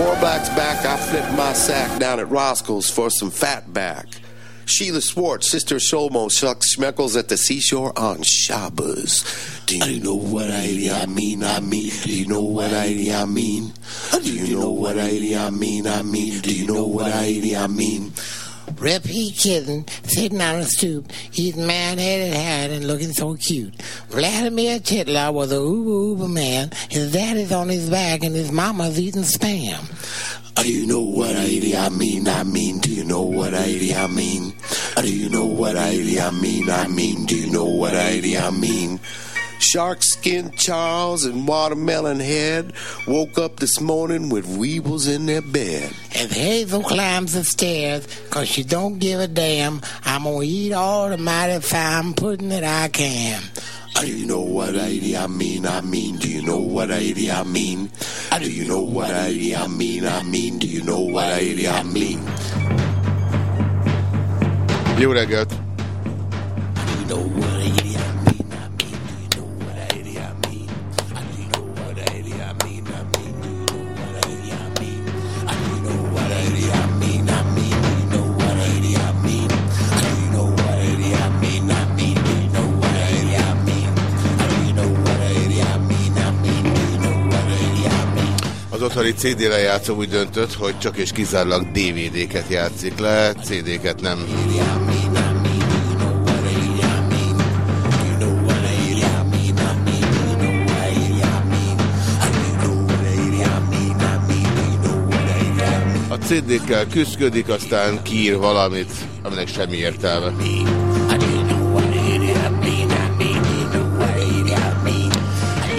Four blacks back, I flipped my sack down at Roscoe's for some fatback. Sheila Swartz, Sister Shlomo, Chuck Schmeckles at the seashore on Shabbos. Do you know what I, mean? I mean, do you know what I, I mean? Do you know what I, I mean? I mean, do you know what I, I mean? He kidding, sitting on a stoop, eating man-headed hat and looking so cute. Vladimir Titler was a uber uber man. His daddy's on his back and his mama's eating spam. Uh, do you know what I, I mean? I mean, do you know what I, I mean? Uh, do you know what I, I mean? I mean, do you know what I, I mean? Shark skin Charles and watermelon head woke up this morning with weebles in their bed. If Hazel climbs the stairs, cause she don't give a damn, I'm gonna eat all the mighty fine pudding that I can. Do you know what I, I mean? I mean, do you know what I, I mean? Uh, do you know what I, I mean? I mean, do you know what I, I mean? Jó reggelt! Do you know what I, Az otthoni CD lejátszó úgy döntött, hogy csak és kizárólag DVD-ket játszik le, CD-ket nem. A CD-kkel küzdködik, aztán kiír valamit, aminek semmi értelme.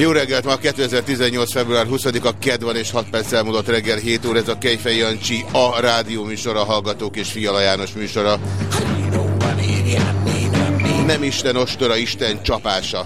Jó reggelt, ma 2018. február 20-a KED van és 6 perc elmúlott reggel 7 óra. Ez a Kejfej Jancsi, a rádió műsora, Hallgatók és Fiala János műsora. Nem Isten ostora, Isten csapása.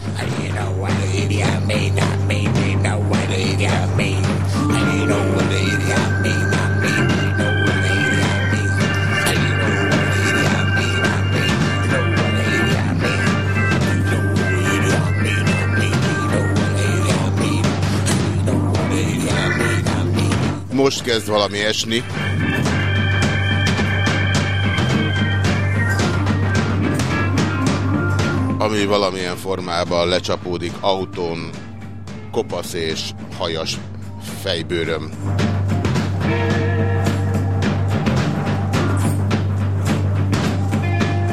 Most kezd valami esni. Ami valamilyen formában lecsapódik autón, kopasz és hajas fejbőröm.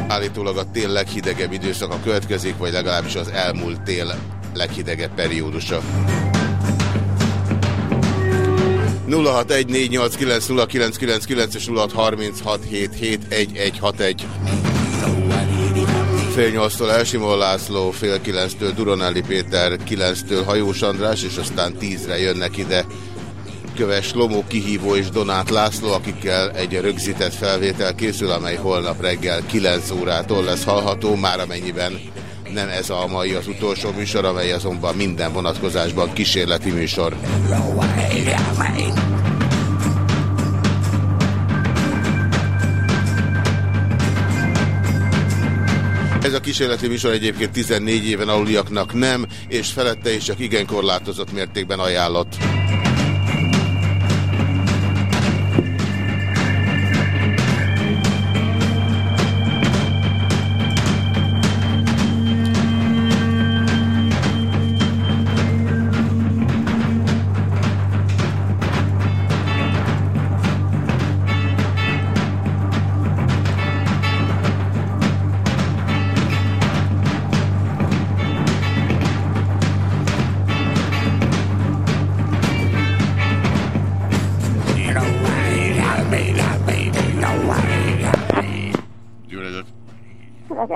Állítólag a tél leghidegebb időszaka következik, vagy legalábbis az elmúlt tél leghidegebb periódusa. 0614890999 és 0636771161. Fél nyolctól Elsimon László, fél kilenctől Duronelli Péter, kilenctől Hajós András, és aztán tízre jönnek ide Köves Lomó Kihívó és Donát László, akikkel egy rögzített felvétel készül, amely holnap reggel 9 órától lesz hallható, már amennyiben nem ez a mai az utolsó műsor, amely azonban minden vonatkozásban kísérleti műsor. Ez a kísérleti műsor egyébként 14 éven aluliaknak nem, és felette is csak igen korlátozott mértékben ajánlott.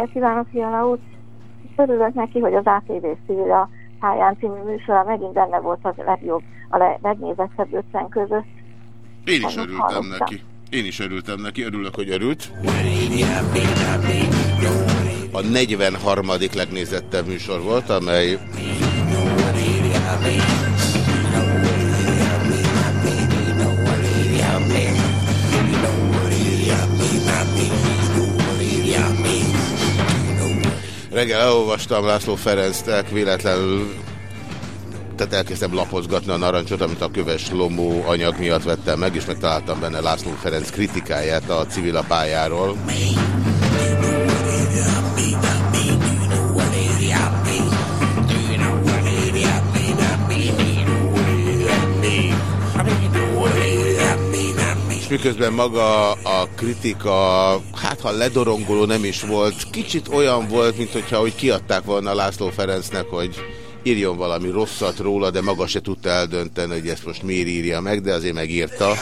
Reggelt kívánok, Fiala úr! Örülök neki, hogy az ATV Civil a pályán című műsora megint benne volt a legjobb, a le- legnézettebb 50 között. Én is örültem hallottam. neki. Én is örültem neki, örülök, hogy örült. A 43. legnézettebb műsor volt, amely Reggel elolvastam László Ferencnek véletlenül tehát elkezdtem lapozgatni a narancsot, amit a köves lomó anyag miatt vettem meg, és megtaláltam benne László Ferenc kritikáját a civilapályáról. És miközben maga a kritika, hát ha ledorongoló nem is volt, kicsit olyan volt, mint hogyha hogy kiadták volna László Ferencnek, hogy írjon valami rosszat róla, de maga se tudta eldönteni, hogy ezt most miért írja meg, de azért megírta.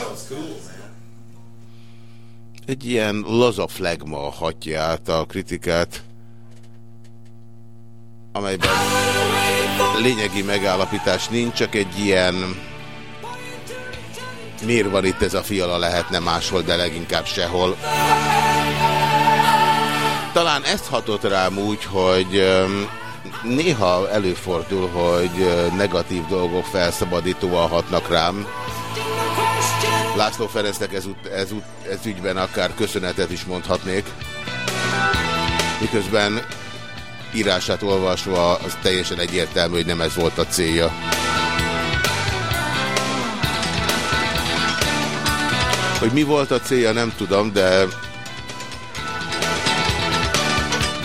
Egy ilyen laza flagma hatja át a kritikát, amelyben lényegi megállapítás nincs, csak egy ilyen miért van itt ez a fiala, lehetne máshol, de leginkább sehol. Talán ezt hatott rám úgy, hogy néha előfordul, hogy negatív dolgok felszabadítóan hatnak rám. László Ferencnek ez, ez, ez ügyben akár köszönetet is mondhatnék. Miközben írását olvasva az teljesen egyértelmű, hogy nem ez volt a célja. Hogy mi volt a célja, nem tudom, de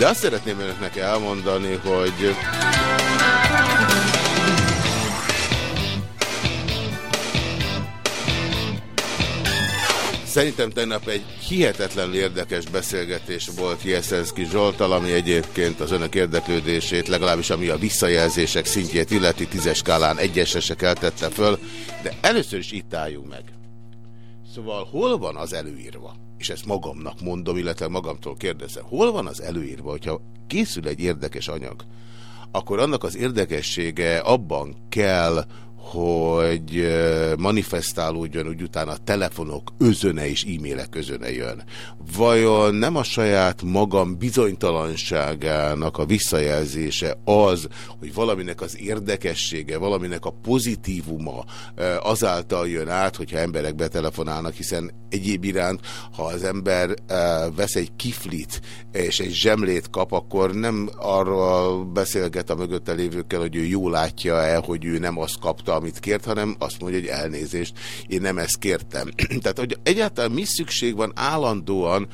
de azt szeretném önöknek elmondani, hogy Szerintem tegnap egy hihetetlenül érdekes beszélgetés volt Jeszenszki Zsoltal, ami egyébként az önök érdeklődését, legalábbis ami a visszajelzések szintjét illeti tízes skálán egyesre se föl, de először is itt álljunk meg. Szóval hol van az előírva? És ezt magamnak mondom, illetve magamtól kérdezem. Hol van az előírva, hogyha készül egy érdekes anyag, akkor annak az érdekessége abban kell, hogy manifestálódjon, úgy utána telefonok özöne és e-mailek özöne jön. Vajon nem a saját magam bizonytalanságának a visszajelzése az, hogy valaminek az érdekessége, valaminek a pozitívuma azáltal jön át, hogyha emberek betelefonálnak, hiszen egyéb iránt, ha az ember vesz egy kiflit és egy zsemlét kap, akkor nem arról beszélget a mögötte lévőkkel, hogy ő jól látja-e, hogy ő nem azt kapta, amit kért, hanem azt mondja, hogy elnézést, én nem ezt kértem. Tehát, hogy egyáltalán mi szükség van állandóan,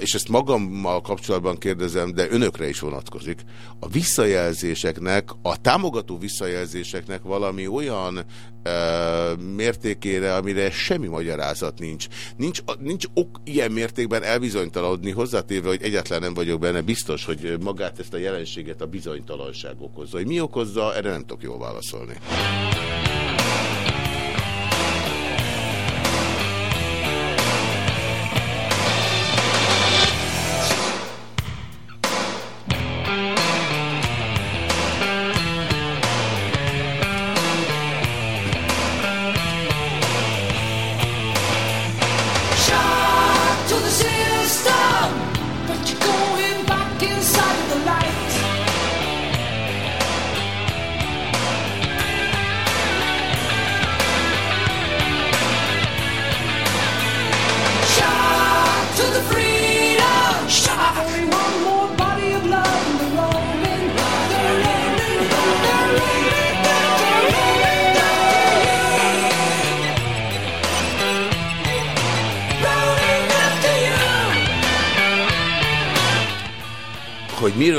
és ezt magammal kapcsolatban kérdezem, de önökre is vonatkozik, a visszajelzéseknek, a támogató visszajelzéseknek valami olyan mértékére, amire semmi magyarázat nincs. Nincs, nincs ok ilyen mértékben elbizonytalanodni, hozzátéve, hogy egyáltalán nem vagyok benne biztos, hogy magát ezt a jelenséget a bizonytalanság okozza. Hogy mi okozza, erre nem tudok jól válaszolni.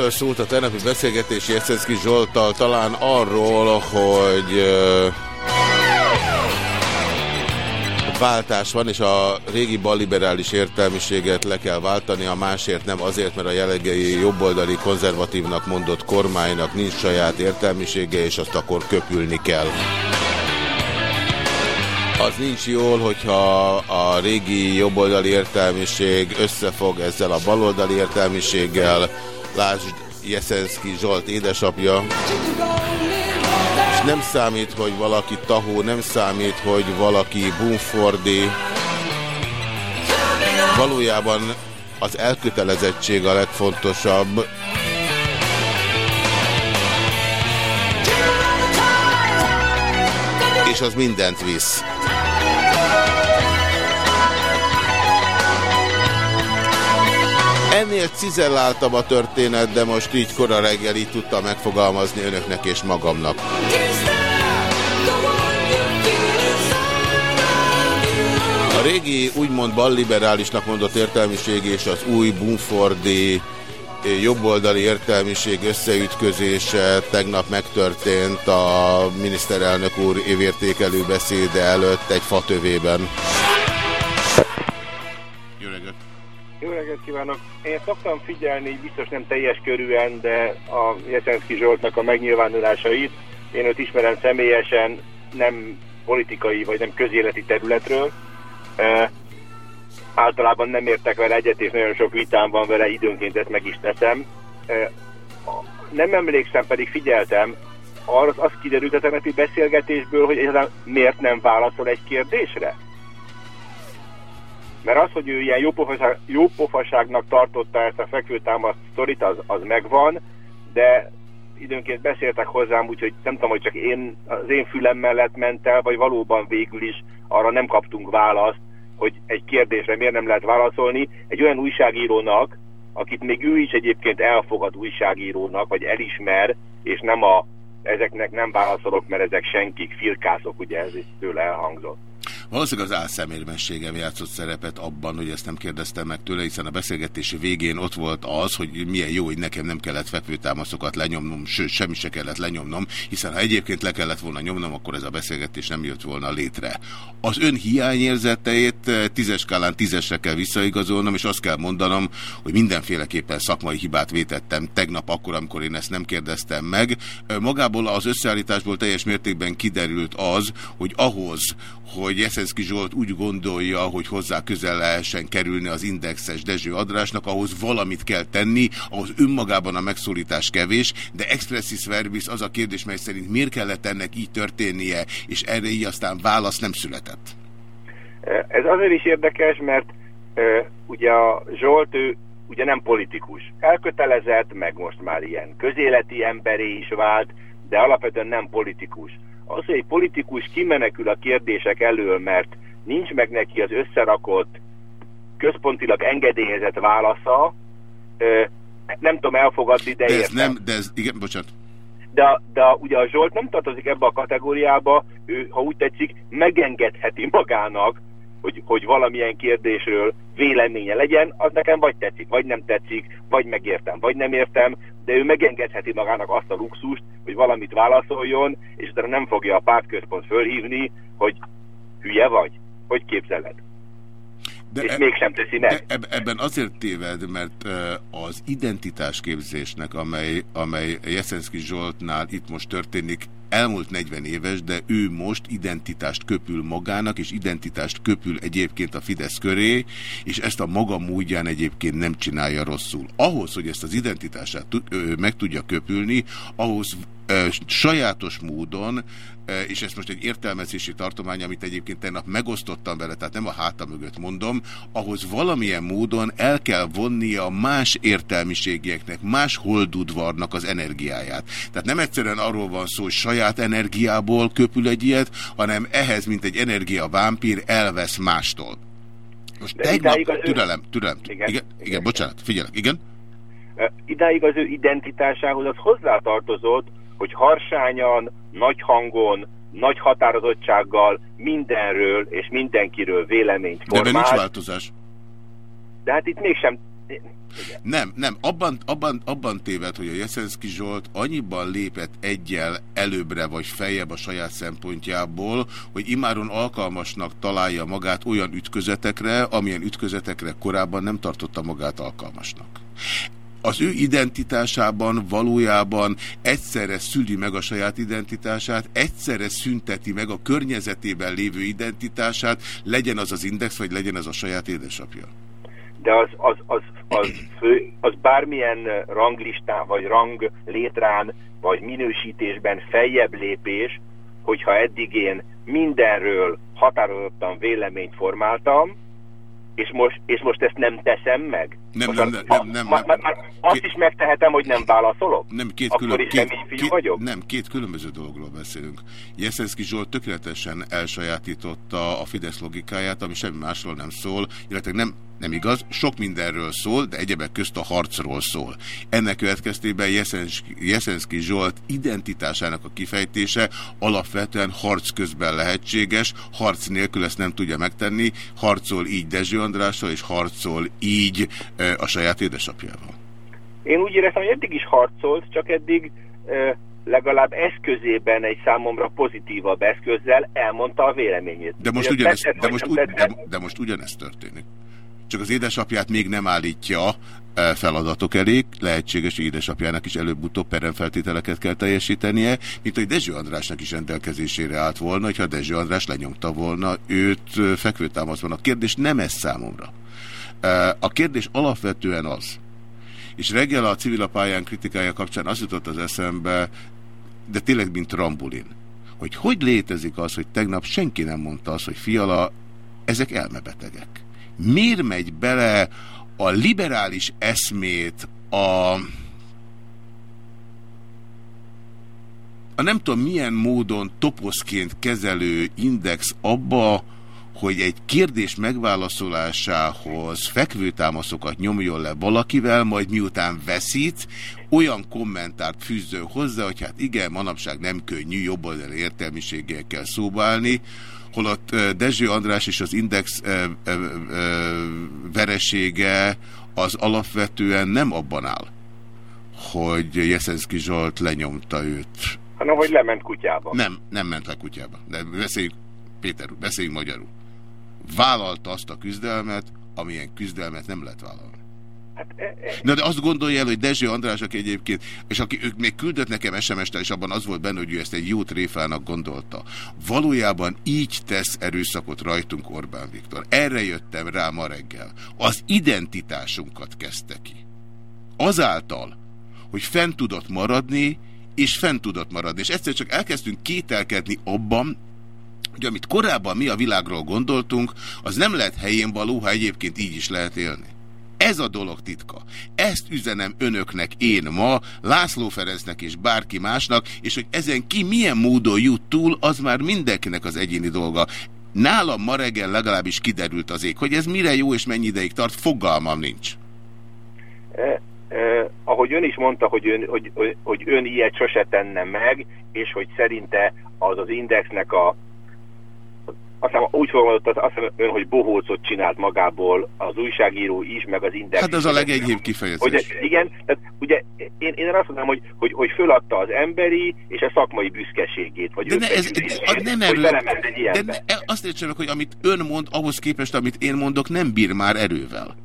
Miről szólt a tegnapi beszélgetés Jeszenszki Zsoltal, talán arról, hogy váltás van, és a régi balliberális értelmiséget le kell váltani, a másért nem azért, mert a jelenlegi jobboldali konzervatívnak mondott kormánynak nincs saját értelmisége, és azt akkor köpülni kell. Az nincs jól, hogyha a régi jobboldali értelmiség összefog ezzel a baloldali értelmiséggel, lásd Jeszenszki Zsolt édesapja, és nem számít, hogy valaki tahó, nem számít, hogy valaki bumfordi, Valójában az elkötelezettség a legfontosabb. És az mindent visz. Ennél cizelláltabb a történet, de most így kora reggel így tudtam megfogalmazni önöknek és magamnak. A régi, úgymond balliberálisnak mondott értelmiség és az új Bumfordi jobboldali értelmiség összeütközése tegnap megtörtént a miniszterelnök úr évértékelő beszéde előtt egy fatövében. Kívánok! Én szoktam figyelni, biztos nem teljes körűen, de a Jeszenszki Zsoltnak a megnyilvánulásait. Én őt ismerem személyesen, nem politikai vagy nem közéleti területről. E, általában nem értek vele egyet, és nagyon sok vitám van vele, időnként ezt meg is teszem. E, nem emlékszem, pedig figyeltem, arra az kiderült a tegneti beszélgetésből, hogy egyáltalán miért nem válaszol egy kérdésre? Mert az, hogy ő ilyen jópofaság, jópofaságnak tartotta ezt a fekvőtámaszt sztorit, az, az megvan, de időnként beszéltek hozzám, úgyhogy nem tudom, hogy csak én, az én fülem mellett ment el, vagy valóban végül is arra nem kaptunk választ, hogy egy kérdésre miért nem lehet válaszolni. Egy olyan újságírónak, akit még ő is egyébként elfogad újságírónak, vagy elismer, és nem a, ezeknek nem válaszolok, mert ezek senkik, firkászok, ugye ez is tőle elhangzott. Valószínűleg az álszemérmességem játszott szerepet abban, hogy ezt nem kérdeztem meg tőle, hiszen a beszélgetési végén ott volt az, hogy milyen jó, hogy nekem nem kellett fekvőtámaszokat lenyomnom, sőt, semmi se kellett lenyomnom, hiszen ha egyébként le kellett volna nyomnom, akkor ez a beszélgetés nem jött volna létre. Az ön hiányérzeteit eh, tízes skálán tízesre kell visszaigazolnom, és azt kell mondanom, hogy mindenféleképpen szakmai hibát vétettem tegnap akkor, amikor én ezt nem kérdeztem meg. Eh, magából az összeállításból teljes mértékben kiderült az, hogy ahhoz, hogy Jeszenszki Zsolt úgy gondolja, hogy hozzá közel lehessen kerülni az indexes Dezső Adrásnak, ahhoz valamit kell tenni, ahhoz önmagában a megszólítás kevés, de expressis verbis az a kérdés, mely szerint miért kellett ennek így történnie, és erre így aztán válasz nem született. Ez azért is érdekes, mert ugye a Zsolt, ő ugye nem politikus. Elkötelezett, meg most már ilyen közéleti emberé is vált, de alapvetően nem politikus az, hogy egy politikus kimenekül a kérdések elől, mert nincs meg neki az összerakott, központilag engedélyezett válasza, nem tudom elfogadni, de, de ez értem. nem, de ez, igen, bocsánat. De, de ugye a Zsolt nem tartozik ebbe a kategóriába, ő, ha úgy tetszik, megengedheti magának, hogy, hogy valamilyen kérdésről véleménye legyen, az nekem vagy tetszik, vagy nem tetszik, vagy megértem, vagy nem értem, de ő megengedheti magának azt a luxust, hogy valamit válaszoljon, és utána nem fogja a pártközpont fölhívni, hogy hülye vagy, hogy képzeled. De és e mégsem teszi meg. De ebben azért téved, mert az identitásképzésnek, amely, amely Jeszenszki Zsoltnál itt most történik, elmúlt 40 éves, de ő most identitást köpül magának, és identitást köpül egyébként a Fidesz köré, és ezt a maga módján egyébként nem csinálja rosszul. Ahhoz, hogy ezt az identitását meg tudja köpülni, ahhoz sajátos módon, és ez most egy értelmezési tartomány, amit egyébként tegnap megosztottam vele, tehát nem a háta mögött mondom, ahhoz valamilyen módon el kell vonnia más értelmiségieknek, más holdudvarnak az energiáját. Tehát nem egyszerűen arról van szó, hogy saját energiából köpül egy ilyet, hanem ehhez, mint egy energiavámpír, elvesz mástól. Most De tegnap, türelem, türelem, igen, igen, igen, igen, bocsánat, figyelek, igen. Idáig az ő identitásához az hozzátartozott, hogy harsányan, nagy hangon, nagy határozottsággal mindenről és mindenkiről véleményt formál. De nincs változás. De hát itt mégsem... Nem, nem. Abban, abban, abban téved, hogy a Jeszenszki Zsolt annyiban lépett egyel előbbre vagy feljebb a saját szempontjából, hogy imáron alkalmasnak találja magát olyan ütközetekre, amilyen ütközetekre korábban nem tartotta magát alkalmasnak az ő identitásában valójában egyszerre szüli meg a saját identitását, egyszerre szünteti meg a környezetében lévő identitását, legyen az az index, vagy legyen az a saját édesapja. De az, az, az, az, fő, az bármilyen ranglistán, vagy rang létrán, vagy minősítésben feljebb lépés, hogyha eddig én mindenről határozottan véleményt formáltam, és most, és most ezt nem teszem meg? Nem, nem, nem, nem, nem, ma- Azt is megtehetem, hogy nem válaszolok? Nem, két, külön, két, két, vagyok? nem, két különböző dologról beszélünk. Jeszenszki Zsolt tökéletesen elsajátította a Fidesz logikáját, ami semmi másról nem szól, illetve nem, nem igaz, sok mindenről szól, de egyebek közt a harcról szól. Ennek következtében Jeszenszki, Jeszenszki Zsolt identitásának a kifejtése alapvetően harc közben lehetséges, harc nélkül ezt nem tudja megtenni, harcol így Dezső Andrással, és harcol így a saját édesapjával. Én úgy éreztem, hogy eddig is harcolt, csak eddig legalább eszközében egy számomra pozitívabb eszközzel elmondta a véleményét. De most, ugyanez, tetszett, de, most, ugy, de, de most ugyanezt történik. Csak az édesapját még nem állítja feladatok elé, lehetséges, édesapjának is előbb-utóbb peremfeltételeket kell teljesítenie, mint hogy Dezső Andrásnak is rendelkezésére állt volna, hogyha Dezső András lenyomta volna őt fekvőtámaszban. A kérdés nem ez számomra. Eh, A kérdés alapvetően az, és reggel a civil kritikája kapcsán az jutott az eszembe, de tényleg mint trambulin, hogy hogy létezik az, hogy tegnap senki nem mondta azt, hogy fiala, ezek elmebetegek. Miért megy bele a liberális eszmét, a, a nem tudom milyen módon toposzként kezelő index abba, hogy egy kérdés megválaszolásához fekvőtámaszokat nyomjon le valakivel, majd miután veszít, olyan kommentárt fűzzön hozzá, hogy hát igen, manapság nem könnyű jobboldali értelmiséggel kell szóbálni, holott Dezső András és az Index ö, ö, ö, veresége az alapvetően nem abban áll, hogy Jeszenszki Zsolt lenyomta őt. Hanem, hogy lement kutyába. Nem, nem ment le kutyába. De beszéljük, Péter úr, beszéljünk magyarul. Vállalta azt a küzdelmet, amilyen küzdelmet nem lehet vállalni. Na de azt gondolja el, hogy Dezső András, aki egyébként, és aki ők még küldött nekem SMS-tel, és abban az volt benne, hogy ő ezt egy jó tréfának gondolta. Valójában így tesz erőszakot rajtunk Orbán Viktor. Erre jöttem rá ma reggel. Az identitásunkat kezdte ki. Azáltal, hogy fent tudott maradni, és fent tudott maradni. És egyszer csak elkezdtünk kételkedni abban, hogy amit korábban mi a világról gondoltunk, az nem lehet helyén való, ha egyébként így is lehet élni. Ez a dolog titka. Ezt üzenem önöknek én ma, László Ferencnek és bárki másnak, és hogy ezen ki milyen módon jut túl, az már mindenkinek az egyéni dolga. Nálam ma reggel legalábbis kiderült az ég, hogy ez mire jó és mennyi ideig tart, fogalmam nincs. Eh, eh, ahogy ön is mondta, hogy ön, hogy, hogy, hogy ön ilyet sose tenne meg, és hogy szerinte az az indexnek a aztán úgy fogalmazott, az, azt hiszem ön, hogy bohócot csinált magából az újságíró is, meg az index. Hát az a legegyébb kifejezés. Hogy, igen, tehát ugye én, én azt mondanám, hogy, hogy, hogy föladta az emberi és a szakmai büszkeségét, vagy De ne, ez, a, nem hogy erő, egy de ne, azt értsem meg, hogy amit ön mond, ahhoz képest, amit én mondok, nem bír már erővel.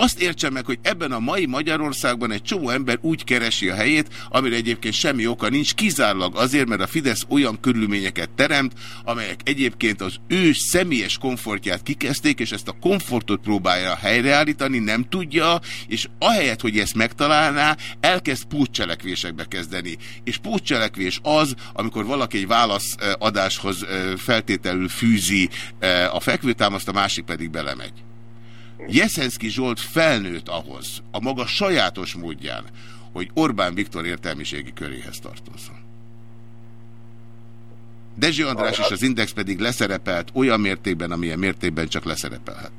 Azt értsem meg, hogy ebben a mai Magyarországban egy csomó ember úgy keresi a helyét, amire egyébként semmi oka nincs, kizárólag azért, mert a Fidesz olyan körülményeket teremt, amelyek egyébként az ő személyes komfortját kikezdték, és ezt a komfortot próbálja helyreállítani, nem tudja, és ahelyett, hogy ezt megtalálná, elkezd pótcselekvésekbe kezdeni. És pótcselekvés az, amikor valaki egy válaszadáshoz feltételül fűzi a fekvőtámaszt, a másik pedig belemegy. Jeszenszki Zsolt felnőtt ahhoz, a maga sajátos módján, hogy Orbán Viktor értelmiségi köréhez tartozzon. Dezső András és az Index pedig leszerepelt olyan mértékben, amilyen mértékben csak leszerepelhet.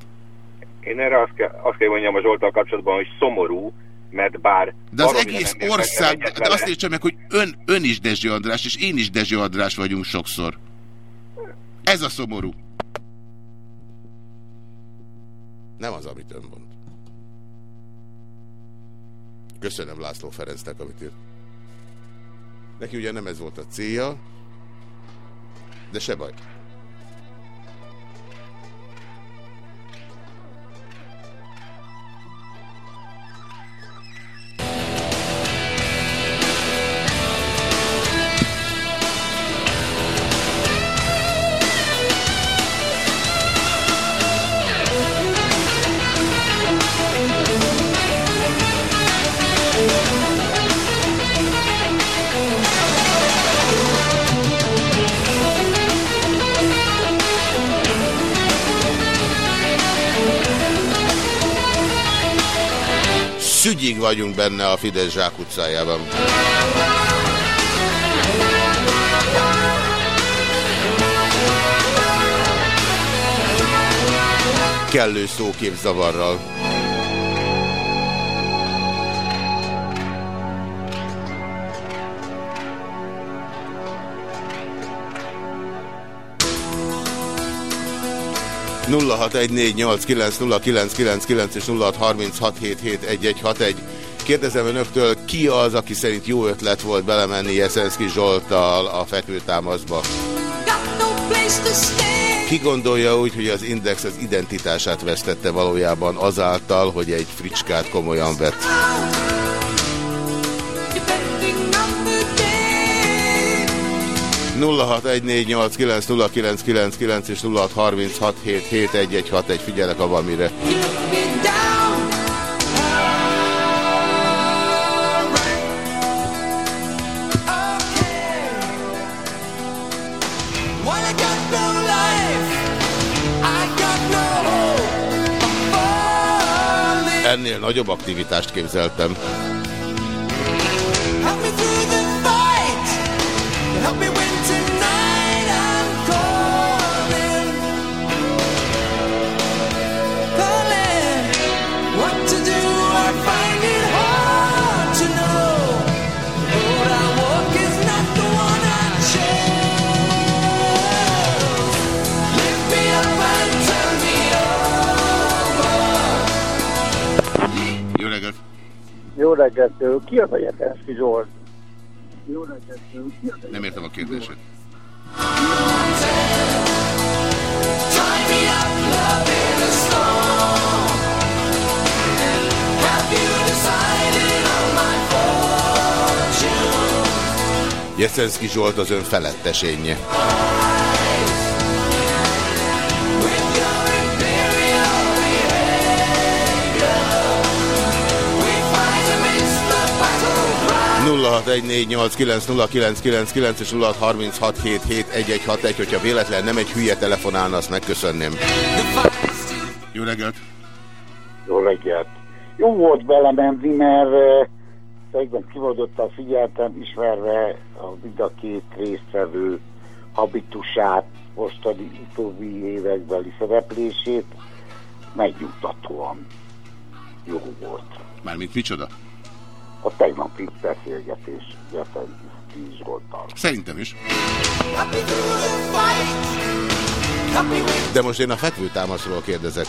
Én erre azt kell, azt kell mondjam a Zsoltal kapcsolatban, hogy szomorú, mert bár... De az egész ország, de vele. azt értsem meg, hogy ön, ön is Dezső András, és én is Dezső András vagyunk sokszor. Ez a szomorú. Nem az, amit ön mond. Köszönöm László Ferencnek, amit írt. Neki ugye nem ez volt a célja, de se baj. Vagyunk benne a Fidesz zsákutcájában. Kellő szóképzavarral. nulla 0614890999 és 0636771161. Kérdezem önöktől, ki az, aki szerint jó ötlet volt belemenni Jeszenszki Zsoltal a fekvőtámaszba? Ki gondolja úgy, hogy az Index az identitását vesztette valójában azáltal, hogy egy fricskát komolyan vett? 0614890999 és 0636771161 figyelek a valamire. Ennél nagyobb aktivitást képzeltem. Reggelt, ki az a Jetenszki Zsolt? Jó a Nem értem a kérdését. Jeszenszki Zsolt az ön felettesénye. 0614890999 és 0636771161, hogyha véletlen nem egy hülye telefonálna, azt megköszönném. Jó reggelt! Jó reggelt! Jó volt belemenni, mert egyben kivadottan figyeltem, ismerve a mind a két résztvevő habitusát, mostani utóbbi évekbeli szereplését, megnyugtatóan jó volt. Mármint micsoda? A tegnapi beszélgetés Jetenszki Zsolttal. Szerintem is. De most én a fekvőtámaszról kérdezek.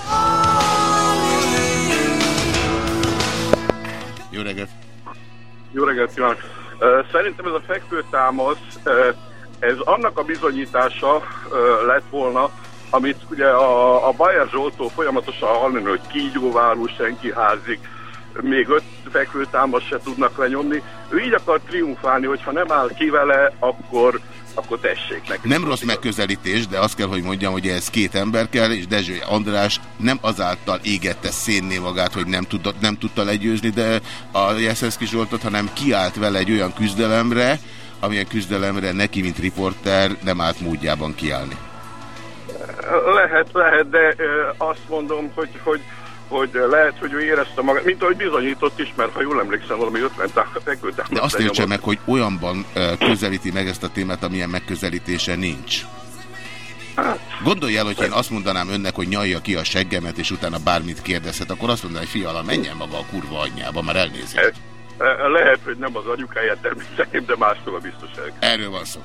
Jó reggelt! Jó reggelt kívánok! Szerintem ez a fekvőtámasz, ez annak a bizonyítása lett volna, amit ugye a, a Bayer Zsoltól folyamatosan hallani, hogy kígyóvárú, senki házik, még öt fekvőtámaszt se tudnak lenyomni. Ő így akar triumfálni, hogy ha nem áll ki vele, akkor, akkor tessék neki. Nem rossz megközelítés, de azt kell, hogy mondjam, hogy ez két ember kell, és Dezső András nem azáltal égette szénné magát, hogy nem, tudta, nem tudta legyőzni, de a Jeszenszki Zsoltot, hanem kiállt vele egy olyan küzdelemre, amilyen küzdelemre neki, mint riporter nem állt módjában kiállni. Lehet, lehet, de azt mondom, hogy, hogy hogy lehet, hogy ő érezte magát, mint ahogy bizonyított is, mert ha jól emlékszem, valami 50 fekvőtámaszt De azt értse meg, hogy olyanban közelíti meg ezt a témát, amilyen megközelítése nincs. Gondolj el, hogyha én azt mondanám önnek, hogy nyalja ki a seggemet, és utána bármit kérdezhet, akkor azt mondaná, hogy fiala, menjen maga a kurva anyjába, már elnézést. Lehet, hogy nem az anyukáját természetesen, de mástól a biztonság. Erről van szó.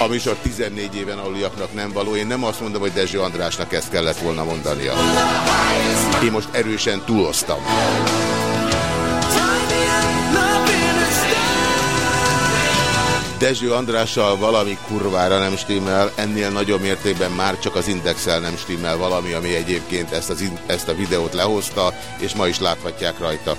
A műsor 14 éven aluliaknak nem való. Én nem azt mondom, hogy Dezső Andrásnak ezt kellett volna mondania. Én most erősen túloztam. Dezső Andrással valami kurvára nem stimmel, ennél nagyobb mértékben már csak az indexel nem stimmel valami, ami egyébként ezt, az, ezt a videót lehozta, és ma is láthatják rajta.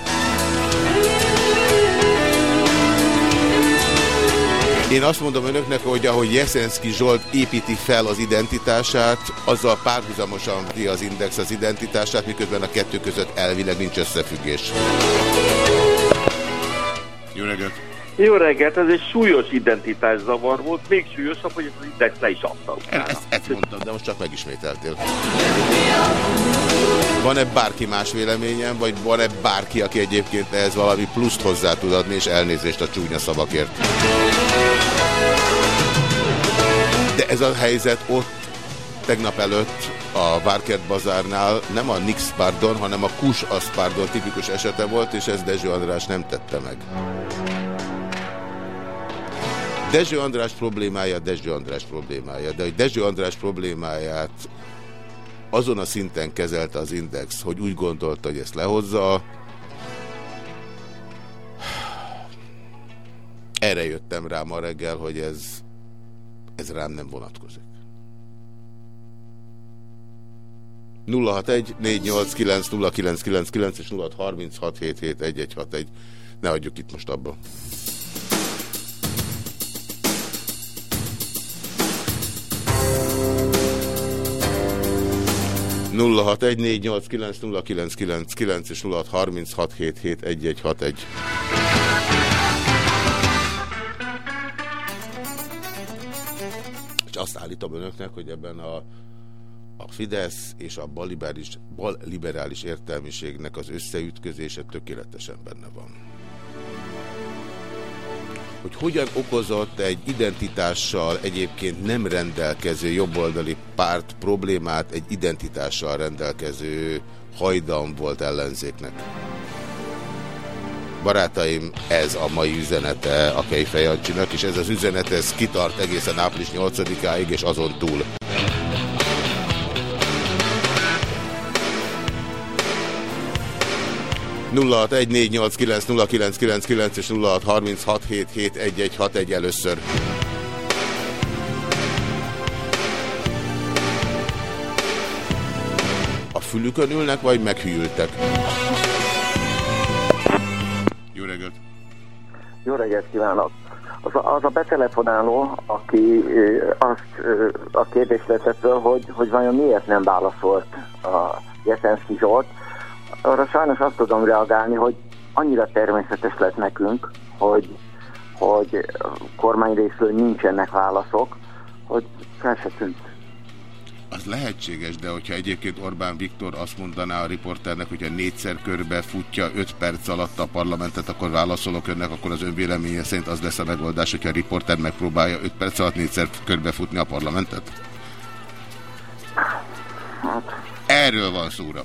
Én azt mondom önöknek, hogy ahogy Jeszenszki Zsolt építi fel az identitását, azzal párhuzamosan ki az Index az identitását, miközben a kettő között elvileg nincs összefüggés. Jó reggelt! Jó reggelt, ez egy súlyos identitászavar volt, még súlyosabb, hogy az index le is adta. Ezt, ezt mondtam, de most csak megismételtél. Van-e bárki más véleményem, vagy van-e bárki, aki egyébként ehhez valami pluszt hozzá tud adni, és elnézést a csúnya szavakért? De ez a helyzet ott tegnap előtt a Várkert bazárnál nem a Nix pardon, hanem a Kus Aszpárdon tipikus esete volt, és ez Dezső András nem tette meg. Dezső András problémája Dezső András problémája, de hogy Dezső András problémáját azon a szinten kezelte az Index, hogy úgy gondolta, hogy ezt lehozza, erre jöttem rá ma reggel, hogy ez, ez rám nem vonatkozik. 061 489 0999 és 0636771161. Ne adjuk itt most abba. 0614890999 és 0636771161. És azt állítom önöknek, hogy ebben a a Fidesz és a balliberális, balliberális értelmiségnek az összeütközése tökéletesen benne van. Hogy hogyan okozott egy identitással egyébként nem rendelkező jobboldali párt problémát egy identitással rendelkező hajdan volt ellenzéknek. Barátaim, ez a mai üzenete a Kejfejancsinak, és ez az üzenet ez kitart egészen április 8-áig, és azon túl. 0614890999 és 0636771161 először. A fülükön ülnek, vagy meghűltek? Jó reggelt! Jó reggelt kívánok! Az a, az a betelefonáló, aki azt a kérdést letett hogy, hogy vajon miért nem válaszolt a Jeszenszki Zsolt, arra sajnos azt tudom reagálni, hogy annyira természetes lett nekünk, hogy, hogy kormány részről nincsenek válaszok, hogy fel se tűnt. Az lehetséges, de hogyha egyébként Orbán Viktor azt mondaná a riporternek, hogyha négyszer körbe futja 5 perc alatt a parlamentet, akkor válaszolok önnek, akkor az ön véleménye szerint az lesz a megoldás, hogyha a riporter megpróbálja 5 perc alatt négyszer körbe futni a parlamentet? Hát. Erről van szóra.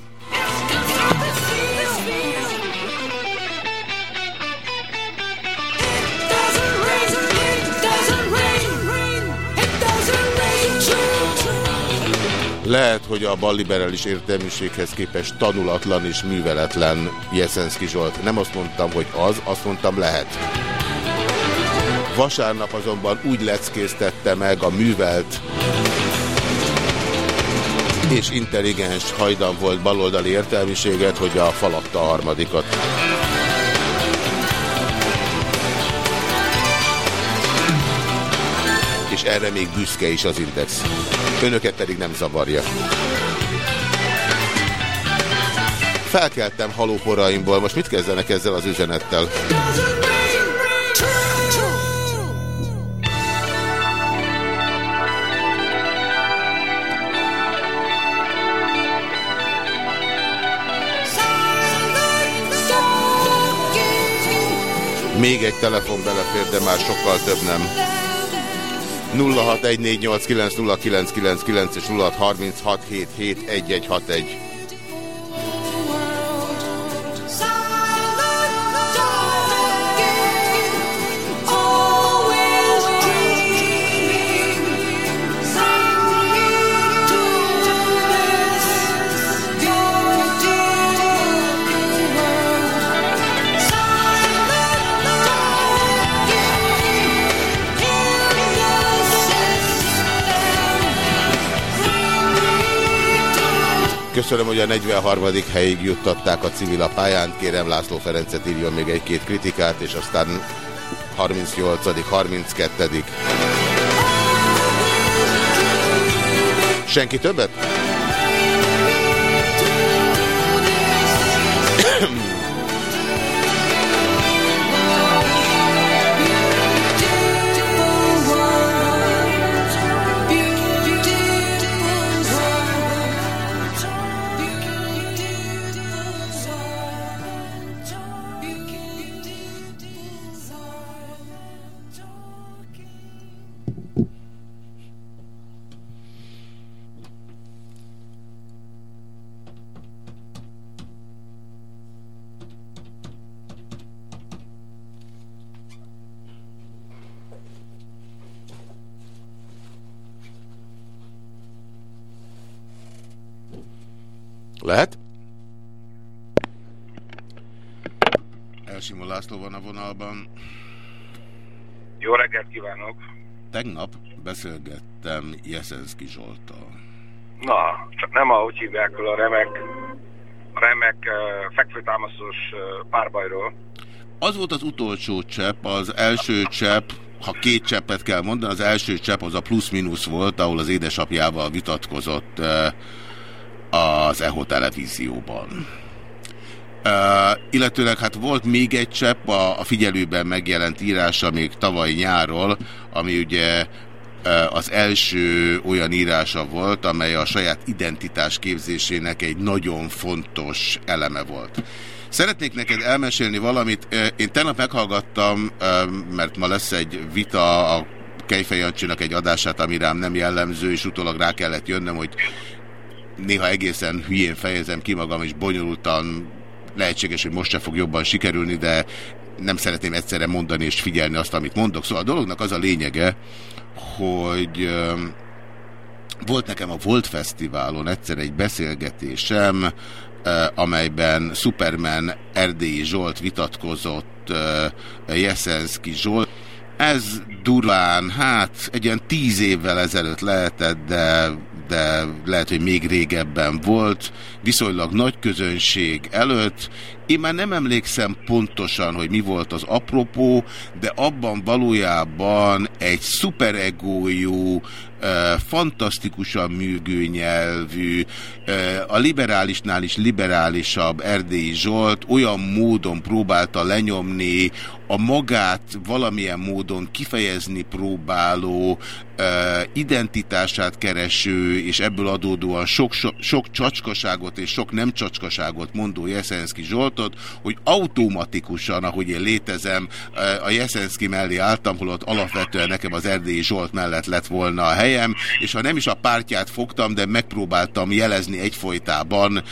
Lehet, hogy a balliberális értelmiséghez képest tanulatlan és műveletlen Jeszenszki Zsolt. Nem azt mondtam, hogy az, azt mondtam lehet. Vasárnap azonban úgy leckésztette meg a művelt és intelligens hajdan volt baloldali értelmiséget, hogy a falatta a harmadikat. És erre még büszke is az Index. Önöket pedig nem zavarja. Felkeltem halóporaimból, most mit kezdenek ezzel az üzenettel? Még egy telefon belefér, de már sokkal több nem. 0614890999 és 0636771161. Köszönöm, hogy a 43. helyig juttatták a civil a pályán. Kérem László Ferencet írjon még egy-két kritikát, és aztán 38. 32. Senki többet? Lehet? Elsimó László van a vonalban. Jó reggelt kívánok! Tegnap beszélgettem Jeszenszki Zsoltal. Na, csak nem ahogy hívják a remek, a remek fekvőtámaszos párbajról. Az volt az utolsó csepp, az első csepp, ha két cseppet kell mondani, az első csepp az a plusz-minusz volt, ahol az édesapjával vitatkozott az EHO televízióban. Uh, illetőleg hát volt még egy csepp a, a figyelőben megjelent írása még tavaly nyáról, ami ugye uh, az első olyan írása volt, amely a saját identitás képzésének egy nagyon fontos eleme volt. Szeretnék neked elmesélni valamit. Én tegnap meghallgattam, mert ma lesz egy vita a Kejfej Jancsinak egy adását, ami rám nem jellemző, és utólag rá kellett jönnöm, hogy néha egészen hülyén fejezem ki magam, és bonyolultan lehetséges, hogy most se fog jobban sikerülni, de nem szeretném egyszerre mondani és figyelni azt, amit mondok. Szóval a dolognak az a lényege, hogy volt nekem a Volt Fesztiválon egyszer egy beszélgetésem, amelyben Superman Erdélyi Zsolt vitatkozott Jeszenszki Zsolt. Ez durván, hát egy ilyen tíz évvel ezelőtt lehetett, de, de lehet, hogy még régebben volt, viszonylag nagy közönség előtt. Én már nem emlékszem pontosan, hogy mi volt az apropó, de abban valójában egy szuperegójú, fantasztikusan műgő nyelvű, a liberálisnál is liberálisabb Erdélyi Zsolt olyan módon próbálta lenyomni a magát valamilyen módon kifejezni próbáló, identitását kereső, és ebből adódóan sok, sok, sok csacskaságot és sok nem csacskaságot mondó Jeszenszki Zsoltot, hogy automatikusan, ahogy én létezem, a Jeszenszki mellé álltam, holott alapvetően nekem az Erdélyi Zsolt mellett lett volna a helyem, és ha nem is a pártját fogtam, de megpróbáltam jelezni egyfolytában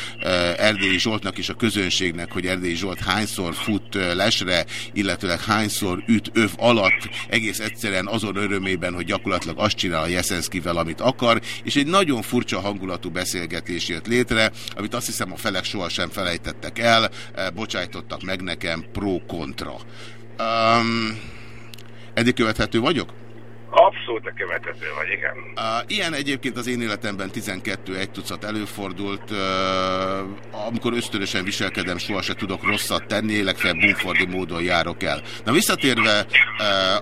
Erdélyi Zsoltnak és a közönségnek, hogy Erdélyi Zsolt hányszor fut lesre, illetőleg hányszor üt öv alatt, egész egyszerűen azon örömében, hogy gyakorlatilag azt csinál a Jeszenszkivel, amit akar, és egy nagyon furcsa hangulatú beszélgetés jött létre, amit azt hiszem a felek sohasem felejtettek el, bocsájtottak meg nekem pro-kontra. Um, eddig követhető vagyok? Abszolút a követhető vagy, igen. Ilyen egyébként az én életemben 12 egy tucat előfordult. Amikor ösztönösen viselkedem, soha se tudok rosszat tenni, legfeljebb bumfordi módon járok el. Na visszatérve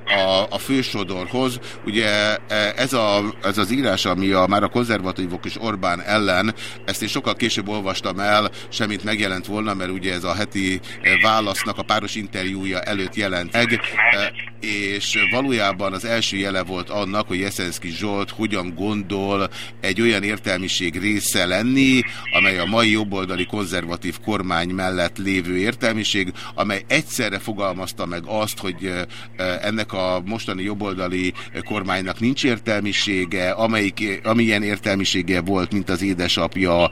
a, a fősodorhoz, ugye ez, a, ez az írás, ami a, már a konzervatívok és Orbán ellen, ezt én sokkal később olvastam el, semmit megjelent volna, mert ugye ez a heti válasznak a páros interjúja előtt jelent meg, uh, és valójában az első jele volt annak, hogy Jeszenszki Zsolt hogyan gondol egy olyan értelmiség része lenni, amely a mai jobboldali konzervatív kormány mellett lévő értelmiség, amely egyszerre fogalmazta meg azt, hogy ennek a mostani jobboldali kormánynak nincs értelmisége, amelyik, amilyen értelmisége volt, mint az édesapja,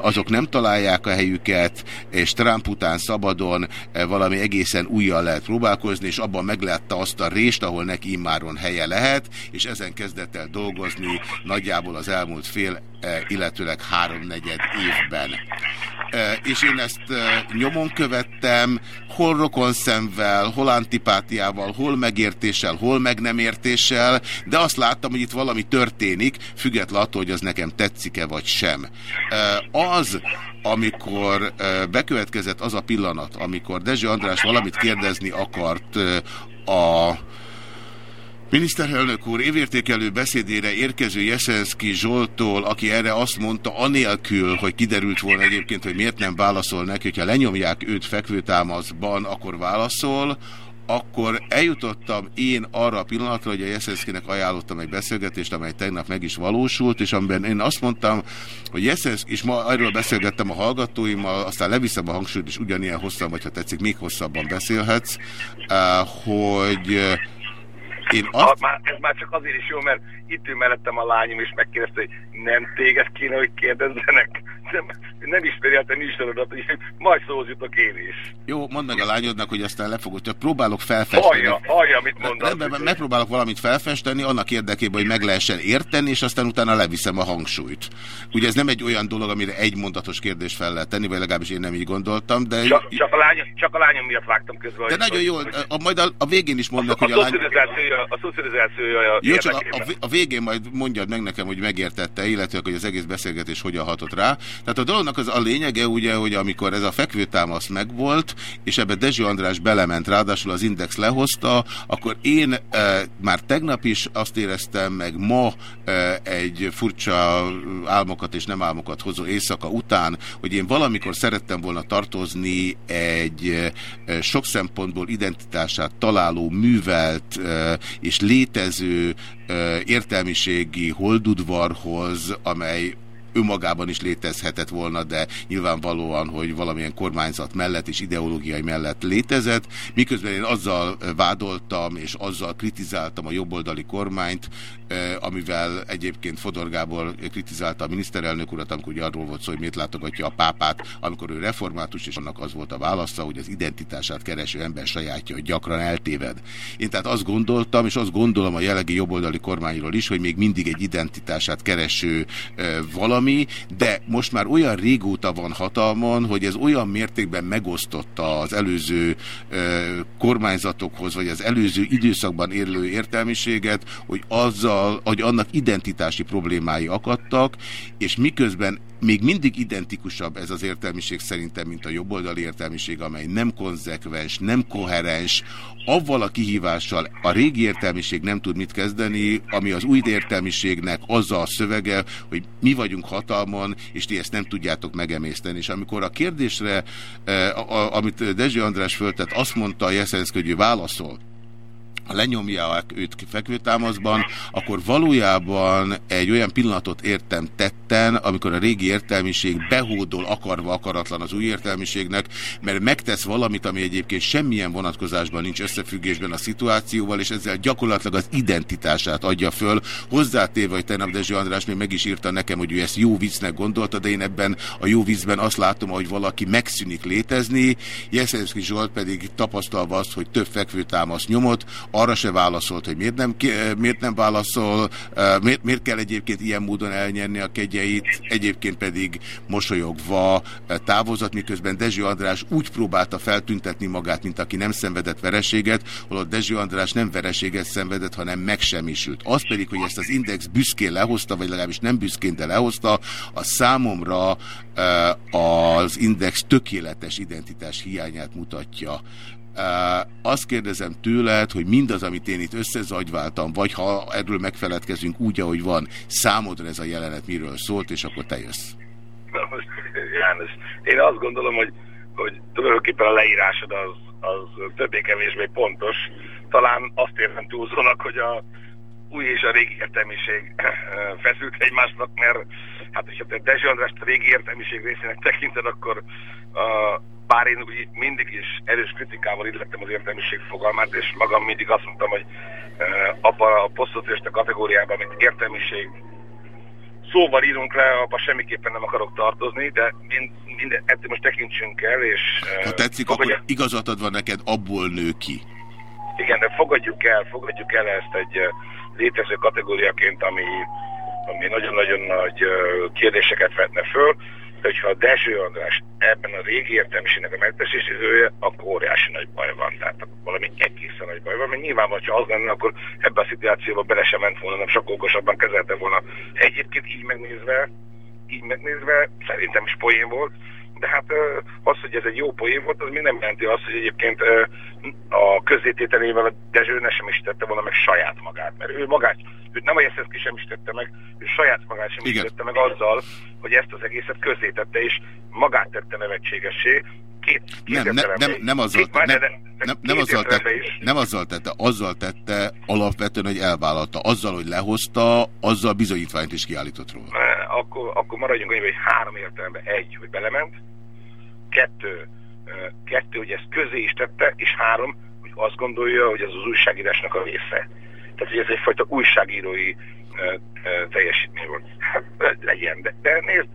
azok nem találják a helyüket, és Trump után szabadon valami egészen újjal lehet próbálkozni, és abban meglátta azt a rést, ahol neki immáron helye lehet, és ezen kezdett el dolgozni nagyjából az elmúlt fél, eh, illetőleg háromnegyed évben. Eh, és én ezt eh, nyomon követtem, hol rokonszemvel, hol antipátiával, hol megértéssel, hol meg nem értéssel, de azt láttam, hogy itt valami történik, függetlenül attól, hogy az nekem tetszik-e vagy sem. Az, amikor bekövetkezett az a pillanat, amikor Dezső András valamit kérdezni akart a Miniszterelnök úr évértékelő beszédére érkező Jeszenszki Zsoltól, aki erre azt mondta, anélkül, hogy kiderült volna egyébként, hogy miért nem válaszol neki, hogyha lenyomják őt fekvőtámaszban, akkor válaszol, akkor eljutottam én arra a pillanatra, hogy a Jeszenszkinek ajánlottam egy beszélgetést, amely tegnap meg is valósult, és amiben én azt mondtam, hogy Jeszenszki, és ma erről beszélgettem a hallgatóimmal, aztán leviszem a hangsúlyt, és ugyanilyen hosszan, vagy ha tetszik, még hosszabban beszélhetsz, eh, hogy én azt... már, ez már csak azért is jó, mert itt ő mellettem a lányom, és megkérdezte, hogy nem téged kéne, hogy kérdezzenek. nem ismeri el te műsorodat, hogy majd szóhoz jutok én is. Jó, mondd meg a lányodnak, hogy aztán lefogod. Csak próbálok felfesteni. Hallja, hallja, amit mondasz. Rendben, megpróbálok valamit felfesteni, annak érdekében, hogy meg lehessen érteni, és aztán utána leviszem a hangsúlyt. Ugye ez nem egy olyan dolog, amire egy mondatos kérdést fel lehet tenni, vagy legalábbis én nem így gondoltam, de... Csak, csak, a, lányom, csak a lányom miatt vágtam közben. De nagyon jól, a, majd a, a végén is mondnak, a, hogy a lány... a szocializációja Jó, csak a, a, a végén majd mondjad meg nekem, hogy megértette, illetve hogy az egész beszélgetés hogyan hatott rá. Tehát a dolognak az a lényege, ugye, hogy amikor ez a fekvőtámasz megvolt, és ebbe Dezső András belement, ráadásul az Index lehozta, akkor én e, már tegnap is azt éreztem, meg ma e, egy furcsa álmokat és nem álmokat hozó éjszaka után, hogy én valamikor szerettem volna tartozni egy e, sok szempontból identitását találó, művelt és létező értelmiségi holdudvarhoz, amely önmagában is létezhetett volna, de nyilvánvalóan, hogy valamilyen kormányzat mellett és ideológiai mellett létezett, miközben én azzal vádoltam és azzal kritizáltam a jobboldali kormányt, amivel egyébként Fodor Gábor kritizálta a miniszterelnök urat, amikor ugye arról volt szó, hogy miért látogatja a pápát, amikor ő református, és annak az volt a válasza, hogy az identitását kereső ember sajátja, hogy gyakran eltéved. Én tehát azt gondoltam, és azt gondolom a jelenlegi jobboldali kormányról is, hogy még mindig egy identitását kereső valami, valami, de most már olyan régóta van hatalmon, hogy ez olyan mértékben megosztotta az előző ö, kormányzatokhoz, vagy az előző időszakban érlő értelmiséget, hogy azzal, hogy annak identitási problémái akadtak, és miközben még mindig identikusabb ez az értelmiség szerintem, mint a jobboldali értelmiség, amely nem konzekvens, nem koherens, avval a kihívással a régi értelmiség nem tud mit kezdeni, ami az új értelmiségnek az a szövege, hogy mi vagyunk hatalmon, és ti ezt nem tudjátok megemészteni. És amikor a kérdésre, eh, amit Dezső András föltett, azt mondta a Jeszenszk, hogy ő válaszol, lenyomják őt fekvőtámaszban, akkor valójában egy olyan pillanatot értem tetten, amikor a régi értelmiség behódol akarva akaratlan az új értelmiségnek, mert megtesz valamit, ami egyébként semmilyen vonatkozásban nincs összefüggésben a szituációval, és ezzel gyakorlatilag az identitását adja föl. Hozzátéve, hogy tegnap Dezső András még meg is írta nekem, hogy ő ezt jó viccnek gondolta, de én ebben a jó viccben azt látom, hogy valaki megszűnik létezni. Jeszenszki Zsolt pedig tapasztalva azt, hogy több fekvőtámasz nyomot, arra se válaszolt, hogy miért nem, miért nem válaszol, miért, miért kell egyébként ilyen módon elnyerni a kegyeit, egyébként pedig mosolyogva távozott, miközben Dezső András úgy próbálta feltüntetni magát, mint aki nem szenvedett vereséget, holott Dezső András nem vereséget szenvedett, hanem megsemmisült. Az pedig, hogy ezt az Index büszkén lehozta, vagy legalábbis nem büszkén, de lehozta, a számomra az Index tökéletes identitás hiányát mutatja. Azt kérdezem tőled, hogy mindaz, amit én itt összezagyváltam, vagy ha erről megfeledkezünk úgy, ahogy van, számodra ez a jelenet miről szólt, és akkor te jössz. János, én azt gondolom, hogy, hogy tulajdonképpen a leírásod az, az többé-kevésbé pontos. Talán azt értem túlzónak, hogy a új és a régi értelmiség feszült egymásnak, mert hát, hogyha te Dezső Andrást a régi értelmiség részének tekinted, akkor a bár én úgy mindig is erős kritikával illettem az értelmiség fogalmát, és magam mindig azt mondtam, hogy uh, abban a posztszocialista kategóriában, amit értelmiség szóval írunk le, abban semmiképpen nem akarok tartozni, de mind, minden, ettől most tekintsünk el, és... Uh, ha tetszik, fogadja... akkor igazatod van neked, abból nő ki. Igen, de fogadjuk el, fogadjuk el ezt egy uh, létező kategóriaként, ami, ami nagyon-nagyon nagy kérdéseket vetne föl, hogyha a Dezső András ebben a régi értelmiségnek a megtestésítője, akkor óriási nagy baj van. Tehát valami egészen nagy baj van, mert nyilván, ha az lenne, akkor ebben a szituációban bele sem ment volna, nem sokkal okosabban kezelte volna. Egyébként így megnézve, így megnézve, szerintem is poén volt, de hát az, hogy ez egy jó poén volt, az még nem jelenti azt, hogy egyébként a közzétételével a Dezső ne sem is tette volna meg saját magát, mert ő magát, őt nem a Jeszenszki sem is tette meg, ő saját magát sem Igen. is tette meg azzal, hogy ezt az egészet közzétette, és magát tette nevetségessé, két, két nem, ne, nem, nem azzal, két, nem, nem, nem, azzal tette, nem azzal tette, azzal tette alapvetően, hogy elvállalta. Azzal, hogy lehozta, azzal bizonyítványt is kiállított róla. Akkor, akkor maradjunk annyi, hogy három értelemben. Egy, hogy belement, kettő, kettő, hogy ezt közé is tette, és három, hogy azt gondolja, hogy ez az újságírásnak a része. Tehát, hogy ez egyfajta újságírói teljesítmény volt. Hát legyen, de, de nézd,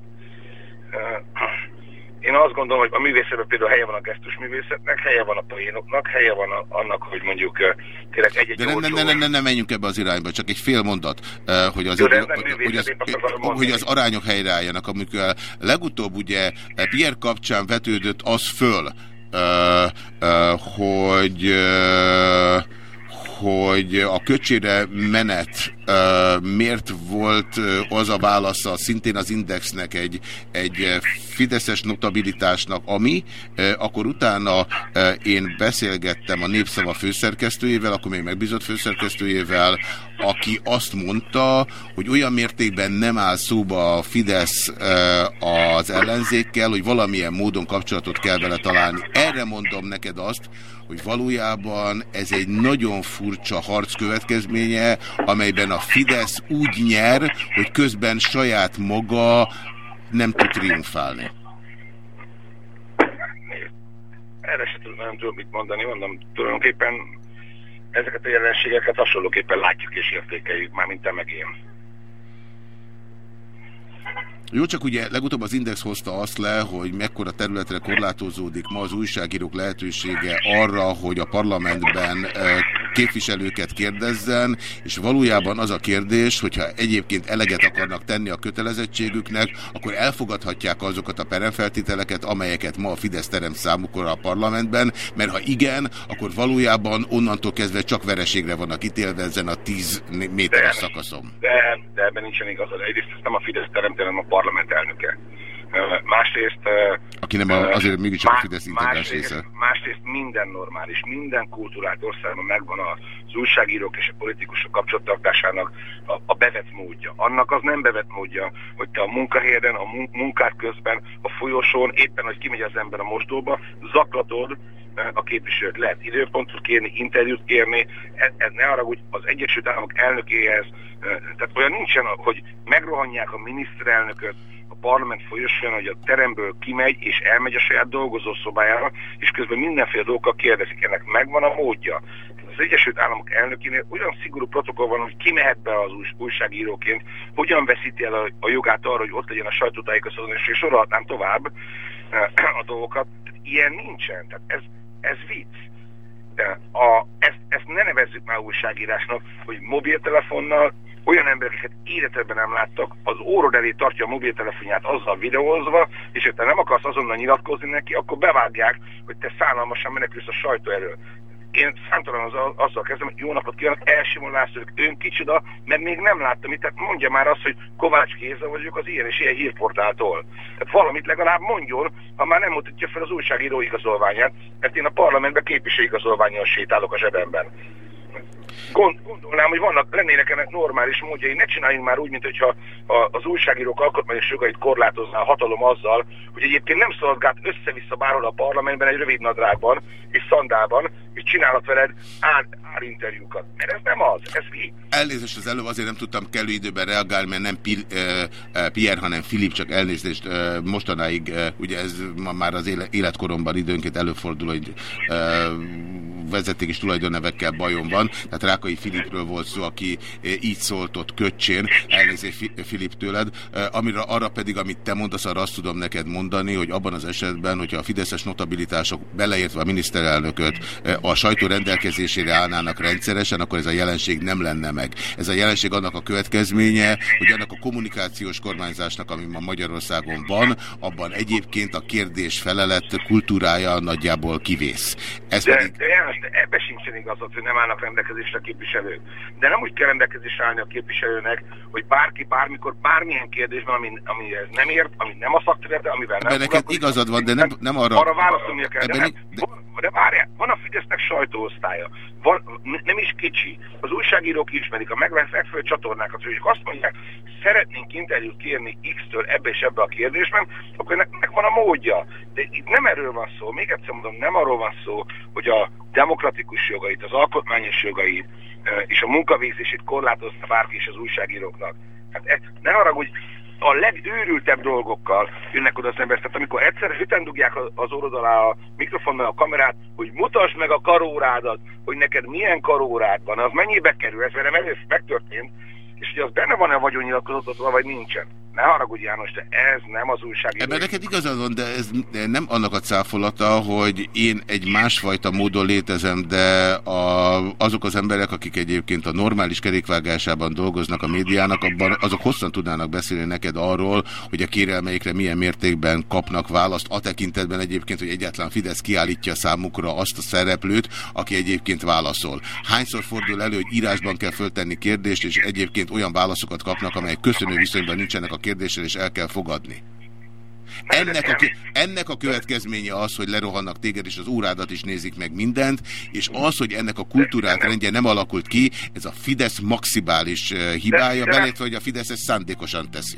én azt gondolom, hogy a művészetben például helye van a gesztus művészetnek, helye van a poénoknak, helye van a, annak, hogy mondjuk tényleg egy-egy De nem, nem, nem, nem, nem, nem menjünk ebbe az irányba, csak egy fél mondat, hogy az, Jó, hogy, az, hogy az arányok helyreálljanak, amikor legutóbb ugye Pierre kapcsán vetődött az föl, hogy hogy a köcsére menet miért volt az a válasza szintén az Indexnek egy, egy fideszes notabilitásnak, ami, akkor utána én beszélgettem a Népszava főszerkesztőjével, akkor még megbízott főszerkesztőjével, aki azt mondta, hogy olyan mértékben nem áll szóba a Fidesz az ellenzékkel, hogy valamilyen módon kapcsolatot kell vele találni. Erre mondom neked azt, hogy valójában ez egy nagyon furcsa harc következménye, amelyben a Fidesz úgy nyer, hogy közben saját maga nem tud triumfálni. Erre se tudom, nem tudom mit mondani, mondom, tulajdonképpen ezeket a jelenségeket hasonlóképpen látjuk és értékeljük már, mint te meg én. Jó, csak ugye legutóbb az Index hozta azt le, hogy mekkora területre korlátozódik ma az újságírók lehetősége arra, hogy a parlamentben eh, képviselőket kérdezzen, és valójában az a kérdés, hogyha egyébként eleget akarnak tenni a kötelezettségüknek, akkor elfogadhatják azokat a peremfeltételeket, amelyeket ma a Fidesz terem számukra a parlamentben, mert ha igen, akkor valójában onnantól kezdve csak vereségre vannak ítélve ezen a 10 méteres szakaszon. De, de ebben nincsen igazad. Egyrészt ez nem a Fidesz teremtő, hanem a parlament elnöke. Másrészt... Aki nem a, azért mégiscsak a Fidesz integráns másrészt, része. másrészt minden normális, minden kultúrált országban megvan az újságírók és a politikusok kapcsolattartásának a, a bevett módja. Annak az nem bevett módja, hogy te a munkahelyen, a mun- munkát közben, a folyosón, éppen, hogy kimegy az ember a mosdóba, zaklatod a képviselőt. Lehet időpontot kérni, interjút kérni, ez, ez ne arra, hogy az Egyesült Államok elnökéhez, eh, tehát olyan nincsen, hogy megrohanják a miniszterelnököt, a parlament folyosón, hogy a teremből kimegy és elmegy a saját dolgozószobájára, és közben mindenféle dolgokkal kérdezik. Ennek megvan a módja. Az Egyesült Államok elnökénél olyan szigorú protokoll van, hogy ki mehet be az új, újságíróként, hogyan veszíti el a, a jogát arra, hogy ott legyen a sajtótájékoztatás, és sorolhatnám tovább eh, a dolgokat. Ilyen nincsen. Tehát ez, ez vicc. A, ezt, ezt ne nevezzük már újságírásnak, hogy mobiltelefonnal olyan embereket életedben nem láttak, az órod elé tartja a mobiltelefonját azzal videózva, és ha te nem akarsz azonnal nyilatkozni neki, akkor bevágják, hogy te szállalmasan menekülsz a sajtó elől. Én számtalan azzal, azzal kezdem, hogy jó napot kívánok, Elsimon Lászlók, ön kicsoda, mert még nem láttam itt, tehát mondja már azt, hogy Kovács Géza vagyok az ilyen és ilyen hírportáltól. Tehát valamit legalább mondjon, ha már nem mutatja fel az újságíró igazolványát, mert én a parlamentben képviselő igazolványjal sétálok a zsebemben. Gond, gondolnám, hogy vannak, lennének ennek normális módjai. Ne csináljunk már úgy, mint hogyha az újságírók alkotmányos jogait korlátozná a hatalom azzal, hogy egyébként nem szaladgált össze-vissza bárhol a parlamentben egy rövid nadrágban és szandában, és csinálhat veled ár, árinterjúkat. Mert ez nem az, ez mi? Elnézést az előbb azért nem tudtam kellő időben reagálni, mert nem Pi- Pierre, hanem Filip, csak elnézést mostanáig, eh, ugye ez már az éle- életkoromban időnként előfordul, hogy eh, vezeték és tulajdonnevekkel bajom van. Tehát Rákai Filipről volt szó, aki eh, így szólt ott köcsén, elnézést Fi- Filip tőled. Eh, Amire, arra pedig, amit te mondasz, arra azt tudom neked mondani, hogy abban az esetben, hogyha a fideszes notabilitások beleértve a miniszterelnököt eh, a sajtó rendelkezésére állnának rendszeresen, akkor ez a jelenség nem lenne meg. Ez a jelenség annak a következménye, hogy annak a kommunikációs kormányzásnak, ami ma Magyarországon van, abban egyébként a kérdés felelet kultúrája nagyjából kivész. Ez De, pedig de János, ebbe sincsen igazad, hogy nem állnak rendelkezésre a képviselők. De nem úgy kell rendelkezésre állni a képviselőnek, hogy bárki bármikor bármilyen kérdésben, ami, amihez nem ért, ami nem a szakterülete, amivel nem ebben neked igazad van, de nem, nem arra... arra válaszolnia kell. De, nem, van, de várjál, van a Fidesznek sajtóosztálya. Van, nem is kicsi. Az újságírók ismerik a megfelelő csatornákat, hogy azt mondják, szeretnénk interjút kérni X-től ebbe és ebbe a kérdésben, akkor ennek, ennek van a módja. De itt nem erről van szó, még egyszer mondom, nem arról van szó, hogy a demokratikus jogait, az alkotmányos jogait és a munkavégzését korlátozta bárki is az újságíróknak. Hát ez, ne haragudj, a legőrültebb dolgokkal jönnek oda az emberek. Tehát amikor egyszer üten dugják az orrod alá a mikrofonnal a kamerát, hogy mutasd meg a karórádat, hogy neked milyen karórád van, az mennyibe kerül, ez velem először megtörtént, és hogy az benne van-e a vagyonnyilatkozatodban, vagy nincsen. Ne haragudj János, de ez nem az újságíró. Ebben neked igazad van, de ez nem annak a cáfolata, hogy én egy másfajta módon létezem, de a, azok az emberek, akik egyébként a normális kerékvágásában dolgoznak a médiának, abban azok hosszan tudnának beszélni neked arról, hogy a kérelmeikre milyen mértékben kapnak választ, a tekintetben egyébként, hogy egyáltalán Fidesz kiállítja számukra azt a szereplőt, aki egyébként válaszol. Hányszor fordul elő, hogy írásban kell föltenni kérdést, és egyébként olyan válaszokat kapnak, amelyek köszönő viszonyban nincsenek a kérdéssel, és el kell fogadni. Ennek a, ennek a következménye az, hogy lerohannak téged, és az órádat is nézik meg mindent, és az, hogy ennek a kultúrát rendje nem alakult ki, ez a Fidesz maximális eh, hibája, belétve, hogy a Fidesz ezt szándékosan teszi.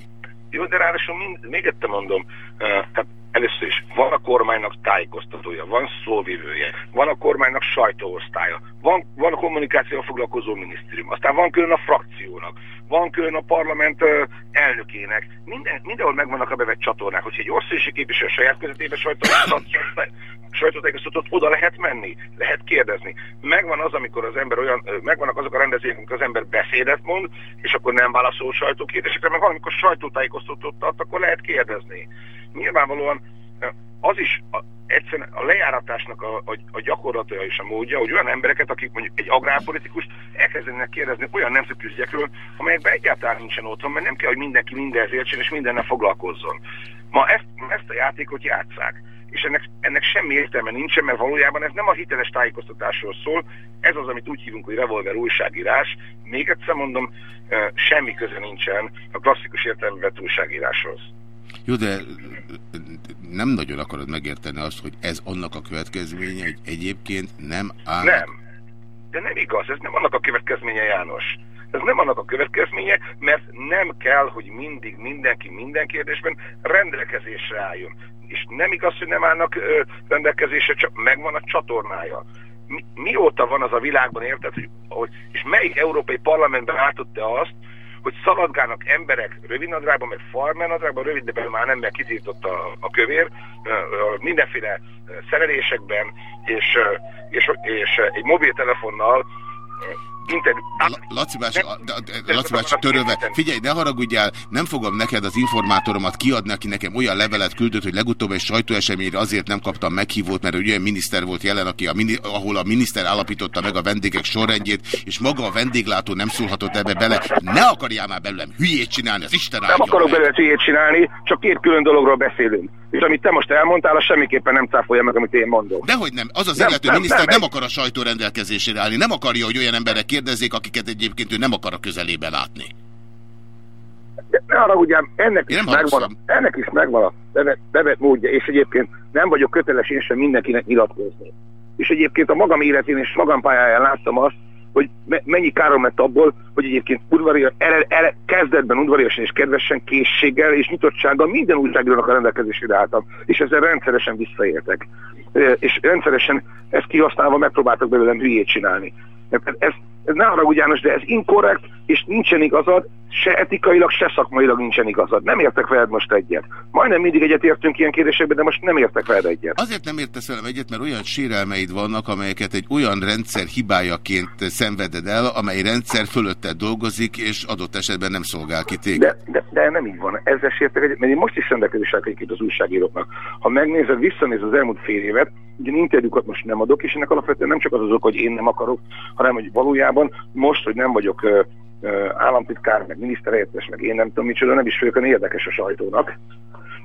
Jó, de ráadásul mind, még egyszer mondom, uh, tehát először is van a kormánynak tájékoztatója, van szóvivője, van a kormánynak sajtóosztálya, van, van a kommunikációval foglalkozó minisztérium, aztán van külön a frakciónak, van külön a parlament uh, elnökének, Minden, mindenhol megvannak a bevett csatornák, hogyha egy országosi képviselő saját közvetében sajtótájékoztatót oda lehet menni, lehet kérdezni. Megvan az, amikor az ember olyan, megvannak azok a rendezvények, amikor az ember beszédet mond, és akkor nem válaszol sajtókérdésekre, meg van, amikor sajtótájékoztatót ad, akkor lehet kérdezni. Nyilvánvalóan az is a, egyszerűen a lejáratásnak a, a, a gyakorlata és a módja, hogy olyan embereket, akik mondjuk egy agrárpolitikus elkezdenek kérdezni olyan nemzetközi ügyekről, amelyekben egyáltalán nincsen otthon, mert nem kell, hogy mindenki mindenhez értsen és mindennel foglalkozzon. Ma ezt, ezt a játékot játszák és ennek, ennek semmi értelme nincsen, mert valójában ez nem a hiteles tájékoztatásról szól, ez az, amit úgy hívunk, hogy revolver újságírás. Még egyszer mondom, semmi köze nincsen a klasszikus vett újságíráshoz. Jó, de nem nagyon akarod megérteni azt, hogy ez annak a következménye, hogy egyébként nem áll. Nem. De nem igaz, ez nem annak a következménye, János. Ez nem annak a következménye, mert nem kell, hogy mindig mindenki minden kérdésben rendelkezésre álljon és nem igaz, hogy nem állnak rendelkezésre, csak megvan a csatornája. Mi, mióta van az a világban, érted, hogy, hogy, és melyik európai parlamentben átotta azt, hogy szaladgálnak emberek rövidnadrágban, meg farmernadrágban, rövidebben már nem, mert kitiltott a, a kövér, mindenféle szerelésekben, és, és, és egy mobiltelefonnal interjú... Laci bácsi, Laci bácsi törölve, figyelj, ne haragudjál, nem fogom neked az informátoromat kiadni, aki nekem olyan levelet küldött, hogy legutóbb egy sajtóeseményre azért nem kaptam meghívót, mert olyan miniszter volt jelen, aki a mini, ahol a miniszter állapította meg a vendégek sorrendjét, és maga a vendéglátó nem szólhatott ebbe bele. Ne akarjál már belőlem hülyét csinálni, az Isten Nem akarok belőle hülyét csinálni, csak két külön dologról beszélünk. És amit te most elmondtál, az semmiképpen nem cáfolja meg, amit én mondok. Dehogy nem. Az az nem, illető nem, miniszter nem, nem akar a sajtó rendelkezésére állni. Nem akarja, hogy olyan emberek kérdezzék, akiket egyébként ő nem akar a közelébe látni. De ne arra ugye, ennek is, megvan, a, ennek is megvan a bevet módja, és egyébként nem vagyok köteles én sem mindenkinek nyilatkozni. És egyébként a magam életén és magam pályáján láttam azt, hogy mennyi károm lett abból, hogy egyébként udvarias, ele, ele, kezdetben udvariasan és kedvesen, készséggel és nyitottsággal minden újságírónak a rendelkezésére álltam, és ezzel rendszeresen visszaéltek. És rendszeresen ezt kihasználva megpróbáltak belőlem hülyét csinálni. Ez, ez ne arra János, de ez inkorrekt, és nincsen igazad, se etikailag, se szakmailag nincsen igazad. Nem értek veled most egyet. Majdnem mindig egyet értünk ilyen kérdésekben, de most nem értek veled egyet. Azért nem értesz velem egyet, mert olyan sérelmeid vannak, amelyeket egy olyan rendszer hibájaként szenveded el, amely rendszer fölötted dolgozik, és adott esetben nem szolgál ki téged. De, de, de nem így van. Ezzel sértek egyet, mert én most is rendelkezések egyébként az újságíróknak. Ha megnézed, visszanéz az elmúlt fél évet, ugye interjúkat most nem adok, és ennek alapvetően nem csak az azok, hogy én nem akarok, hanem hogy valójában most, hogy nem vagyok államtitkár, meg miniszterhelyettes, meg én nem tudom micsoda, nem is főleg érdekes a sajtónak.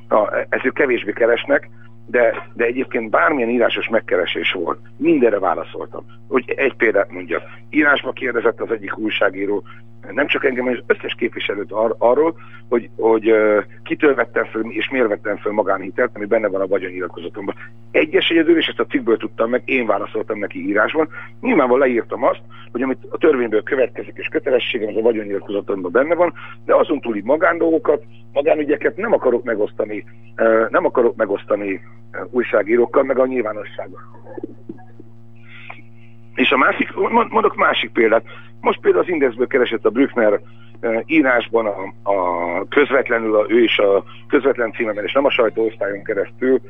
Na, ezért kevésbé keresnek, de, de egyébként bármilyen írásos megkeresés volt, mindenre válaszoltam. Hogy egy példát mondjak. Írásba kérdezett az egyik újságíró, nem csak engem, hanem az összes képviselőt ar arról, hogy, hogy uh, kitől vettem föl és miért vettem föl magánhitelt, ami benne van a vagyonnyilatkozatomban. Egyes egyedül, és ezt a cikkből tudtam meg, én válaszoltam neki írásban. Nyilvánvalóan leírtam azt, hogy amit a törvényből következik, és kötelességem, az a vagyonnyilatkozatomban benne van, de azon túli magándolgokat, magánügyeket nem akarok megosztani, uh, nem akarok megosztani uh, újságírókkal, meg a nyilvánossággal. És a másik, mondok másik példát. Most például az Indexből keresett a Brückner e, írásban a, a közvetlenül, a, ő is a közvetlen címeben, és nem a sajtóosztályon keresztül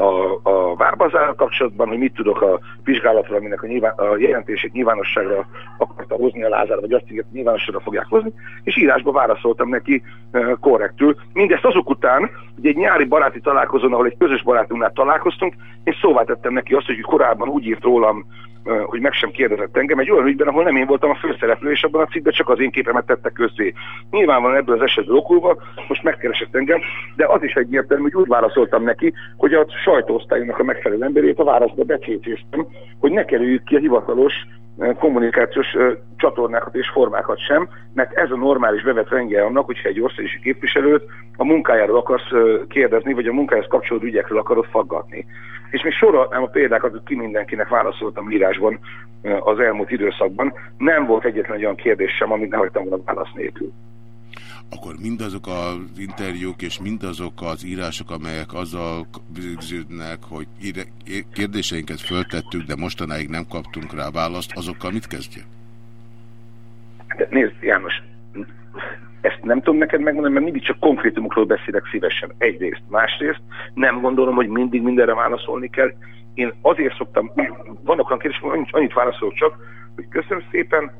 a, a várbazárral kapcsolatban, hogy mit tudok a vizsgálatról, aminek a, nyilván, a jelentését nyilvánosságra akarta hozni a Lázár, vagy azt ígért, nyilvánosságra fogják hozni, és írásba válaszoltam neki e, korrektül. Mindezt azok után, hogy egy nyári baráti találkozón, ahol egy közös barátunknál találkoztunk, és szóvá tettem neki azt, hogy korábban úgy írt rólam, e, hogy meg sem kérdezett engem, egy olyan ügyben, ahol nem én voltam a főszereplő, és abban a cikkben csak az én képemet tette közzé. Nyilvánvalóan ebből az esetből okulva, most megkeresett engem, de az is egyértelmű, hogy úgy válaszoltam neki, hogy a sajtóosztályunknak a megfelelő emberét a válaszba becécéztem, hogy ne kerüljük ki a hivatalos kommunikációs csatornákat és formákat sem, mert ez a normális bevett rendje annak, hogyha egy országosi képviselőt a munkájáról akarsz kérdezni, vagy a munkájához kapcsolódó ügyekről akarod faggatni. És még sorolhatnám a példákat, hogy ki mindenkinek válaszoltam írásban az elmúlt időszakban. Nem volt egyetlen olyan kérdés sem, amit ne hagytam volna válasz nélkül akkor mindazok az interjúk és mindazok az írások, amelyek azzal végződnek, hogy kérdéseinket föltettük, de mostanáig nem kaptunk rá választ, azokkal mit kezdjek? De nézd, János, ezt nem tudom neked megmondani, mert mindig csak konkrétumokról beszélek szívesen. Egyrészt. Másrészt nem gondolom, hogy mindig mindenre válaszolni kell. Én azért szoktam, vannak olyan kérdések, annyit, annyit válaszolok csak, hogy köszönöm szépen,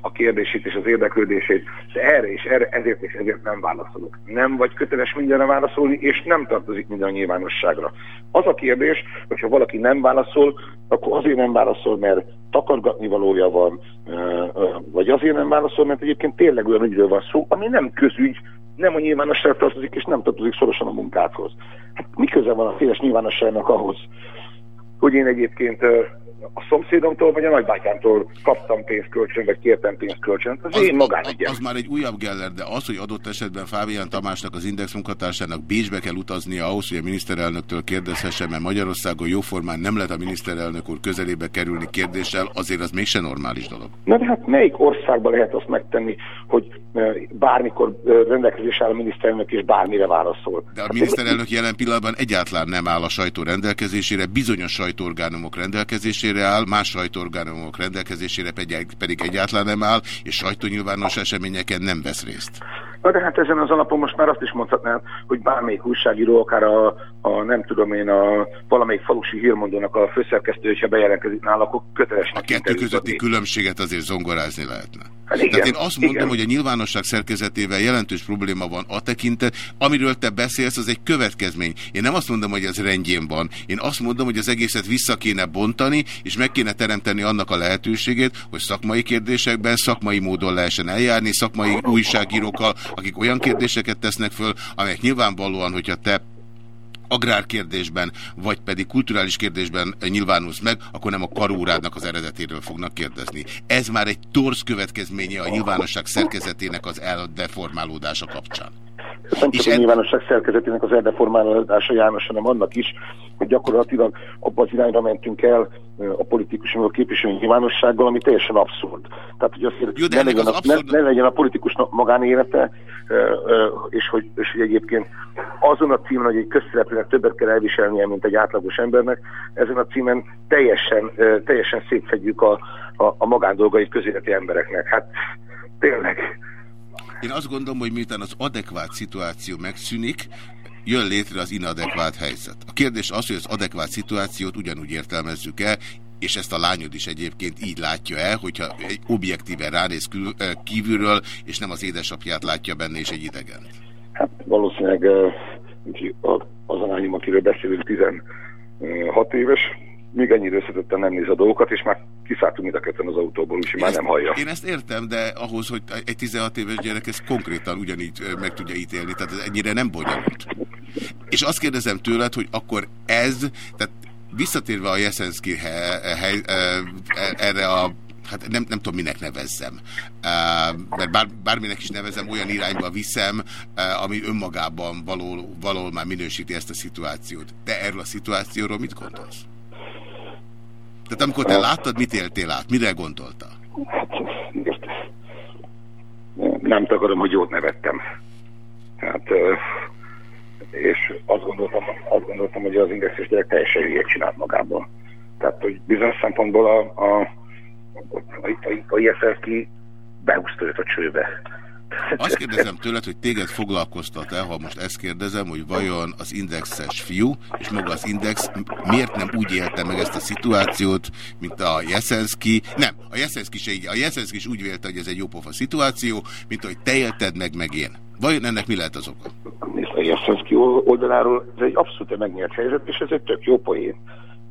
a kérdését és az érdeklődését, de erre és erre ezért és ezért nem válaszolok. Nem vagy köteles mindenre válaszolni, és nem tartozik minden a nyilvánosságra. Az a kérdés, hogyha valaki nem válaszol, akkor azért nem válaszol, mert takargatni valója van, vagy azért nem válaszol, mert egyébként tényleg olyan ügyről van szó, ami nem közügy, nem a nyilvánosság tartozik, és nem tartozik szorosan a munkákhoz. Hát mi köze van a féles nyilvánosságnak ahhoz, hogy én egyébként a szomszédomtól vagy a nagybátyámtól kaptam pénzt kölcsön, vagy kértem pénzt kölcsön. Az, az én magánügyem. Az már egy újabb geller, de az, hogy adott esetben Fábián Tamásnak, az Index munkatársának Bécsbe kell utaznia ahhoz, hogy a miniszterelnöktől kérdezhesse, mert Magyarországon jóformán nem lehet a miniszterelnök úr közelébe kerülni kérdéssel, azért az mégsem normális dolog. Na de hát melyik országban lehet azt megtenni, hogy bármikor rendelkezés áll a miniszterelnök és bármire válaszol? De a miniszterelnök jelen pillanatban egyáltalán nem áll a sajtó rendelkezésére, bizonyos sajtóorgánumok rendelkezésére, rendelkezésére áll, más sajtóorgánumok rendelkezésére pedig, egyáltalán nem áll, és sajtónyilvános eseményeken nem vesz részt. Na de hát ezen az alapon most már azt is mondhatnám, hogy bármelyik újságíró, akár a, a nem tudom én, a valamelyik falusi hírmondónak a főszerkesztő, hogyha bejelentkezik nála, akkor kötelesnek. A kettő közötti különbséget azért zongorázni lehetne. Hát igen, Tehát én azt mondom, igen. hogy a nyilvánosság szerkezetével jelentős probléma van a tekintet, amiről te beszélsz, az egy következmény. Én nem azt mondom, hogy ez rendjén van. Én azt mondom, hogy az egészet vissza kéne bontani, és meg kéne teremteni annak a lehetőségét, hogy szakmai kérdésekben szakmai módon lehessen eljárni, szakmai újságírókkal, akik olyan kérdéseket tesznek föl, amelyek nyilvánvalóan, hogyha te agrárkérdésben, vagy pedig kulturális kérdésben nyilvánulsz meg, akkor nem a karórádnak az eredetéről fognak kérdezni. Ez már egy torz következménye a nyilvánosság szerkezetének az eldeformálódása kapcsán. Nem csak a nyilvánosság szerkezetének az eldeformálódása János, hanem annak is, hogy gyakorlatilag abban az irányra mentünk el a politikus, a képviselő nyilvánossággal, ami teljesen abszurd. Tehát, hogy azért Jó, ne, legyen az a, ne, ne legyen a politikus magánélete, és hogy, és hogy egyébként azon a címen, hogy egy közszereplőnek többet kell elviselnie, mint egy átlagos embernek, ezen a címen teljesen, teljesen szétfedjük a, a, a magándolgait közéleti embereknek. Hát tényleg. Én azt gondolom, hogy miután az adekvát szituáció megszűnik, jön létre az inadekvát helyzet. A kérdés az, hogy az adekvát szituációt ugyanúgy értelmezzük el, és ezt a lányod is egyébként így látja el, hogyha egy objektíven ránéz kívülről, és nem az édesapját látja benne, és egy idegen. Hát valószínűleg az a lányom, akiről beszélünk, 16 éves, még ennyire összetetten nem néz a dolgokat, és már kiszálltunk mind a ketten az autóból, úgyhogy már nem hallja. Én ezt értem, de ahhoz, hogy egy 16 éves gyerek ezt konkrétan ugyanígy meg tudja ítélni, tehát ez ennyire nem bonyolult. És azt kérdezem tőled, hogy akkor ez, tehát visszatérve a Jeszenszki erre a hát nem, nem tudom, minek nevezzem. Mert bár, bárminek is nevezem, olyan irányba viszem, ami önmagában való, való már minősíti ezt a szituációt. Te erről a szituációról mit gondolsz? Tehát amikor te láttad, mit éltél át? Mire gondoltál? Nem takarom, hogy jót nevettem. Hát, és azt gondoltam, azt gondoltam hogy az indexes gyerek teljesen hülyét csinált magában. Tehát, hogy bizonyos szempontból a, a, a, a, a ISFK behúzta őt a csőbe. Azt kérdezem tőled, hogy téged foglalkoztat-e, ha most ezt kérdezem, hogy vajon az indexes fiú, és maga az index miért nem úgy élte meg ezt a szituációt, mint a Jeszenszki. Nem, a Jeszenszki se így, a Jeszenszki is úgy vélte, hogy ez egy jópofa szituáció, mint hogy te élted meg, meg én. Vajon ennek mi lehet az oka? Nézd, a Jeszenszki oldaláról ez egy abszolút megnyert helyzet, és ez egy tök jó poén.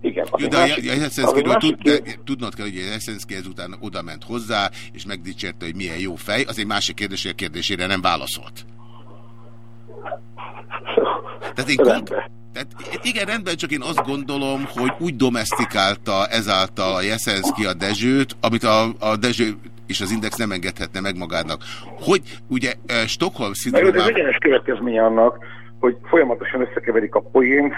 Igen. Jó, de a Jeszenszkiről tud, tudnod kell, hogy a Jeszenszki ezután oda ment hozzá, és megdicsérte, hogy milyen jó fej. Az egy másik kérdés, hogy a kérdésére nem válaszolt. Tehát én kont... Tehát igen, rendben, csak én azt gondolom, hogy úgy domestikálta ezáltal a Jeszenszki a Dezsőt, amit a, a Dezső és az Index nem engedhetne meg magának. Hogy ugye Stockholm szindrómában... Ez egyenes következménye annak, hogy folyamatosan összekeverik a poént,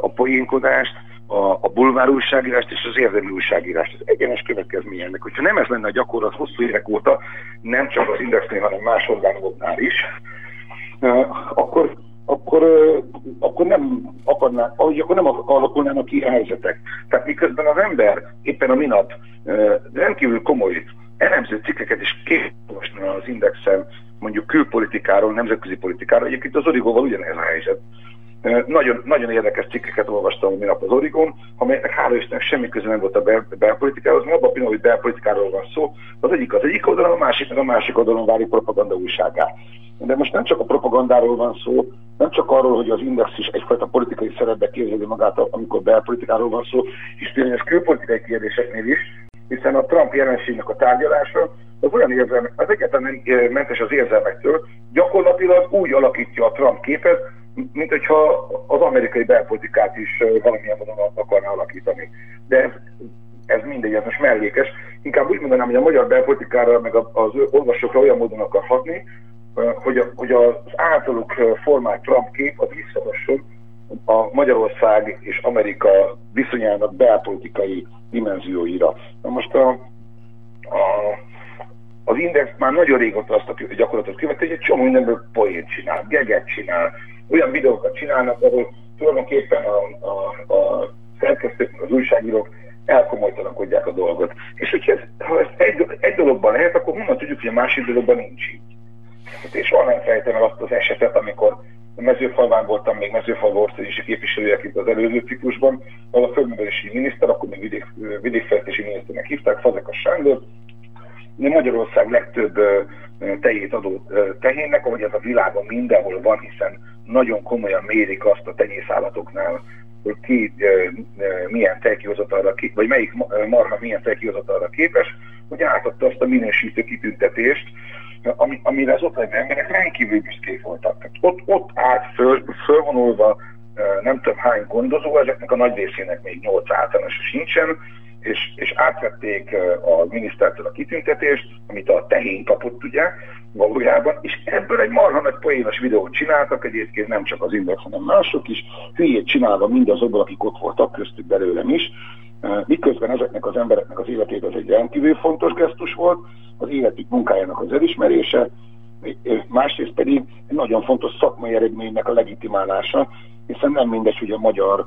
a poénkodást, a, a bulvár újságírást és az érdemi újságírást. Ez egyenes következmény ennek. Hogyha nem ez lenne a gyakorlat hosszú évek óta, nem csak az Indexnél, hanem más orgánoknál is, akkor, akkor, akkor nem akarná, akkor nem alakulnának ki helyzetek. Tehát miközben az ember éppen a minap rendkívül komoly elemző cikkeket is képolvasni az Indexen, mondjuk külpolitikáról, nemzetközi politikáról, egyébként az Origóval ugyanez a helyzet nagyon, nagyon érdekes cikkeket olvastam minap az Origon, amelynek hála Istennek semmi köze nem volt a bel belpolitikához, mert abban a pillanatban, hogy belpolitikáról van szó, az egyik az egyik oldalon, a másik meg a másik oldalon válik propaganda újságá. De most nem csak a propagandáról van szó, nem csak arról, hogy az Index is egyfajta politikai szerepbe képzeli magát, amikor belpolitikáról van szó, és bizonyos külpolitikai kérdéseknél is, hiszen a Trump jelenségnek a tárgyalása az olyan érzelmek, az egyetlen nem mentes az érzelmektől, gyakorlatilag úgy alakítja a Trump képet, mint hogyha az amerikai belpolitikát is valamilyen módon akarná alakítani. De ez, ez mindegy, ez most mellékes. Inkább úgy mondanám, hogy a magyar belpolitikára, meg az olvasókra olyan módon akar hatni, hogy, a, hogy az általuk formált Trump kép az visszahasson a Magyarország és Amerika viszonyának belpolitikai dimenzióira. Na most a, a, az Index már nagyon régóta azt a gyakorlatot követi, hogy egy csomó mindenből poént csinál, geget csinál, olyan videókat csinálnak, ahol tulajdonképpen a, a, a szerkesztők, az újságírók elkomolytalakodják a dolgot. És hogyha ez, ha ez egy, egy dologban lehet, akkor honnan tudjuk, hogy a másik dologban nincs így. És soha nem fejtem el azt az esetet, amikor mezőfalván voltam még mezőfalva országgyűlési képviselőjeként az előző ciklusban, ahol a földművelési miniszter, akkor még vidék, vidékfejlesztési miniszternek hívták, Fazekas Sándor, Magyarország legtöbb tejét adó tehénnek, ahogy ez a világon mindenhol van, hiszen nagyon komolyan mérik azt a tenyészállatoknál, hogy ki milyen tejkihozatalra, vagy melyik marha milyen tejkihozatalra képes, hogy átadta azt a minősítő kitüntetést, ami, amire az ott levő emberek rendkívül büszkék voltak. Tehát ott, ott állt föl, fölvonulva nem tudom hány gondozó, ezeknek a nagy részének még 8 általános sincsen, és, és átvették a minisztertől a kitüntetést, amit a tehén kapott ugye valójában, és ebből egy marha nagy poénos videót csináltak, egyébként nem csak az Index, hanem mások is, hülyét csinálva mindazokból, akik ott voltak, köztük belőlem is, miközben ezeknek az embereknek az életében ez egy rendkívül fontos gesztus volt, az életük munkájának az elismerése, másrészt pedig egy nagyon fontos szakmai eredménynek a legitimálása, hiszen nem mindegy, hogy a magyar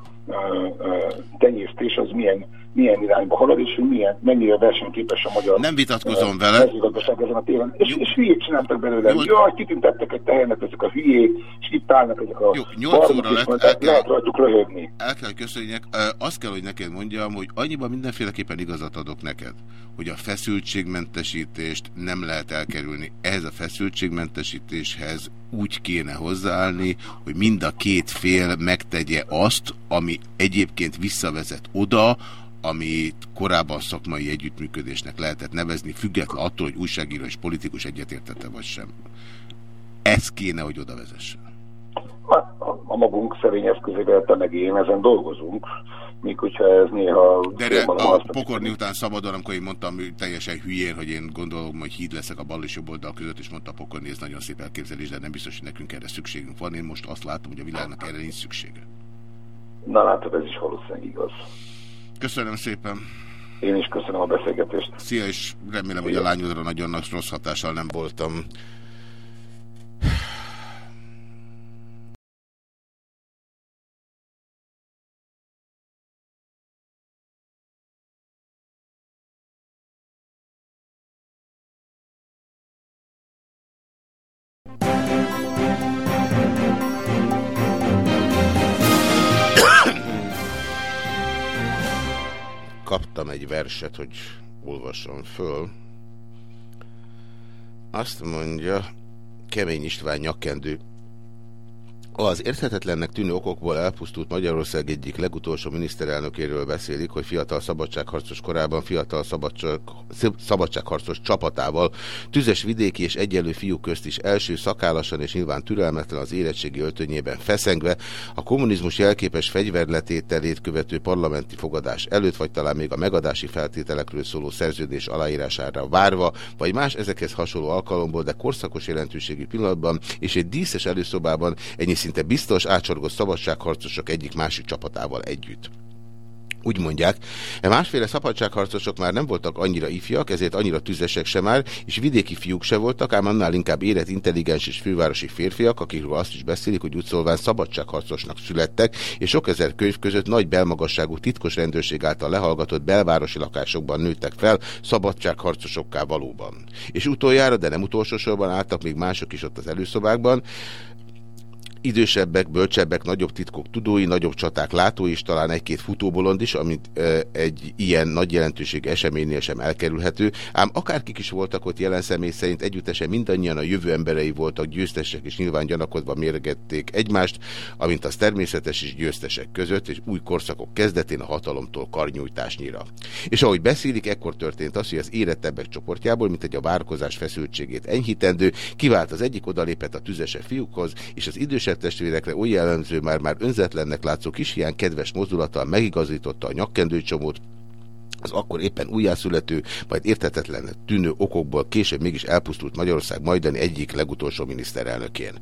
tenyésztés az milyen, milyen irányba halad, és hogy milyen, mennyire versenyképes a magyar Nem vitatkozom uh, vele. ezen a téren. És, és hülyék csináltak belőle. Jó, Jaj, kitüntettek egy tehernet ezek a hülyék, és itt állnak ezek a Jó, 8 óra lett, el kell, lehet rajtuk röhögni. El kell köszönjek. Azt kell, hogy neked mondjam, hogy annyiban mindenféleképpen igazat adok neked, hogy a feszültségmentesítést nem lehet elkerülni. Ehhez a feszültségmentesítéshez úgy kéne hozzáállni, hogy mind a két fél megtegye azt, ami egyébként visszavezet oda, amit korábban szakmai együttműködésnek lehetett nevezni, független attól, hogy újságíró és politikus egyetértette vagy sem. Ez kéne, hogy oda vezessen. A, a, a magunk szerény eszközével, meg én ezen dolgozunk még hogyha ez néha... De a pokorni után szabadon, amikor én mondtam teljesen hülyén, hogy én gondolom, hogy híd leszek a bal és jobb oldal között, és mondta pokorni, ez nagyon szép elképzelés, de nem biztos, hogy nekünk erre szükségünk van. Én most azt látom, hogy a világnak erre nincs szüksége. Na látod, ez is valószínűleg igaz. Köszönöm szépen. Én is köszönöm a beszélgetést. Szia, és remélem, hogy a lányodra nagyon nagy rossz hatással nem voltam. Kaptam egy verset, hogy olvasom föl. Azt mondja, Kemény István nyakkendő. Az érthetetlennek tűnő okokból elpusztult Magyarország egyik legutolsó miniszterelnökéről beszélik, hogy fiatal szabadságharcos korában fiatal szabadság, szabadságharcos csapatával tüzes vidéki és egyenlő fiúk közt is első szakállasan és nyilván türelmetlen az érettségi öltönyében feszengve a kommunizmus jelképes fegyverletételét követő parlamenti fogadás előtt, vagy talán még a megadási feltételekről szóló szerződés aláírására várva, vagy más ezekhez hasonló alkalomból, de korszakos jelentőségi pillanatban és egy díszes előszobában ennyi szinte biztos átsorgott szabadságharcosok egyik másik csapatával együtt. Úgy mondják, e másféle szabadságharcosok már nem voltak annyira ifjak, ezért annyira tüzesek sem már, és vidéki fiúk se voltak, ám annál inkább érett, intelligens és fővárosi férfiak, akikről azt is beszélik, hogy szólván szabadságharcosnak születtek, és sok ezer könyv között nagy belmagasságú titkos rendőrség által lehallgatott belvárosi lakásokban nőttek fel szabadságharcosokká valóban. És utoljára, de nem utolsó sorban álltak még mások is ott az előszobákban, idősebbek, bölcsebbek, nagyobb titkok tudói, nagyobb csaták látói, és talán egy-két futóbolond is, amit egy ilyen nagy jelentőség eseménynél sem elkerülhető, ám akárkik is voltak ott jelen személy szerint együttesen mindannyian a jövő emberei voltak győztesek, és nyilván gyanakodva mérgették egymást, amint az természetes és győztesek között, és új korszakok kezdetén a hatalomtól karnyújtásnyira. És ahogy beszélik, ekkor történt az, hogy az érettebbek csoportjából, mint egy a várkozás feszültségét enyhítendő, kivált az egyik odalépett a tüzese fiúkhoz, és az idősebb testvérekre oly jellemző már-már önzetlennek látszó kishián kedves mozdulattal megigazította a nyakkendőcsomót, az akkor éppen újjászülető, majd értetetlen tűnő okokból később mégis elpusztult Magyarország majdani egyik legutolsó miniszterelnökén.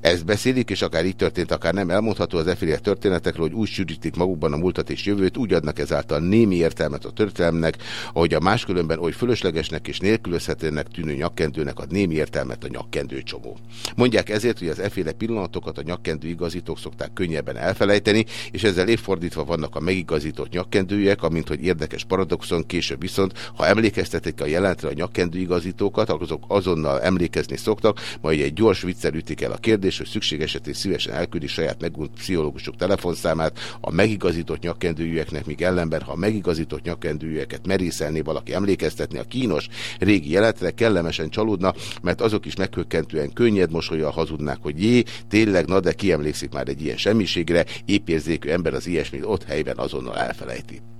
Ezt beszélik, és akár így történt, akár nem elmondható az efféle történetekről, hogy úgy sűrítik magukban a múltat és jövőt, úgy adnak ezáltal némi értelmet a történelemnek, ahogy a máskülönben oly fölöslegesnek és nélkülözhetőnek tűnő nyakkendőnek ad némi értelmet a nyakkendő csomó. Mondják ezért, hogy az efféle pillanatokat a nyakkendő igazítók szokták könnyebben elfelejteni, és ezzel évfordítva vannak a megigazított nyakkendőjek, amint hogy érdekes paradoxon, később viszont, ha emlékeztetik a jelentre a nyakkendő igazítókat, azok azonnal emlékezni szoktak, majd egy gyors viccel ütik el a kérdés, hogy szükség esetén szívesen elküldi saját megunt pszichológusok telefonszámát a megigazított nyakkendőjűeknek, míg ellenben, ha megigazított nyakkendőjűeket merészelné valaki emlékeztetni a kínos régi jelentre, kellemesen csalódna, mert azok is meghökkentően könnyed mosolyal hazudnák, hogy jé, tényleg, na de ki emlékszik már egy ilyen semmiségre, épérzékű ember az ilyesmit ott helyben azonnal elfelejti.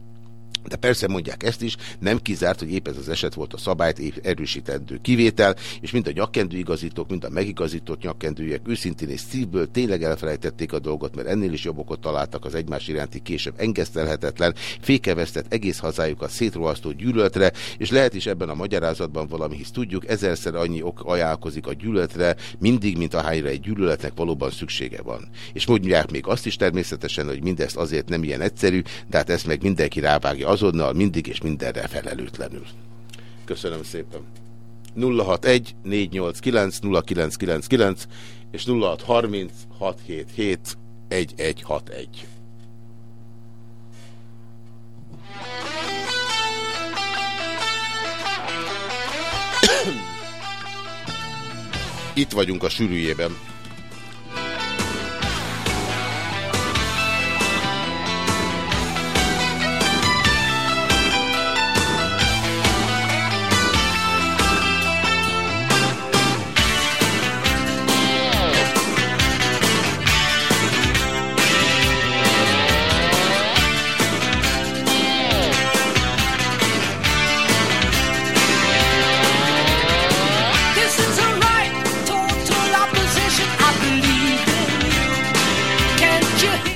De persze mondják ezt is, nem kizárt, hogy épp ez az eset volt a szabályt erősítendő kivétel, és mind a nyakkendő igazítók, mind a megigazított nyakkendőjek őszintén és szívből tényleg elfelejtették a dolgot, mert ennél is jobbokot találtak az egymás iránti később engesztelhetetlen, fékevesztett egész hazájukat szétrohasztó gyűlöletre, és lehet is ebben a magyarázatban valami, hisz tudjuk, ezerszer annyi ok ajánlkozik a gyűlöletre, mindig, mint ahányra egy gyűlöletnek valóban szüksége van. És mondják még azt is természetesen, hogy mindezt azért nem ilyen egyszerű, de hát ezt meg mindenki rávágja azonnal, mindig és mindenre felelőtlenül. Köszönöm szépen. 061 489 0999 és 0630 677 1161. Itt vagyunk a sűrűjében.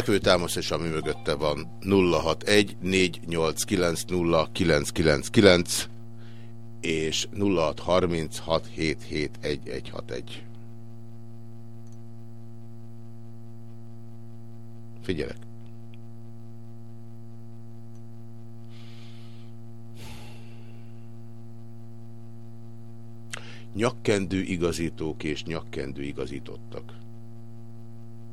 Fekvőtámasz és ami mögötte van 061 489 és 0636771161. Figyelek! Nyakkendő igazítók és nyakkendő igazítottak.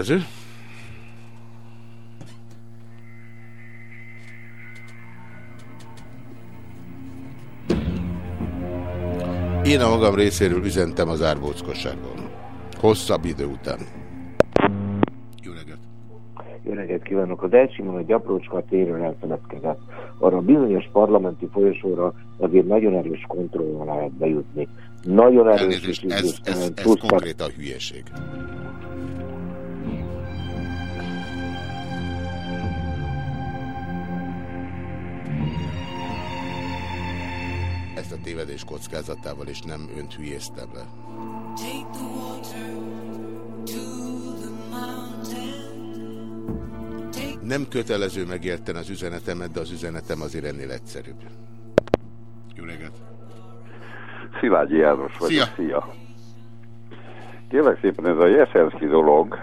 kötelező. Én a magam részéről üzentem az árbóckosságon. Hosszabb idő után. Jó reggelt! Jó reggelt kívánok! Az Elsimon a Gyaprócska téről elfeledkezett. Arra a bizonyos parlamenti folyosóra azért nagyon erős kontrollon lehet bejutni. Nagyon erős Elnézést, és ez, ez, időszerűen. ez Plusz konkrétan hülyeség. A tévedés kockázatával, és nem önt hülyéztem le. Nem kötelező megérteni az üzenetemet, de az üzenetem azért ennél egyszerűbb. Jó reggelt! Szilágyi János vagyok. Szia. Szia. Kérlek szépen, ez a Jeszenszki dolog,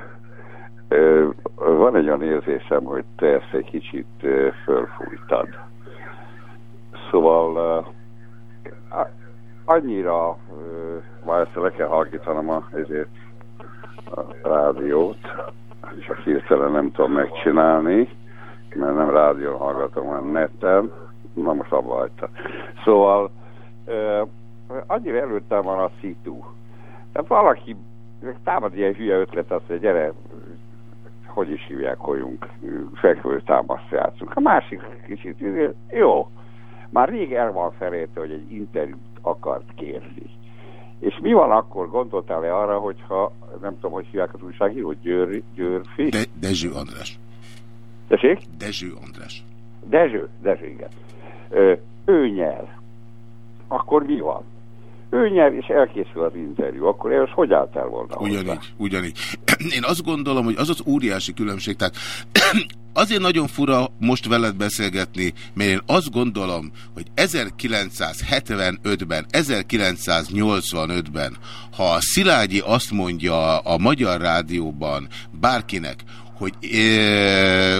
van egy olyan érzésem, hogy te ezt egy kicsit fölfújtad. Szóval annyira, már ezt le kell halkítanom a, ezért a rádiót, és a hirtelen nem tudom megcsinálni, mert nem rádión hallgatom, hanem neten, na most abba hagyta. Szóval ö, annyira előttem van a szitu. Tehát valaki támad ilyen hülye ötlet, azt mondja, gyere, hogy is hívják, holjunk, fekvő támaszt játszunk. A másik kicsit, jó, már rég el van felélte, hogy egy interjút akart kérni. És mi van akkor, gondoltál-e arra, hogyha, nem tudom, hogy hívják az újságíró, Győr, Győrfi? De, Dezső András. Tessék? Dezső András. Dezső, Dezső, igen. Ö, ő nyer. Akkor mi van? Ő nyer, és elkészül az interjú. Akkor ez hogy állt el volna hozzá? Ugyanígy, ugyanígy. Én azt gondolom, hogy az az óriási különbség, tehát azért nagyon fura most veled beszélgetni, mert én azt gondolom, hogy 1975-ben, 1985-ben, ha a Szilágyi azt mondja a Magyar Rádióban bárkinek, hogy,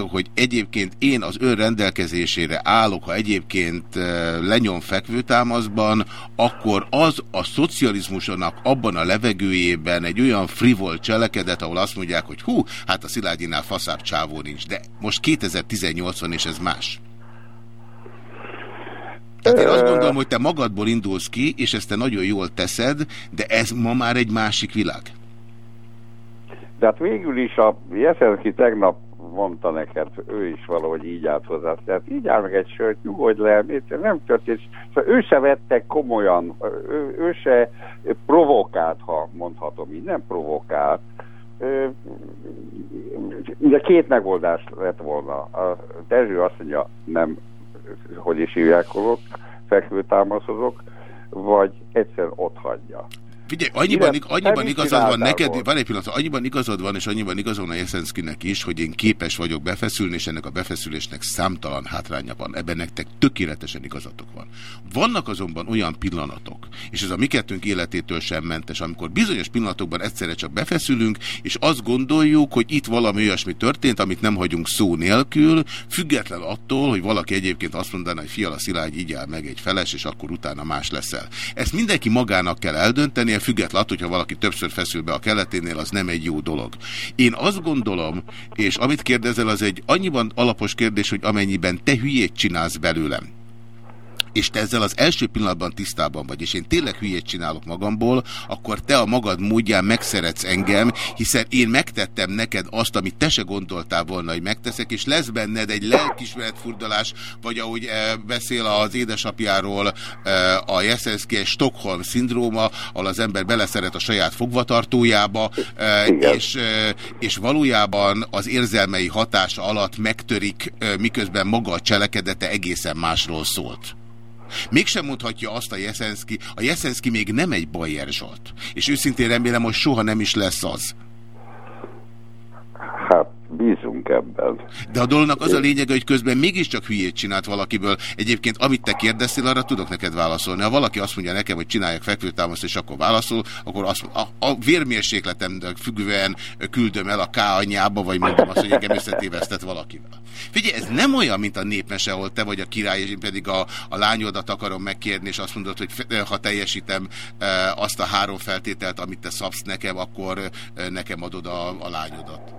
hogy egyébként én az ön rendelkezésére állok, ha egyébként eh, lenyom fekvőtámaszban, akkor az a szocializmusnak abban a levegőjében egy olyan frivol cselekedet, ahol azt mondják, hogy hú, hát a Szilágyinál faszább csávó nincs, de most 2018 van, és ez más. Tehát én azt gondolom, hogy te magadból indulsz ki, és ezt te nagyon jól teszed, de ez ma már egy másik világ. De hát végül is a Jeszenszki tegnap mondta neked, ő is valahogy így állt hozzá. Tehát így áll meg egy sört, nyugodj le, nem történt. Szóval ő se vette komolyan, ő, ő se provokált, ha mondhatom így, nem provokált. De két megoldás lett volna. A Dezső azt mondja, nem, hogy is hívják holok, fekvőtámaszozok, vagy egyszer ott hagyja. Figyelj, annyiban, Mire- annyiban igazad van neked, van egy pillanat, annyiban igazad van, és annyiban igazad van a Jeszenszkinek is, hogy én képes vagyok befeszülni, és ennek a befeszülésnek számtalan hátránya van. Ebben nektek tökéletesen igazatok van. Vannak azonban olyan pillanatok, és ez a mi kettőnk életétől sem mentes, amikor bizonyos pillanatokban egyszerre csak befeszülünk, és azt gondoljuk, hogy itt valami olyasmi történt, amit nem hagyunk szó nélkül, független attól, hogy valaki egyébként azt mondaná, hogy fiala Szilágy, így áll meg egy feles, és akkor utána más leszel. Ezt mindenki magának kell eldöntenie, történjen, függetlenül attól, hogyha valaki többször feszül be a keleténél, az nem egy jó dolog. Én azt gondolom, és amit kérdezel, az egy annyiban alapos kérdés, hogy amennyiben te hülyét csinálsz belőlem, és te ezzel az első pillanatban tisztában vagy, és én tényleg hülyét csinálok magamból, akkor te a magad módján megszeretsz engem, hiszen én megtettem neked azt, amit te se gondoltál volna, hogy megteszek, és lesz benned egy lelkismeretfurdalás, vagy ahogy eh, beszél az édesapjáról eh, a Jeszenszki, egy Stockholm szindróma, ahol az ember beleszeret a saját fogvatartójába, eh, és, és valójában az érzelmei hatása alatt megtörik, miközben maga a cselekedete egészen másról szólt. Mégsem mondhatja azt a Jeszenszki, a Jeszenszki még nem egy Bajer Zsolt, és őszintén remélem, hogy soha nem is lesz az. Hát bízunk ebben. De a dolognak az a lényege, hogy közben mégiscsak hülyét csinált valakiből. Egyébként, amit te kérdeztél, arra tudok neked válaszolni. Ha valaki azt mondja nekem, hogy csináljak fekvőtámaszt, és akkor válaszol, akkor azt, a, a vérmérsékletem függően küldöm el a K anyjába, vagy mondom azt, hogy engem összetévesztett valakivel. Figyelj, ez nem olyan, mint a népmese, ahol te vagy a király, és én pedig a, a lányodat akarom megkérni, és azt mondod, hogy ha teljesítem e, azt a három feltételt, amit te szabsz nekem, akkor e, nekem adod a, a lányodat.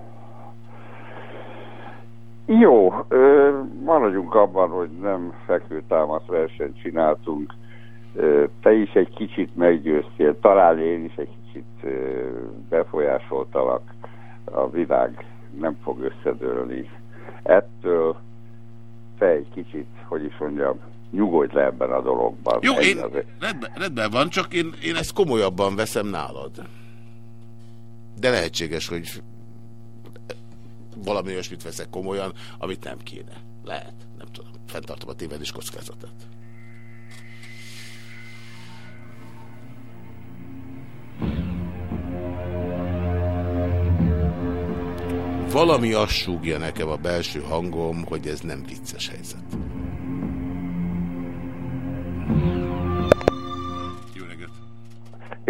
Jó, ö, maradjunk abban, hogy nem fekvőtámasz versenyt csináltunk. Ö, te is egy kicsit meggyőztél, talán én is egy kicsit ö, befolyásoltalak. A világ nem fog összedőlni. Ettől te egy kicsit, hogy is mondjam, nyugodj le ebben a dologban. Jó, én, az- rendben, rendben van, csak én, én ezt komolyabban veszem nálad. De lehetséges, hogy valami olyasmit veszek komolyan, amit nem kéne. Lehet, nem tudom. Fenntartom a tévedés kockázatát. Valami azt nekem a belső hangom, hogy ez nem vicces helyzet.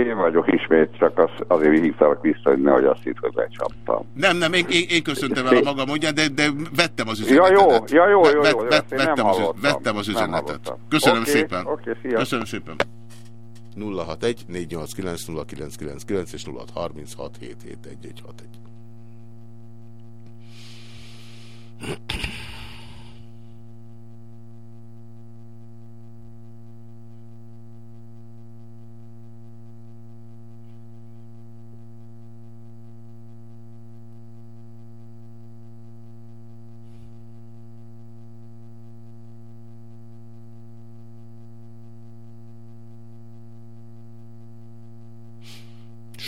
Én vagyok ismét, csak az, azért hívtalak vissza, hogy nehogy azt hitt, hogy lecsaptam. Nem, nem, én, én, én köszöntem el a maga módján, de, de vettem az Ja, üzenetet. jó, ja, jó, jó, jó, vet- ezt én nem vettem, az, hallottam. vettem az üzenetet. Köszönöm Oké, szépen. oké, szia. Köszönöm szépen. 061 489 0999 és 0636 771161.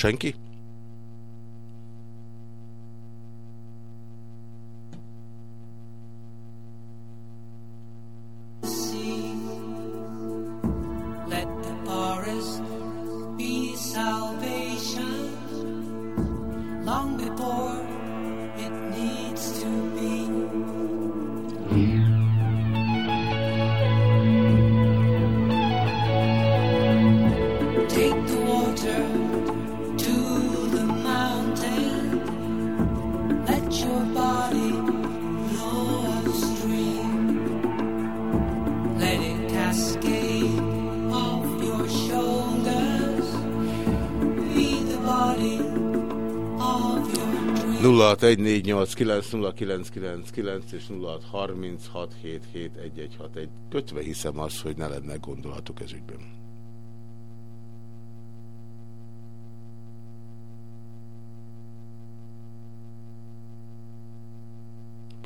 Senki? 0614890999 és 0636771161. Kötve hiszem azt, hogy ne lenne gondolatok ez.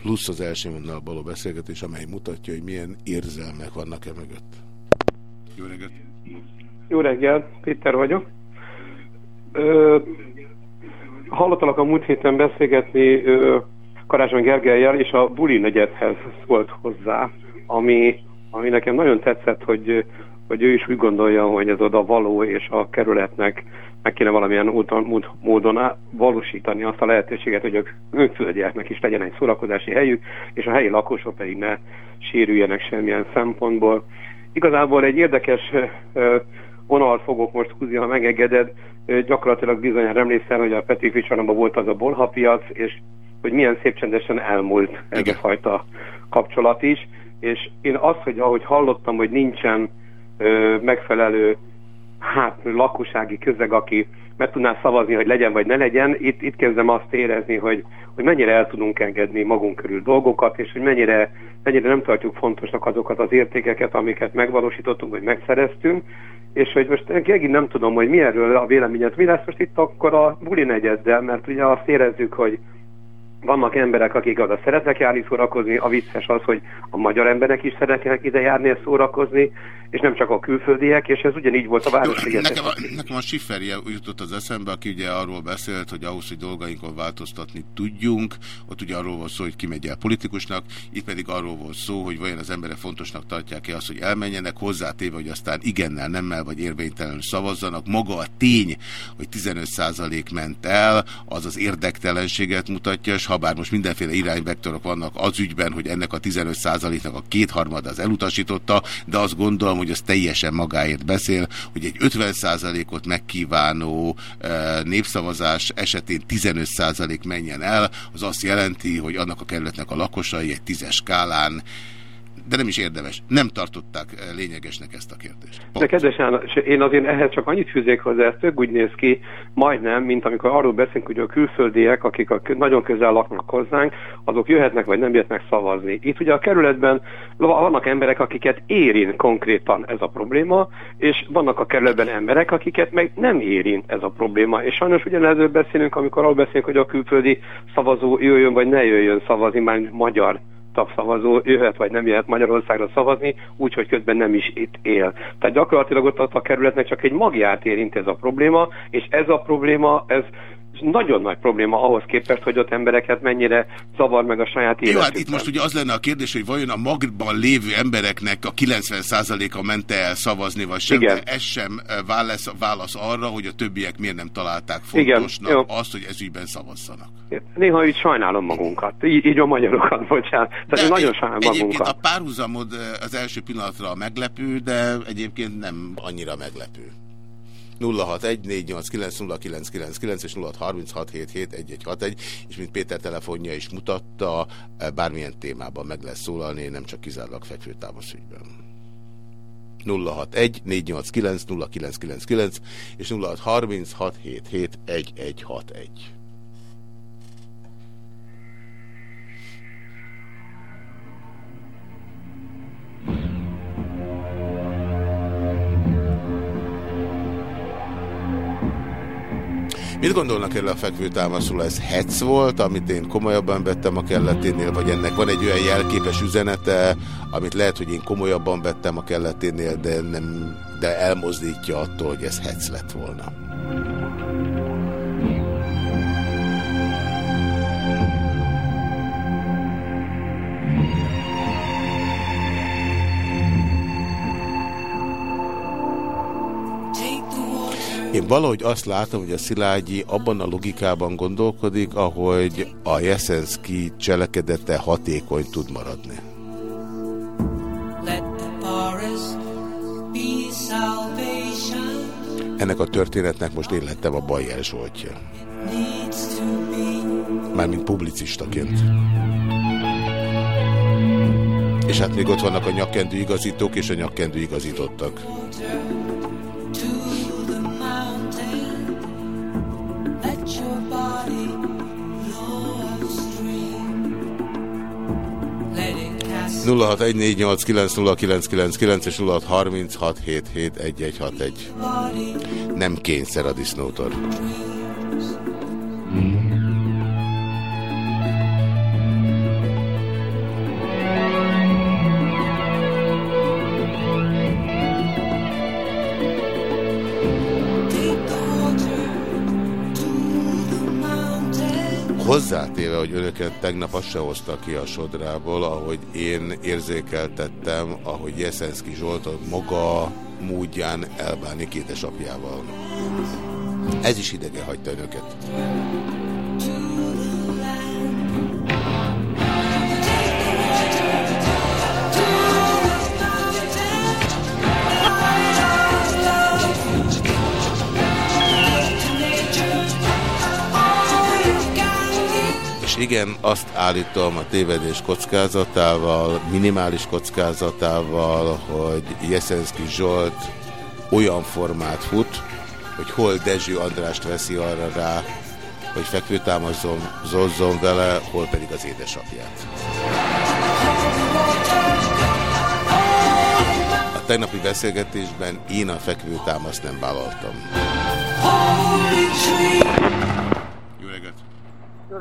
Plusz az első mondnál való beszélgetés, amely mutatja, hogy milyen érzelmek vannak e mögött. Jó reggelt! Jó reggelt, Péter vagyok. Ö, hallottalak a múlt héten beszélgetni Karácsony Gergelyel, és a buli negyedhez szólt hozzá, ami, ami nekem nagyon tetszett, hogy, hogy ő is úgy gondolja, hogy ez oda való, és a kerületnek meg kéne valamilyen úton, mód, módon á- valósítani azt a lehetőséget, hogy ők önföldieknek is legyen egy szórakozási helyük, és a helyi lakosok pedig ne sérüljenek semmilyen szempontból. Igazából egy érdekes ö, vonalat fogok most húzni, ha megengeded. Gyakorlatilag bizonyára emlékszel, hogy a Petőfi csarnokban volt az a bolhapiac, és hogy milyen szép csendesen elmúlt ez a fajta kapcsolat is. És én azt, hogy ahogy hallottam, hogy nincsen ö, megfelelő hát lakossági közeg, aki meg tudná szavazni, hogy legyen vagy ne legyen, itt, itt kezdem azt érezni, hogy, hogy mennyire el tudunk engedni magunk körül dolgokat, és hogy mennyire, mennyire nem tartjuk fontosnak azokat az értékeket, amiket megvalósítottunk, vagy megszereztünk, és hogy most megint nem tudom, hogy mi erről a véleményed, mi lesz most itt akkor a buli negyeddel, mert ugye azt érezzük, hogy vannak emberek, akik oda szeretnek járni szórakozni, a vicces az, hogy a magyar emberek is szeretnek ide járni és szórakozni, és nem csak a külföldiek, és ez ugyanígy volt a Városliget. Nekem, a, nekem a Sifferje jutott az eszembe, aki ugye arról beszélt, hogy ahhoz, hogy dolgainkon változtatni tudjunk, ott ugye arról volt szó, hogy kimegy el politikusnak, itt pedig arról volt szó, hogy vajon az emberek fontosnak tartják-e azt, hogy elmenjenek, hozzátéve, hogy aztán igennel, nemmel vagy érvénytelenül szavazzanak. Maga a tény, hogy 15% ment el, az az érdektelenséget mutatja, és ha bár most mindenféle irányvektorok vannak az ügyben, hogy ennek a 15%-nak a kétharmad az elutasította, de azt gondolom, hogy az teljesen magáért beszél, hogy egy 50%-ot megkívánó e, népszavazás esetén 15% menjen el, az azt jelenti, hogy annak a kerületnek a lakosai egy tízes skálán de nem is érdemes. Nem tartották eh, lényegesnek ezt a kérdést. Pont. De kedves János, én azért ehhez csak annyit fűznék hozzá, ez tök úgy néz ki, majdnem, mint amikor arról beszélünk, hogy a külföldiek, akik a, nagyon közel laknak hozzánk, azok jöhetnek vagy nem jöhetnek szavazni. Itt ugye a kerületben vannak emberek, akiket érint konkrétan ez a probléma, és vannak a kerületben emberek, akiket meg nem érint ez a probléma. És sajnos ugyanezzel beszélünk, amikor arról beszélünk, hogy a külföldi szavazó jöjjön vagy ne jöjjön szavazni, már magyar szavazó jöhet vagy nem jöhet Magyarországra szavazni, úgyhogy közben nem is itt él. Tehát gyakorlatilag ott a kerületnek csak egy magját érint ez a probléma, és ez a probléma, ez nagyon nagy probléma ahhoz képest, hogy ott embereket mennyire zavar meg a saját életükben. Jó, hát itt most ugye az lenne a kérdés, hogy vajon a magban lévő embereknek a 90%-a mente el szavazni, vagy sem, Igen. ez sem eh, válasz, válasz arra, hogy a többiek miért nem találták fontosnak Igen, azt, hogy ezügyben szavazzanak. Néha így sajnálom magunkat, így, így a magyarokat, bocsánat. Tehát de nagyon sajnálom magunkat. a párhuzamod eh, az első pillanatra meglepő, de egyébként nem annyira meglepő. 0614890999 és 0636771161, és mint Péter telefonja is mutatta, eh, bármilyen témában meg lesz szólalni, nem csak kizárólag fekvőtámasz ügyben. 061 489 0999 és 0636771161. Mit gondolnak erről a fekvőtámaszról? Ez hetsz volt, amit én komolyabban vettem a kelleténél, vagy ennek van egy olyan jelképes üzenete, amit lehet, hogy én komolyabban vettem a kelleténél, de, nem, de elmozdítja attól, hogy ez hetsz lett volna. Én valahogy azt látom, hogy a Szilágyi abban a logikában gondolkodik, ahogy a Jeszenszki cselekedete hatékony tud maradni. Ennek a történetnek most én lettem a Bajer Zsoltja. Mármint publicistaként. És hát még ott vannak a nyakkendő igazítók és a nyakkendő igazítottak. 0614890999 és 0636771161. Nem kényszer a disznótor. Hozzátéve, hogy önöket tegnap azt se hozta ki a sodrából, ahogy én érzékeltettem, ahogy Jeszenszki Zsolt maga módján elbánik édesapjával. Ez is idege hagyta önöket. És igen, azt állítom a tévedés kockázatával, minimális kockázatával, hogy Jeszenszki Zsolt olyan formát fut, hogy hol Dezső Andrást veszi arra rá, hogy fekvőtámazzon, zozzon vele, hol pedig az édesapját. A tegnapi beszélgetésben én a fekvőtámaszt nem vállaltam.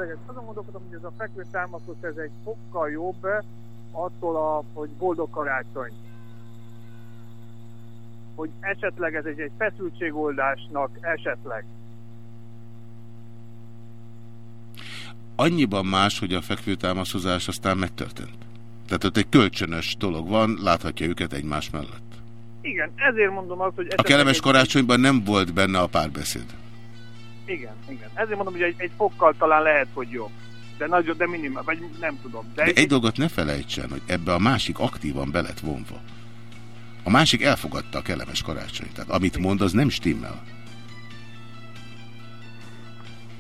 Reggelt! Azon gondolkodom, hogy ez a fekvő támaszos, ez egy fokkal jobb attól, a, hogy boldog karácsony. Hogy esetleg ez egy, egy feszültségoldásnak esetleg. Annyiban más, hogy a fekvőtámaszozás aztán megtörtént. Tehát ott egy kölcsönös dolog van, láthatja őket egymás mellett. Igen, ezért mondom azt, hogy... A kellemes karácsonyban nem volt benne a párbeszéd. Igen, igen. Ezért mondom, hogy egy, egy fokkal talán lehet, hogy jobb. De nagyon, de minimál, vagy nem tudom. De, De egy dolgot ne felejtsen, hogy ebbe a másik aktívan be lett vonva. A másik elfogadta a kellemes karácsonyt. Tehát amit mond, az nem stimmel.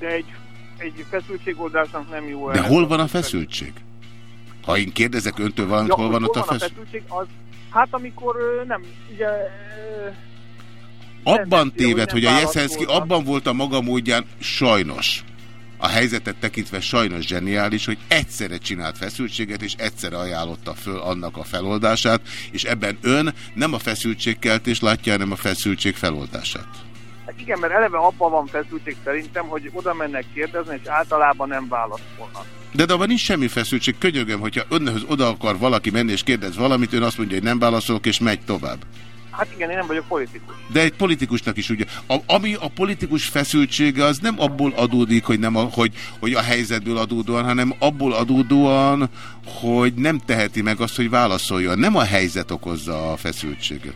de egy, egy feszültségoldásnak nem jó. De hol van a feszültség? Ha én kérdezek öntől valamit, Ja, hol van ott a hol van a feszültség? feszültség? Az, hát amikor nem, ugye... Abban téved, hogy a Jeszenszki abban volt a maga módján sajnos, a helyzetet tekintve sajnos zseniális, hogy egyszerre csinált feszültséget, és egyszerre ajánlotta föl annak a feloldását, és ebben ön nem a feszültségkeltés látja, hanem a feszültség feloldását. Hát igen, mert eleve abban van feszültség szerintem, hogy oda mennek kérdezni, és általában nem válaszolnak. De, de abban nincs semmi feszültség. Könyörgöm, hogyha önhöz oda akar valaki menni és kérdez valamit, ön azt mondja, hogy nem válaszolok, és megy tovább. Hát igen, én nem vagyok politikus. De egy politikusnak is ugye, a, ami a politikus feszültsége, az nem abból adódik, hogy, nem a, hogy, hogy a helyzetből adódóan, hanem abból adódóan, hogy nem teheti meg azt, hogy válaszoljon. Nem a helyzet okozza a feszültséget.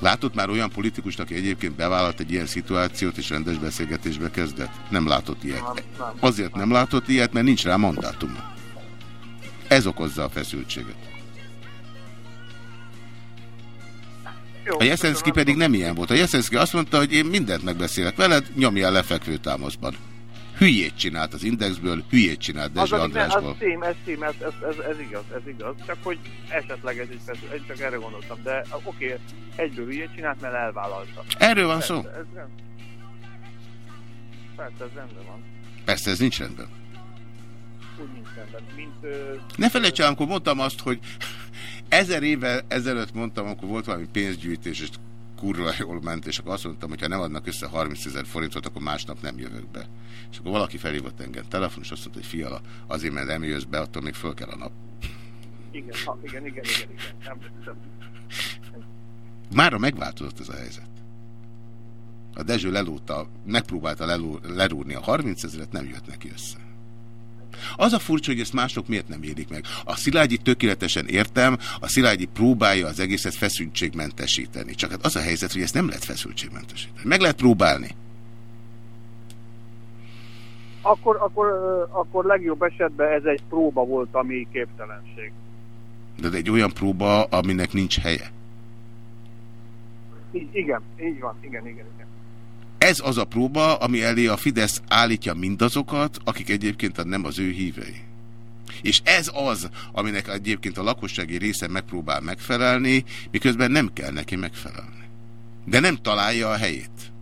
Látott már olyan politikusnak, aki egyébként bevállalt egy ilyen szituációt, és rendes beszélgetésbe kezdett? Nem látott ilyet. Azért nem látott ilyet, mert nincs rá mandátum. Ez okozza a feszültséget. Jó, A Jeszenszki pedig nem ilyen volt. A Jeszenszki azt mondta, hogy én mindent megbeszélek veled, nyomjál lefekvő támaszban. Hülyét csinált az Indexből, hülyét csinált Dezső igen, az Andrásból. tém, ez tém, ez, ez, ez, ez, igaz, ez igaz. Csak hogy esetleg ez feszül, én csak erre gondoltam. De oké, okay, egyből hülyét csinált, mert elvállalta. Erről van Persze, szó. Ez nem. Persze, ez rendben van. Persze ez nincs rendben. Úgy nincs rendben. Mint... Ö, Ne felejts el, amikor mondtam azt, hogy ezer éve ezelőtt mondtam, akkor volt valami pénzgyűjtés, és kurva jól ment, és akkor azt mondtam, hogy ha nem adnak össze 30 ezer forintot, akkor másnap nem jövök be. És akkor valaki felhívott engem telefon, és azt mondta, hogy fiala, azért, mert nem jössz be, attól még föl kell a nap. igen, ha, igen, igen, igen, igen. Nem, nem. Mára megváltozott ez a helyzet. A Dezső lelúta, megpróbálta lelú, lerúrni a 30 ezeret, nem jött neki össze. Az a furcsa, hogy ezt mások miért nem érik meg. A Szilágyi tökéletesen értem, a Szilágyi próbálja az egészet feszültségmentesíteni. Csak hát az a helyzet, hogy ezt nem lehet feszültségmentesíteni. Meg lehet próbálni. Akkor, akkor, akkor legjobb esetben ez egy próba volt, ami képtelenség. De egy olyan próba, aminek nincs helye. Így, igen, így van, igen, igen, igen. Ez az a próba, ami elé a Fidesz állítja mindazokat, akik egyébként nem az ő hívei. És ez az, aminek egyébként a lakossági része megpróbál megfelelni, miközben nem kell neki megfelelni. De nem találja a helyét.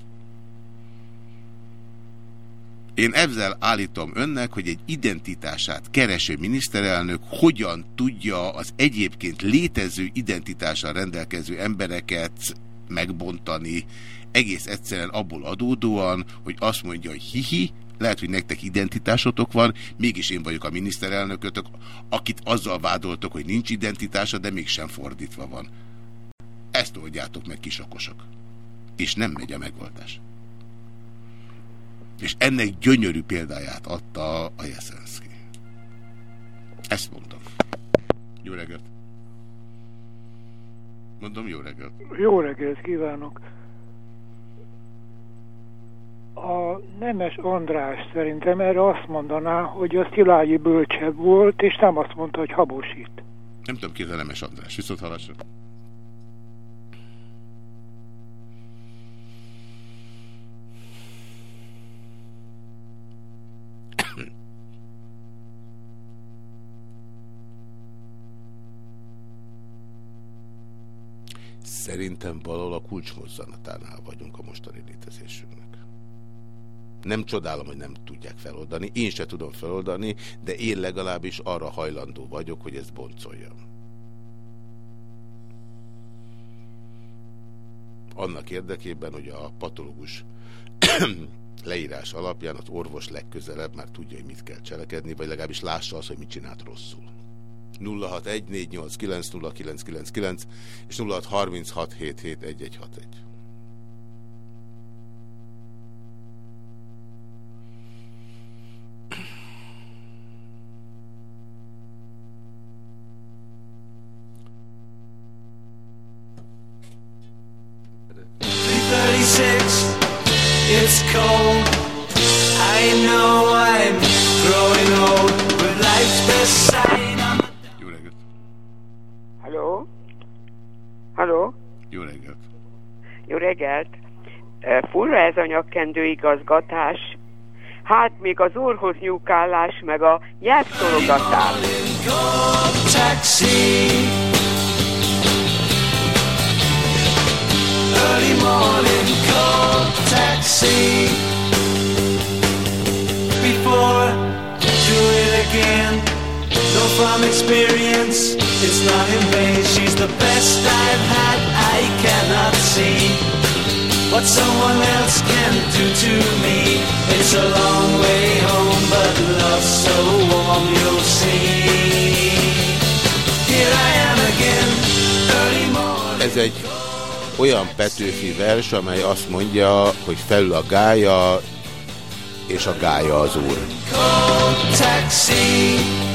Én ezzel állítom önnek, hogy egy identitását kereső miniszterelnök hogyan tudja az egyébként létező identitással rendelkező embereket megbontani, egész egyszerűen abból adódóan, hogy azt mondja, hogy hihi, lehet, hogy nektek identitásotok van, mégis én vagyok a miniszterelnökötök, akit azzal vádoltok, hogy nincs identitása, de mégsem fordítva van. Ezt oldjátok meg, kisokosok. És nem megy a megoldás. És ennek gyönyörű példáját adta a Jeszenszki. Ezt mondtam. Jó reggelt! Mondom, jó reggelt! Jó reggelt kívánok! A Nemes András szerintem erre azt mondaná, hogy a Szilágyi bölcsebb volt, és nem azt mondta, hogy habosít. Nem tudom ki a Nemes András. Viszont hallásra. Szerintem valahol a kulcsmozzanatánál vagyunk a mostani. Nem csodálom, hogy nem tudják feloldani. Én se tudom feloldani, de én legalábbis arra hajlandó vagyok, hogy ezt boncoljam. Annak érdekében, hogy a patológus leírás alapján az orvos legközelebb már tudja, hogy mit kell cselekedni, vagy legalábbis lássa azt, hogy mit csinált rosszul. 061-489-0999 és 0636771161. igazgatás. Hát még az orhoz nyúkálás, meg a. Know from experience, it's not in vain. She's the best I've had. I cannot see what someone else can do to me. It's a long way home, but love's so warm, you'll see. Here I am again, early morning. Ez egy olyan Petőfi vers, amely azt mondja, hogy felül a gája, és a gája az úr. Cold taxi.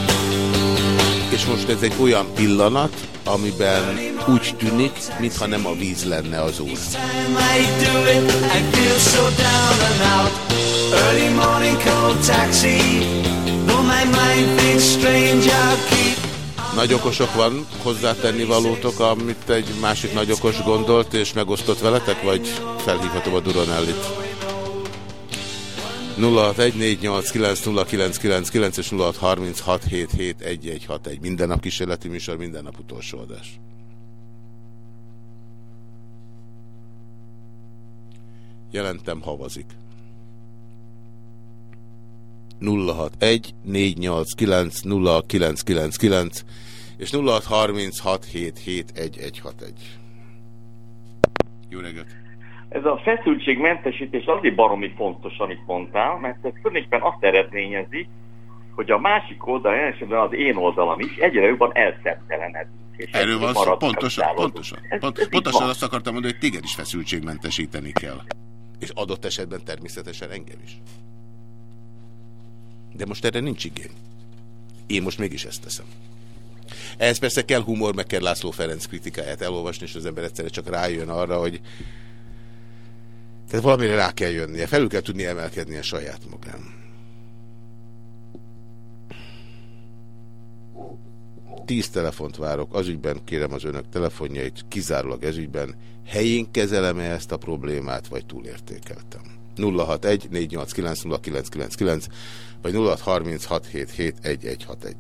És most ez egy olyan pillanat, amiben úgy tűnik, mintha nem a víz lenne az úr. Nagy okosok van hozzátenni valótok, amit egy másik nagy okos gondolt és megosztott veletek, vagy felhívhatom a Duronellit? 0614890999 és 0636771161. Minden nap kísérleti műsor, minden nap utolsó adás. Jelentem havazik. 061 489 0999 és 0636771161. Jó reggelt! Ez a feszültségmentesítés azért baromi fontos, amit mondtál, mert ez tulajdonképpen azt eredményezi, hogy a másik oldal, jelen esetben az én oldalam is egyre jobban elszebtelenedik. És Erről van szó, marad pontosan, kapcsolódó. pontosan. Ez- Pont, ez pontosan van. azt akartam mondani, hogy téged is feszültségmentesíteni kell. És adott esetben természetesen engem is. De most erre nincs igény. Én most mégis ezt teszem. Ehhez persze kell humor, meg kell László Ferenc kritikáját elolvasni, és az ember egyszerre csak rájön arra, hogy tehát valamire rá kell jönnie, felül kell tudni emelkedni a saját magán. Tíz telefont várok, az ügyben kérem az önök telefonjait, kizárólag ez ügyben. Helyén kezelem-e ezt a problémát, vagy túlértékeltem? 061 489 0999 vagy 0636771161.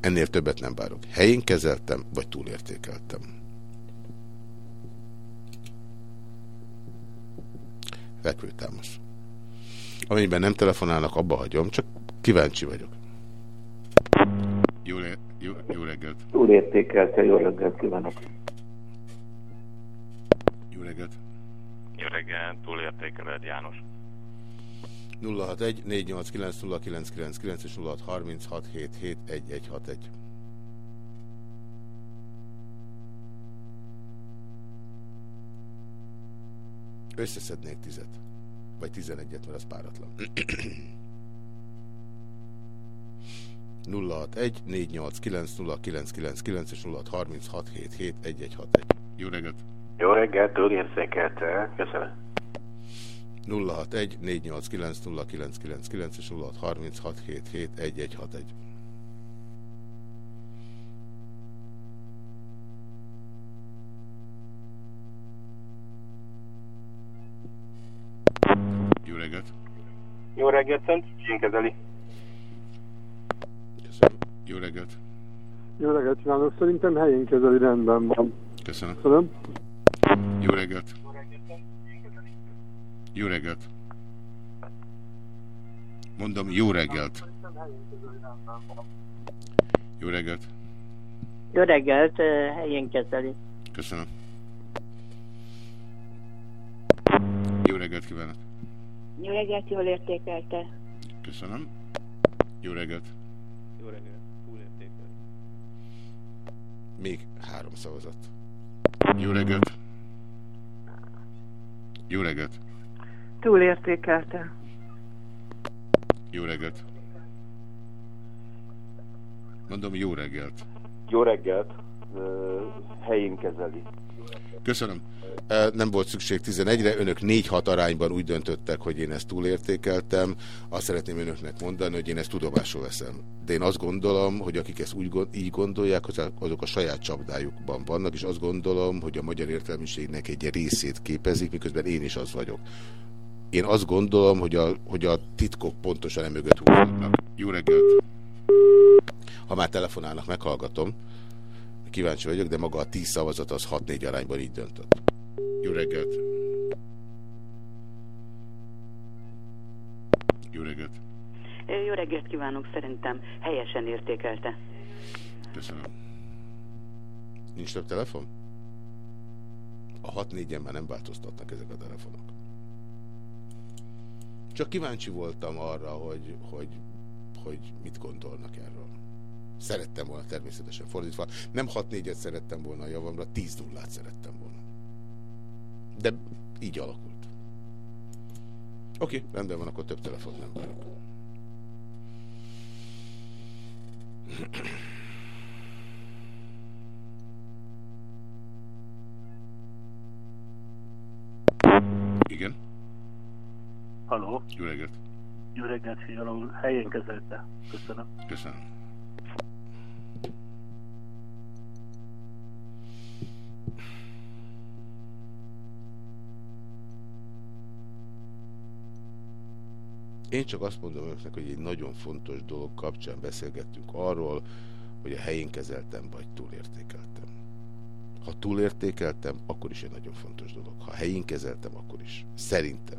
Ennél többet nem várok. Helyén kezeltem, vagy túlértékeltem. Fekvőtámasz. Amennyiben nem telefonálnak, abba hagyom, csak kíváncsi vagyok. Jó, jó, jó reggelt. Túl értékelte, jó reggelt kívánok. Jó reggelt. Jó reggelt, túlértékeled János. 061 489 0999 és 0636771161. Összeszednék tizet. Vagy tizenegyet, mert az páratlan. 061 489 0999 és 0636771161. Jó reggelt! Jó reggelt, túlérzékelte. Köszönöm. 061 489 0999 és 0636771161. Jó reggelt! Jó reggelt, Szent. Én kezeli. Jó reggelt! Jó reggelt kívánok, szerintem helyén kezeli rendben van. Köszönöm. Köszönöm. Jó reggelt. Jó reggelt. Mondom, jó reggelt. Jó reggelt. Jó reggelt, helyén kezeli. Köszönöm. Jó reggelt kívánok. Jó reggelt, jól értékelte. Köszönöm. Jó reggelt. Jó reggelt, túlértékel. Még három szavazat. Jó reggelt. Jó reggelt. Túlértékelte. Jó reggelt. Mondom, jó reggelt. Jó reggelt, helyén kezeli. Köszönöm. Nem volt szükség 11-re, önök 4-6 arányban úgy döntöttek, hogy én ezt túlértékeltem. Azt szeretném önöknek mondani, hogy én ezt tudomásul veszem. De én azt gondolom, hogy akik ezt úgy, így gondolják, az- azok a saját csapdájukban vannak, és azt gondolom, hogy a magyar értelmiségnek egy részét képezik, miközben én is az vagyok. Én azt gondolom, hogy a, hogy a titkok pontosan emögött húzódnak. Jó reggelt! Ha már telefonálnak, meghallgatom. Kíváncsi vagyok, de maga a 10 szavazat az 6-4 arányban így döntött. Jó reggelt! Jó reggelt! Jó reggelt kívánok, szerintem helyesen értékelte. Köszönöm. Nincs több telefon? A 6-4-en már nem változtatnak ezek a telefonok. Csak kíváncsi voltam arra, hogy, hogy, hogy mit gondolnak erről. Szerettem volna természetesen fordítva. Nem 6-4-et szerettem volna a javamra, 10 nullát szerettem volna. De így alakult. Oké, okay, rendben van, akkor több telefon nem várok. Igen? Halló, Jó reggelt. jó reggelt, figyelem, helyén kezelte. Köszönöm. Köszönöm. Én csak azt mondom önöknek, hogy egy nagyon fontos dolog kapcsán beszélgettünk arról, hogy a helyén kezeltem, vagy túlértékeltem. Ha túlértékeltem, akkor is egy nagyon fontos dolog. Ha helyén kezeltem, akkor is. Szerintem.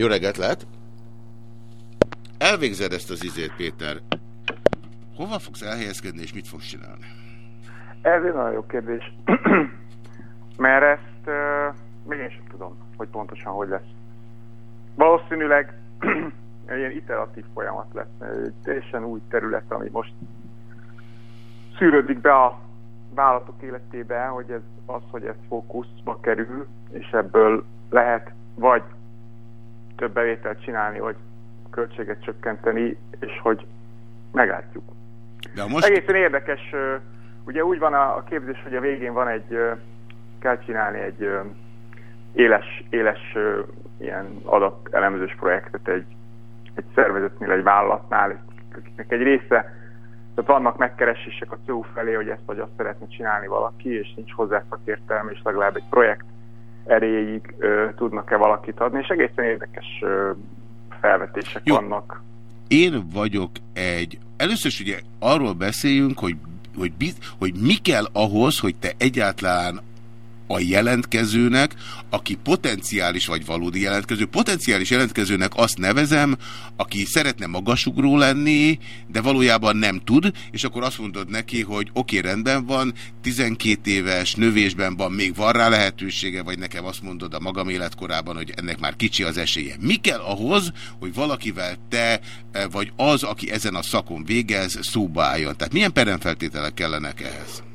Jó reggelt lehet? Elvégzed ezt az izét, Péter. Hova fogsz elhelyezkedni, és mit fogsz csinálni? Ez egy nagyon jó kérdés. Mert ezt uh, még én sem tudom, hogy pontosan hogy lesz. Valószínűleg egy ilyen iteratív folyamat lesz. Egy teljesen új terület, ami most szűrődik be a vállalatok életébe, hogy ez az, hogy ez fókuszba kerül, és ebből lehet vagy több bevételt csinálni, vagy költséget csökkenteni, és hogy meglátjuk. De most... Egészen érdekes, ugye úgy van a képzés, hogy a végén van egy, kell csinálni egy éles, éles ilyen adatelemzős projektet egy, egy szervezetnél, egy vállalatnál, akiknek egy része, tehát vannak megkeresések a CEU felé, hogy ezt vagy azt szeretne csinálni valaki, és nincs hozzá szakértelme, és legalább egy projekt erejéig ö, tudnak-e valakit adni, és egészen érdekes ö, felvetések Jó. vannak. Én vagyok egy... Először is ugye arról beszéljünk, hogy, hogy, biz, hogy mi kell ahhoz, hogy te egyáltalán a jelentkezőnek, aki potenciális vagy valódi jelentkező. Potenciális jelentkezőnek azt nevezem, aki szeretne magasugró lenni, de valójában nem tud, és akkor azt mondod neki, hogy oké, okay, rendben van, 12 éves növésben van, még van rá lehetősége, vagy nekem azt mondod a magam életkorában, hogy ennek már kicsi az esélye. Mi kell ahhoz, hogy valakivel te, eh, vagy az, aki ezen a szakon végez, szóba álljon? Tehát milyen peremfeltételek kellenek ehhez?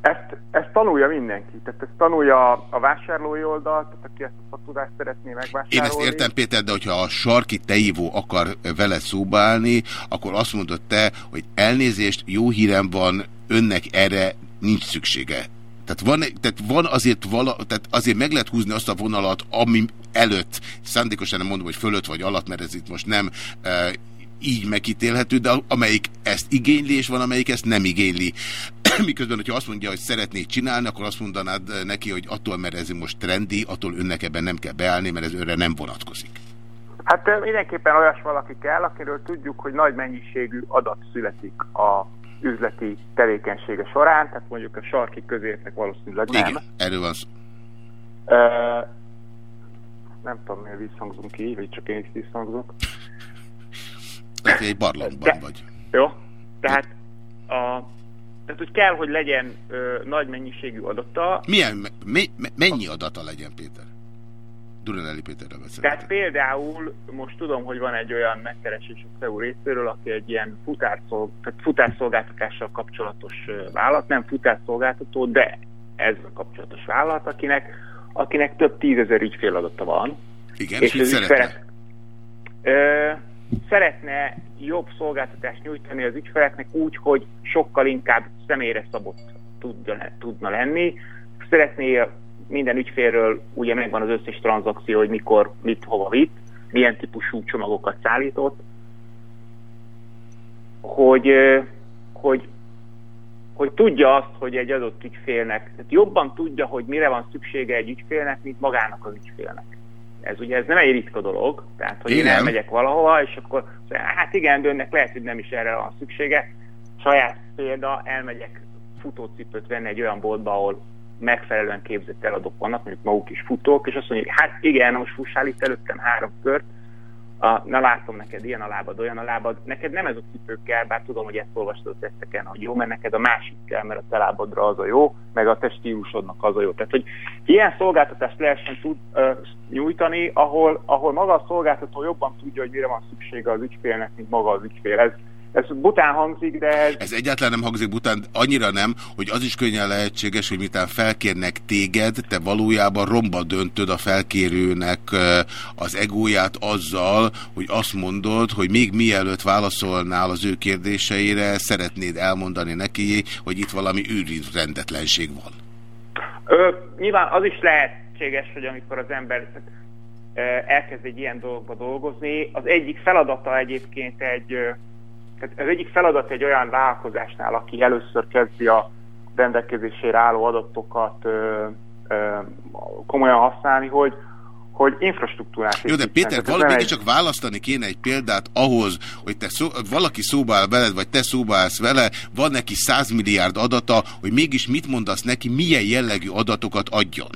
Ezt, ezt tanulja mindenki. Tehát ezt tanulja a vásárlói oldal, tehát aki ezt a tudást szeretné megvásárolni. Én ezt értem, Péter, de hogyha a sarki teívó akar vele szóba akkor azt mondod te, hogy elnézést, jó hírem van, önnek erre nincs szüksége. Tehát van, tehát van azért, vala, tehát azért meg lehet húzni azt a vonalat, ami előtt, szándékosan nem mondom, hogy fölött vagy alatt, mert ez itt most nem e, így megítélhető, de amelyik ezt igényli, és van, amelyik ezt nem igényli. Miközben, hogyha azt mondja, hogy szeretnék csinálni, akkor azt mondanád neki, hogy attól, mert ez most trendi, attól önnek ebben nem kell beállni, mert ez önre nem vonatkozik. Hát ö, mindenképpen olyas valaki kell, akiről tudjuk, hogy nagy mennyiségű adat születik a üzleti tevékenysége során, tehát mondjuk a sarki közértnek valószínűleg nem. Igen, erről van szó. Ö, nem tudom, miért visszhangzunk így, vagy csak én is visszhangzok. Hogy egy barlangban De- vagy. Jó, tehát a, tehát hogy kell, hogy legyen ö, nagy mennyiségű adata, Milyen, me, mennyi adata legyen, Péter? Duranelli Péterrel beszélek. Tehát például most tudom, hogy van egy olyan megkeresés a CEU részéről, aki egy ilyen futárszolg, tehát futárszolgáltatással kapcsolatos vállalat, nem futárszolgáltató, de ez a kapcsolatos vállalat, akinek, akinek több tízezer ügyféladata van. Igen, és mit szeretne? ügyfelek- Ö, szeretne jobb szolgáltatást nyújtani az ügyfeleknek úgy, hogy sokkal inkább személyre szabott tudna, lenni. Szeretné minden ügyfélről, ugye megvan az összes tranzakció, hogy mikor, mit, hova vitt, milyen típusú csomagokat szállított, hogy, hogy, hogy tudja azt, hogy egy adott ügyfélnek, tehát jobban tudja, hogy mire van szüksége egy ügyfélnek, mint magának az ügyfélnek. Ez ugye ez nem egy ritka dolog, tehát hogy én Igen. elmegyek valahova, és akkor hát igen, de önnek lehet, hogy nem is erre van szüksége. Saját példa, elmegyek futócipőt venni egy olyan boltba, ahol megfelelően képzett eladók vannak, mondjuk maguk is futók, és azt mondják, hát igen, most fussál itt előttem három kört, a, na látom neked ilyen a lábad, olyan a lábad, neked nem ez a cipő kell, bár tudom, hogy ezt olvastad a teszteken, hogy jó, mert neked a másik kell, mert a te lábadra az a jó, meg a te stílusodnak az a jó. Tehát, hogy ilyen szolgáltatást lehessen tud, ö, nyújtani, ahol, ahol maga a szolgáltató jobban tudja, hogy mire van szüksége az ügyfélnek, mint maga az ügyfél. Ez, ez bután hangzik, de ez, Ez egyáltalán nem hangzik után, annyira nem, hogy az is könnyen lehetséges, hogy miután felkérnek téged, te valójában romba döntöd a felkérőnek az egóját azzal, hogy azt mondod, hogy még mielőtt válaszolnál az ő kérdéseire, szeretnéd elmondani neki, hogy itt valami rendetlenség van. Ö, nyilván az is lehetséges, hogy amikor az ember elkezd egy ilyen dologba dolgozni, az egyik feladata egyébként egy, tehát az egyik feladat egy olyan vállalkozásnál, aki először kezdi a rendelkezésére álló adatokat ö, ö, komolyan használni, hogy, hogy infrastruktúrát Jó, de. Péter, ez valami csak választani kéne egy példát ahhoz, hogy te szó, valaki szóba áll veled, vagy te szóba állsz vele, van neki 100 milliárd adata, hogy mégis mit mondasz neki, milyen jellegű adatokat adjon.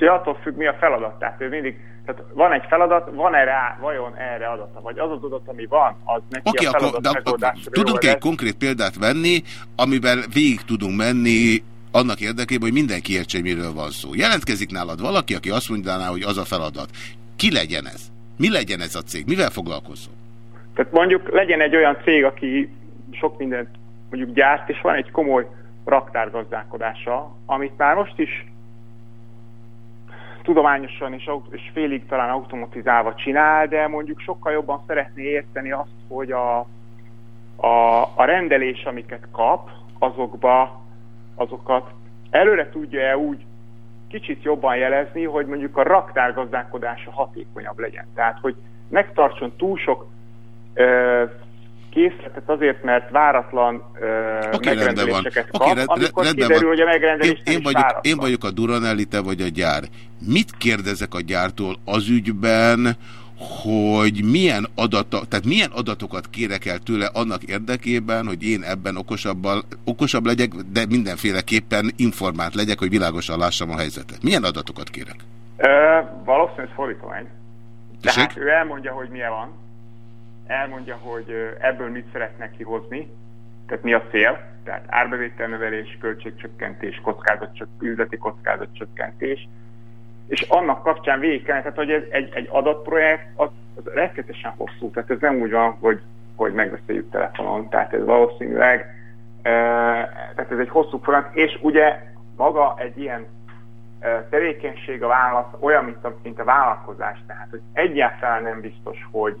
Úgyhogy attól függ, mi a feladat. Tehát ő mindig, tehát van egy feladat, van erre, vajon erre adata, vagy az az adat, ami van, az neki Oké, a akkor feladat de, megoldásra tudunk egy konkrét példát venni, amiben végig tudunk menni annak érdekében, hogy mindenki értse, miről van szó. Jelentkezik nálad valaki, aki azt mondaná, hogy az a feladat. Ki legyen ez? Mi legyen ez a cég? Mivel foglalkozol? Tehát mondjuk legyen egy olyan cég, aki sok mindent mondjuk gyárt, és van egy komoly raktárgazdálkodása, amit már most is tudományosan és, és félig talán automatizálva csinál, de mondjuk sokkal jobban szeretné érteni azt, hogy a, a, a rendelés, amiket kap, azokba, azokat előre tudja-e úgy kicsit jobban jelezni, hogy mondjuk a raktárgazdálkodása hatékonyabb legyen. Tehát, hogy megtartson túl sok készletet azért, mert váratlan ö, van. megrendeléseket Oké, kap, rend- amikor rendben kiderül, van. hogy a megrendelés én, én, vagyok, váratlan. én vagyok a Duranelli, te vagy a gyár. Mit kérdezek a gyártól az ügyben, hogy milyen adatok, tehát milyen adatokat kérek el tőle annak érdekében, hogy én ebben okosabbal, okosabb legyek, de mindenféleképpen informált legyek, hogy világosan lássam a helyzetet. Milyen adatokat kérek? Ö, valószínűleg fordítvány. Tehát ő elmondja, hogy milyen van, elmondja, hogy ebből mit szeretne kihozni, tehát mi a cél, tehát árbevételnövelés, költségcsökkentés, kockázatcsök, üzleti kockázatcsökkentés, és annak kapcsán végig kell, tehát hogy ez egy, egy adatprojekt, az, az rettetesen hosszú, tehát ez nem úgy van, hogy, hogy megbeszéljük telefonon, tehát ez valószínűleg, e, tehát ez egy hosszú folyamat, és ugye maga egy ilyen e, tevékenység a válasz olyan, mint a, mint a vállalkozás, tehát hogy egyáltalán nem biztos, hogy,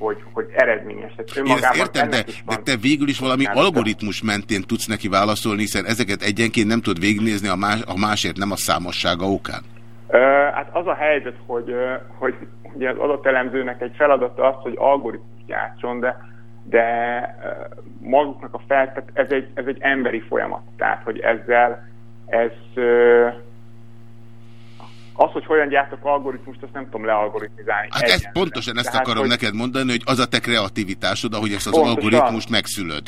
hogy, hogy eredményes. Tehát értem, de, de te végül is valami algoritmus mentén tudsz neki válaszolni, hiszen ezeket egyenként nem tud végignézni a, más, a másért, nem a számossága okán. Uh, hát az a helyzet, hogy, hogy ugye az adatelemzőnek egy feladata az, hogy algoritmus játszon, de, de maguknak a fel, tehát ez egy, ez egy emberi folyamat. Tehát, hogy ezzel ez az, hogy hogyan gyártok algoritmust, azt nem tudom lealgoritmizálni. Hát ezt, pontosan ezt Tehát, akarom hogy... neked mondani, hogy az a te kreativitásod, ahogy ezt az pontosan. algoritmust megszülöd.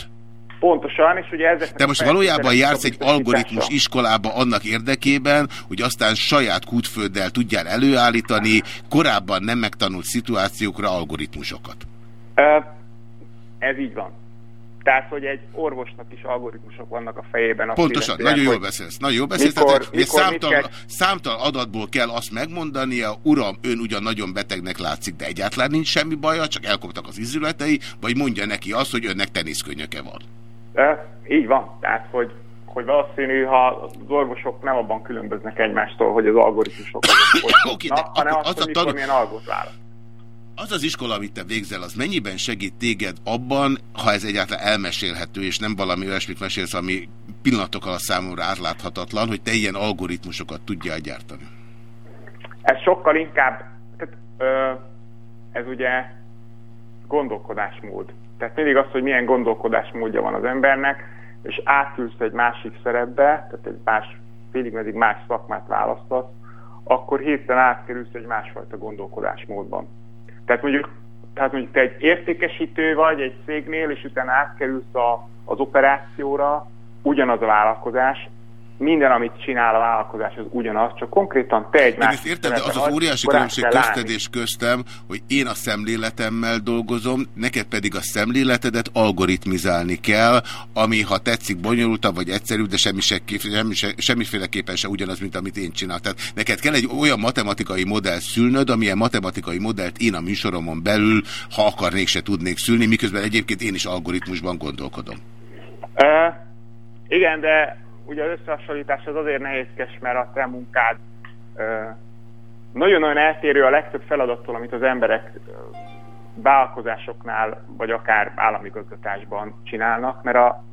Pontosan, és ugye ezek. De most valójában jársz egy algoritmus iskolába annak érdekében, hogy aztán saját kútfölddel tudjál előállítani korábban nem megtanult szituációkra algoritmusokat. Ez így van. Tehát, hogy egy orvosnak is algoritmusok vannak a fejében. Pontosan, illetően, nagyon jól beszélsz. Nagyon jól beszélsz. Mikor, tehát, mikor számtal, kell... számtal adatból kell azt megmondania, uram, ön ugyan nagyon betegnek látszik, de egyáltalán nincs semmi baja, csak elkoptak az izületei, vagy mondja neki azt, hogy önnek teniszkönyöke van. De, így van. Tehát, hogy, hogy valószínű, ha az orvosok nem abban különböznek egymástól, hogy az algoritmusok azok okay, hanem azt, hogy tanul... milyen algot választ az az iskola, amit te végzel, az mennyiben segít téged abban, ha ez egyáltalán elmesélhető, és nem valami olyasmit mesélsz, ami pillanatok alatt számomra átláthatatlan, hogy te ilyen algoritmusokat tudjál gyártani? Ez sokkal inkább, tehát, ö, ez ugye gondolkodásmód. Tehát mindig az, hogy milyen gondolkodásmódja van az embernek, és átülsz egy másik szerepbe, tehát egy más, félig meddig más szakmát választasz, akkor hirtelen átkerülsz egy másfajta gondolkodásmódban. Tehát mondjuk, tehát mondjuk te egy értékesítő vagy egy cégnél, és utána átkerülsz a, az operációra, ugyanaz a vállalkozás, minden, amit csinál a vállalkozás, az ugyanaz, csak konkrétan te egy más... értem, de az az óriási különbség közted és köztem, hogy én a szemléletemmel dolgozom, neked pedig a szemléletedet algoritmizálni kell, ami, ha tetszik, bonyolultabb vagy egyszerűbb, de semmi se, semmi se, semmiféleképpen se ugyanaz, mint amit én csinálok. Tehát neked kell egy olyan matematikai modell szülnöd, amilyen matematikai modellt én a műsoromon belül, ha akarnék, se tudnék szülni, miközben egyébként én is algoritmusban gondolkodom. Uh, igen, de ugye összehasonlítás az azért nehézkes, mert a te munkád nagyon-nagyon eltérő a legtöbb feladattól, amit az emberek vállalkozásoknál, vagy akár állami gazgatásban csinálnak, mert, a,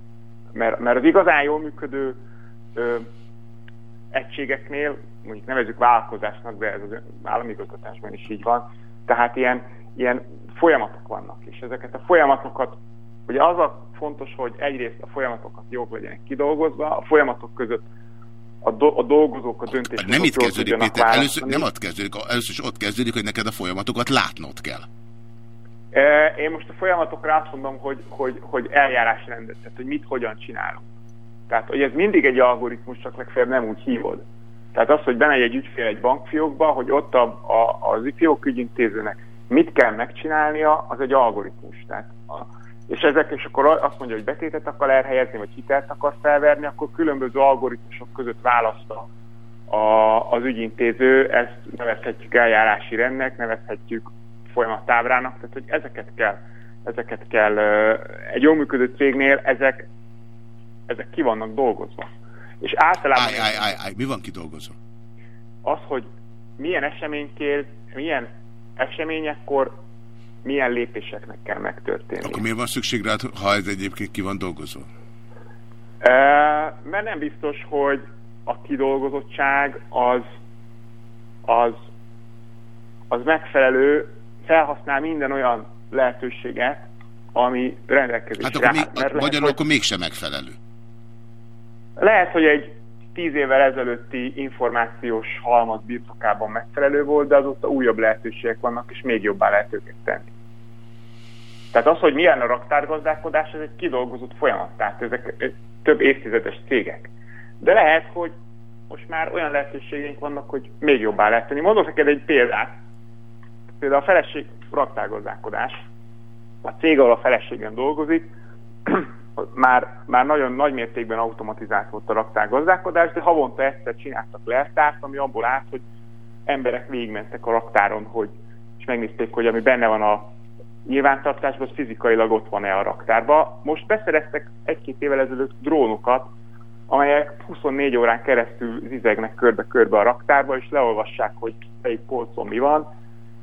mert, mert az igazán jól működő ö, egységeknél, mondjuk nevezük vállalkozásnak, de ez az állami gazgatásban is így van, tehát ilyen, ilyen folyamatok vannak, és ezeket a folyamatokat, ugye az a fontos, hogy egyrészt a folyamatokat jók legyenek kidolgozva, a folyamatok között a, do a dolgozók, a döntés. Nem itt kezdődik, Péter, először, nem ott kezdődik, először is ott kezdődik, hogy neked a folyamatokat látnod kell. E, én most a folyamatokra azt mondom, hogy, hogy, hogy eljárásrendet, tehát hogy mit, hogyan csinálunk. Tehát, hogy ez mindig egy algoritmus, csak legfeljebb nem úgy hívod. Tehát az, hogy bemegy egy ügyfél egy bankfiókba, hogy ott a, a, az fiókügyintézőnek mit kell megcsinálnia, az egy algoritmus. Tehát a, és ezek, és akkor azt mondja, hogy betétet akar elhelyezni, vagy hitelt akar felverni, akkor különböző algoritmusok között választa a, az ügyintéző, ezt nevezhetjük eljárási rendnek, nevezhetjük folyamattábrának, tehát hogy ezeket kell, ezeket kell egy jól működő cégnél, ezek, ezek ki vannak dolgozva. És általában... Áj, áj, áj, áj, mi van kidolgozva? Az, hogy milyen eseménykér, milyen eseményekkor milyen lépéseknek kell megtörténni. Akkor miért van szükség rád, ha ez egyébként ki van dolgozva? E, mert nem biztos, hogy a kidolgozottság az, az, az megfelelő, felhasznál minden olyan lehetőséget, ami rendelkezésre hát akkor, még, mert magyarul lehet, akkor mégsem megfelelő. Lehet, hogy egy tíz évvel ezelőtti információs halmaz birtokában megfelelő volt, de azóta újabb lehetőségek vannak, és még jobbá lehet őket tenni. Tehát az, hogy milyen a raktárgazdálkodás, ez egy kidolgozott folyamat, tehát ezek több évtizedes cégek. De lehet, hogy most már olyan lehetőségeink vannak, hogy még jobbá lehet tenni. Mondok neked egy példát. Például a feleség raktárgazdálkodás. A cég, ahol a feleségem dolgozik, már, már nagyon nagy mértékben automatizált volt a raktárgazdálkodás, de havonta egyszer csináltak leltárt, ami abból állt, hogy emberek végigmentek a raktáron, hogy, és megnézték, hogy ami benne van a nyilvántartásban, az fizikailag ott van-e a raktárban. Most beszereztek egy-két évvel ezelőtt drónokat, amelyek 24 órán keresztül zizegnek körbe-körbe a raktárba, és leolvassák, hogy melyik polcon mi van.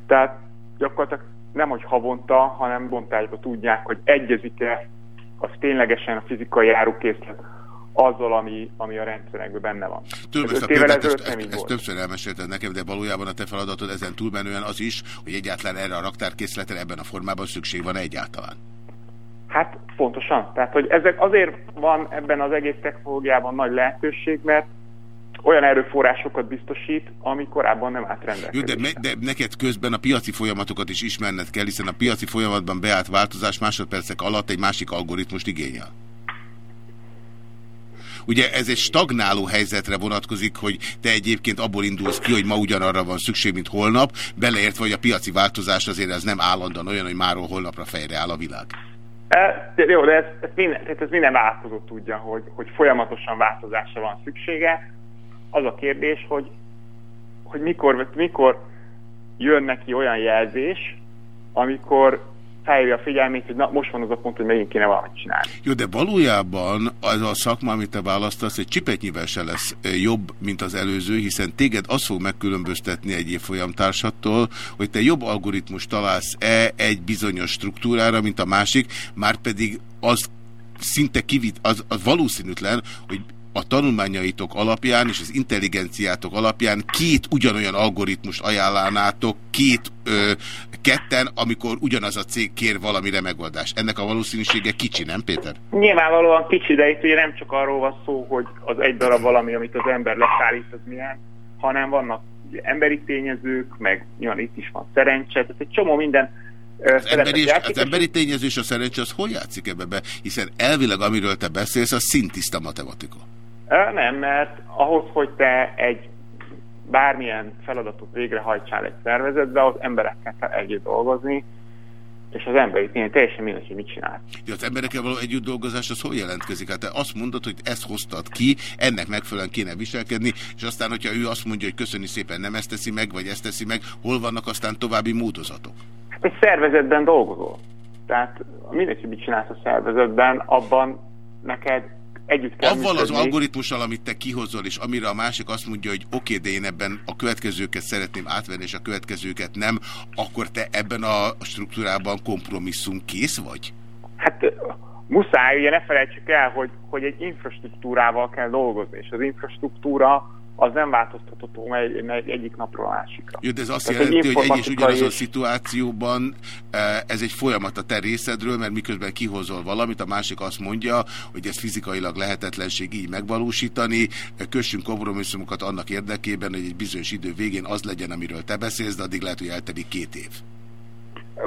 Tehát gyakorlatilag nem, hogy havonta, hanem bontásban tudják, hogy egyezik-e az ténylegesen a fizikai árukészlet azzal, ami, ami a rendszerekben benne van. Tudom, Ez ezt, a példát, ezt, ezt, ezt volt. többször elmesélted nekem, de valójában a te feladatod ezen túlmenően az is, hogy egyáltalán erre a raktárkészletre ebben a formában szükség van egyáltalán. Hát pontosan. Tehát, hogy ezek azért van ebben az egész technológiában nagy lehetőség, mert olyan erőforrásokat biztosít, ami korábban nem állt rendelkezésre. de, de neked közben a piaci folyamatokat is ismerned kell, hiszen a piaci folyamatban beállt változás másodpercek alatt egy másik algoritmust igényel. Ugye ez egy stagnáló helyzetre vonatkozik, hogy te egyébként abból indulsz ki, hogy ma ugyanarra van szükség, mint holnap, beleértve, hogy a piaci változás azért ez nem állandóan olyan, hogy máról holnapra fejre áll a világ. E, jó, de ez, ez, minden, ez minden változó tudja, hogy, hogy folyamatosan változásra van szüksége. Az a kérdés, hogy, hogy mikor, mikor jön neki olyan jelzés, amikor felhívja a figyelmét, hogy na, most van az a pont, hogy megint kéne valamit csinálni. Jó, de valójában az a szakma, amit te választasz, egy csipetnyivel se lesz ö, jobb, mint az előző, hiszen téged az fog megkülönböztetni egy évfolyamtársattól, hogy te jobb algoritmus találsz-e egy bizonyos struktúrára, mint a másik, már pedig az szinte kivit, az, az valószínűtlen, hogy a tanulmányaitok alapján és az intelligenciátok alapján két ugyanolyan algoritmust ajánlanátok két ö, ketten, amikor ugyanaz a cég kér valamire megoldást. Ennek a valószínűsége kicsi, nem Péter? Nyilvánvalóan kicsi, de itt ugye nem csak arról van szó, hogy az egy darab valami, amit az ember leszállít, az milyen, hanem vannak ugye, emberi tényezők, meg nyilván itt is van szerencse, tehát egy csomó minden Az emberi, játszik, az emberi tényező és a szerencse az hol játszik ebbe be? Hiszen elvileg, amiről te beszélsz, az szintiszta matematika. Nem, mert ahhoz, hogy te egy bármilyen feladatot végrehajtsál egy szervezetbe, az emberekkel kell együtt dolgozni, és az emberi tényleg teljesen mindegy, hogy mit csinál. De az emberekkel való együtt dolgozás az hol jelentkezik? Hát te azt mondod, hogy ezt hoztad ki, ennek megfelelően kéne viselkedni, és aztán, hogyha ő azt mondja, hogy köszöni szépen nem ezt teszi meg, vagy ezt teszi meg, hol vannak aztán további módozatok? Hát egy szervezetben dolgozol. Tehát mindegy, hogy mit csinálsz a szervezetben, abban neked együtt kell Avval az működni. algoritmussal, amit te kihozol, és amire a másik azt mondja, hogy oké, okay, de én ebben a következőket szeretném átvenni, és a következőket nem, akkor te ebben a struktúrában kompromisszum kész vagy? Hát muszáj, ugye ne felejtsük el, hogy, hogy egy infrastruktúrával kell dolgozni, és az infrastruktúra az nem változtatható egy, egy, egyik napról a másikra. Jó, de ez azt Tehát jelenti, hogy egy és ugyanazon szituációban eh, ez egy folyamat a te részedről, mert miközben kihozol valamit, a másik azt mondja, hogy ez fizikailag lehetetlenség így megvalósítani, eh, kössünk kompromisszumokat annak érdekében, hogy egy bizonyos idő végén az legyen, amiről te beszélsz, de addig lehet, hogy eltelik két év.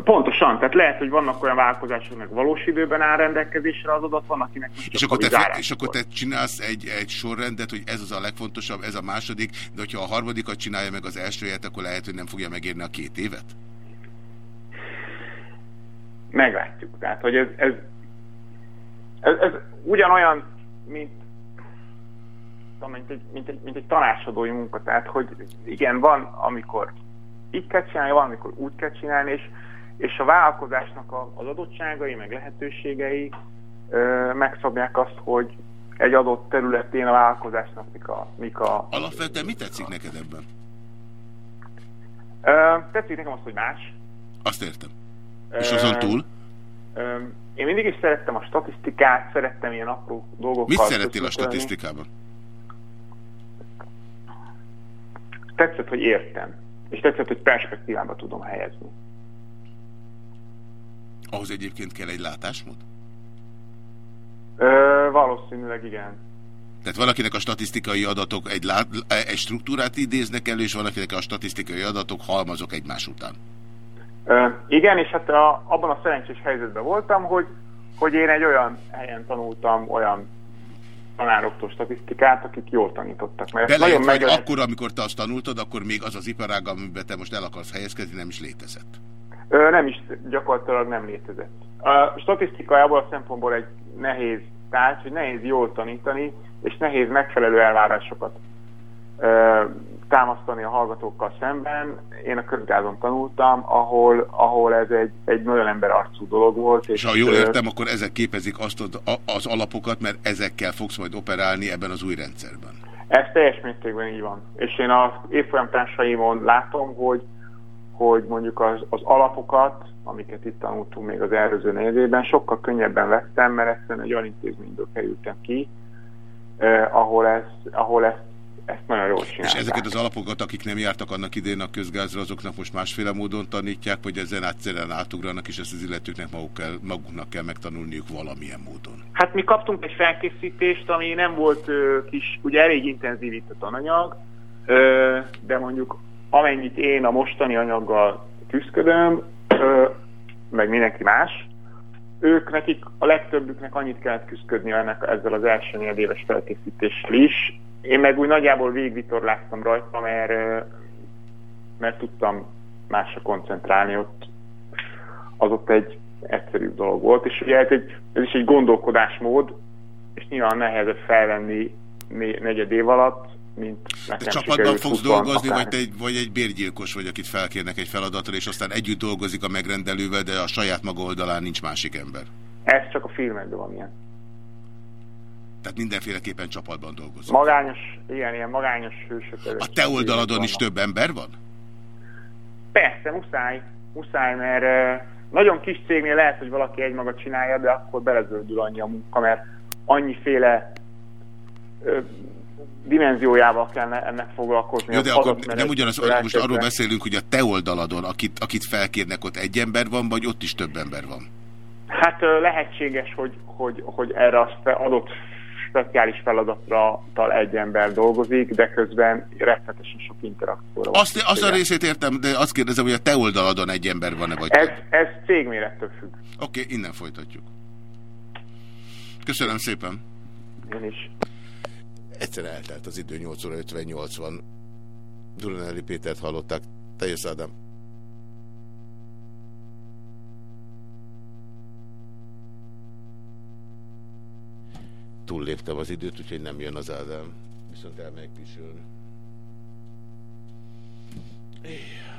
Pontosan, tehát lehet, hogy vannak olyan vállalkozások, meg valós időben áll rendelkezésre az adat, van, akinek És akkor, te, fe- és akkor te csinálsz egy, egy sorrendet, hogy ez az a legfontosabb, ez a második, de hogyha a harmadikat csinálja meg az elsőjét, akkor lehet, hogy nem fogja megérni a két évet? meglátjuk. Tehát, hogy ez, ez, ez, ez ugyanolyan, mint, mint, egy, mint, egy, mint egy tanácsadói munka. Tehát, hogy igen, van, amikor így kell csinálni, van, amikor úgy kell csinálni, és, és a vállalkozásnak a, az adottságai, meg lehetőségei ö, megszabják azt, hogy egy adott területén a vállalkozásnak mik a... Mik a Alapvetően mi tetszik neked ebben? ö, tetszik nekem az, hogy más. Azt értem. És azon túl? Ö, Én mindig is szerettem a statisztikát, szerettem ilyen apró dolgokkal. Mit szerettél a statisztikában? Tetszett, hogy értem. És tetszett, hogy perspektívába tudom helyezni. Ahhoz egyébként kell egy látásmód? Ö, valószínűleg igen. Tehát valakinek a statisztikai adatok egy, lát, egy struktúrát idéznek elő, és valakinek a statisztikai adatok halmazok egymás után. Ö, igen, és hát a, abban a szerencsés helyzetben voltam, hogy, hogy én egy olyan helyen tanultam olyan tanároktól statisztikát, akik jól tanítottak. Mert Belejött, nagyon hogy meg... akkor, amikor te azt tanultad, akkor még az az iparág, amiben te most el akarsz helyezkedni, nem is létezett. Nem is, gyakorlatilag nem létezett. A statisztika ebből a szempontból egy nehéz tárgy, hogy nehéz jól tanítani, és nehéz megfelelő elvárásokat ö, támasztani a hallgatókkal szemben. Én a közgázon tanultam, ahol, ahol ez egy, egy nagyon emberarcú dolog volt. És ha jól értem, akkor ezek képezik azt az alapokat, mert ezekkel fogsz majd operálni ebben az új rendszerben. Ez teljes mértékben így van. És én az évfolyamtársaimon látom, hogy, hogy mondjuk az, az alapokat, amiket itt tanultunk még az előző nézében, sokkal könnyebben vettem, mert egyszerűen egy olyan intézményből kerültem ki, eh, ahol, ez, ahol ezt, ezt nagyon jól És csinálták. ezeket az alapokat, akik nem jártak annak idén a közgázra, azoknak most másféle módon tanítják, vagy ezen egyszerűen átugranak, és ezt az illetőknek maguk kell, maguknak kell megtanulniuk valamilyen módon. Hát mi kaptunk egy felkészítést, ami nem volt ö, kis, ugye elég intenzív itt a tananyag, ö, de mondjuk amennyit én a mostani anyaggal küzdködöm, meg mindenki más, ők nekik, a legtöbbüknek annyit kellett küzdködni ennek, ezzel az első négyéves felkészítéssel is. Én meg úgy nagyjából végigvitorláztam rajta, mert, mert tudtam másra koncentrálni, ott az ott egy egyszerűbb dolog volt, és ugye ez, egy, ez is egy gondolkodásmód, és nyilván nehezebb felvenni negyed év alatt, mint nekem De csapatban fogsz 20 dolgozni, vagy, te egy, vagy egy bérgyilkos vagy, akit felkérnek egy feladatra, és aztán együtt dolgozik a megrendelővel, de a saját maga oldalán nincs másik ember. Ez csak a filmekben van ilyen. Tehát mindenféleképpen csapatban dolgozik. Magányos, igen, ilyen magányos hősök. A te oldaladon is több ember van? Persze, muszáj, muszáj, mert nagyon kis cégnél lehet, hogy valaki egymaga csinálja, de akkor belezöldül annyi a munka, mert annyiféle dimenziójával kell ennek foglalkozni. Jó, de az akkor nem ugyanaz, most elkezdve. arról beszélünk, hogy a te oldaladon, akit, akit felkérnek, ott egy ember van, vagy ott is több ember van? Hát lehetséges, hogy, hogy, hogy erre a spe- adott speciális feladatra tal egy ember dolgozik, de közben rettenetesen sok interakcióra van Azt, azt a részét értem, de azt kérdezem, hogy a te oldaladon egy ember van-e, vagy Ez, ez cégmérettől függ. Oké, okay, innen folytatjuk. Köszönöm szépen. Én is. Egyszer eltelt az idő, 8 óra 58 van. Duranelli Pétert hallották. Te jössz, Ádám. Túlléptem az időt, úgyhogy nem jön az Ádám. Viszont elmegyek pisilni. Severance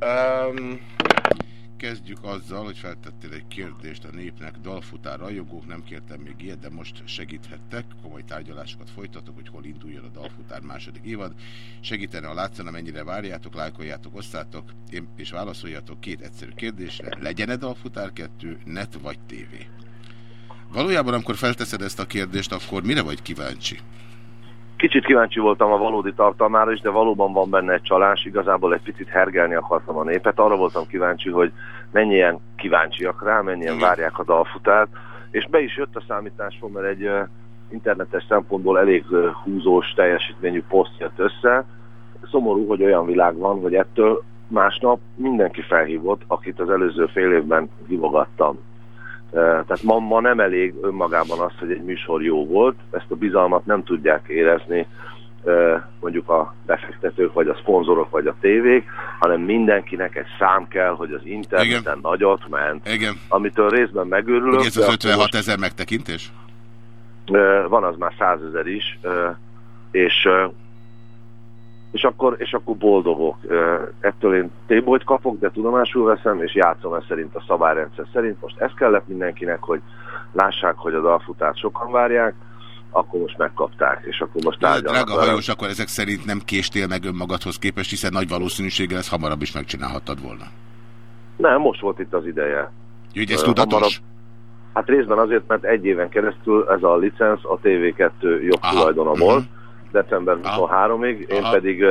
Um, kezdjük azzal, hogy feltettél egy kérdést a népnek, dalfutár rajongók, nem kértem még ilyet, de most segíthettek, komoly tárgyalásokat folytatok, hogy hol induljon a dalfutár második évad. Segítene a látszana, mennyire várjátok, lájkoljátok, osszátok, és válaszoljatok két egyszerű kérdésre. Legyen-e dalfutár 2, net vagy tévé? Valójában, amikor felteszed ezt a kérdést, akkor mire vagy kíváncsi? Kicsit kíváncsi voltam a valódi tartalmára is, de valóban van benne egy csalás. Igazából egy picit hergelni akartam a népet. Arra voltam kíváncsi, hogy mennyien kíváncsiak rá, mennyien várják a dalfutárt. És be is jött a számításról, mert egy internetes szempontból elég húzós teljesítményű poszt jött össze. Szomorú, hogy olyan világ van, hogy ettől másnap mindenki felhívott, akit az előző fél évben hívogattam. Tehát ma, ma nem elég önmagában az, hogy egy műsor jó volt, ezt a bizalmat nem tudják érezni mondjuk a befektetők, vagy a szponzorok, vagy a tévék, hanem mindenkinek egy szám kell, hogy az interneten Igen. nagyot ment, Igen. amitől részben megőrülök. Ugye ez az 56 ezer megtekintés? Van az már 100 ezer is, és és akkor, és akkor boldogok. Ettől én tébolyt kapok, de tudomásul veszem, és játszom ezt szerint a szabályrendszer szerint. Most ez kellett mindenkinek, hogy lássák, hogy a dalfutárt sokan várják, akkor most megkapták, és akkor most tárgyalnak. Drága hajós, akkor ezek szerint nem késtél meg önmagadhoz képest, hiszen nagy valószínűséggel ezt hamarabb is megcsinálhattad volna. Nem, most volt itt az ideje. Úgy ez tudatos? Hamarabb, hát részben azért, mert egy éven keresztül ez a licensz a TV2 jogtulajdona volt, uh -huh december 23-ig, én Aha. pedig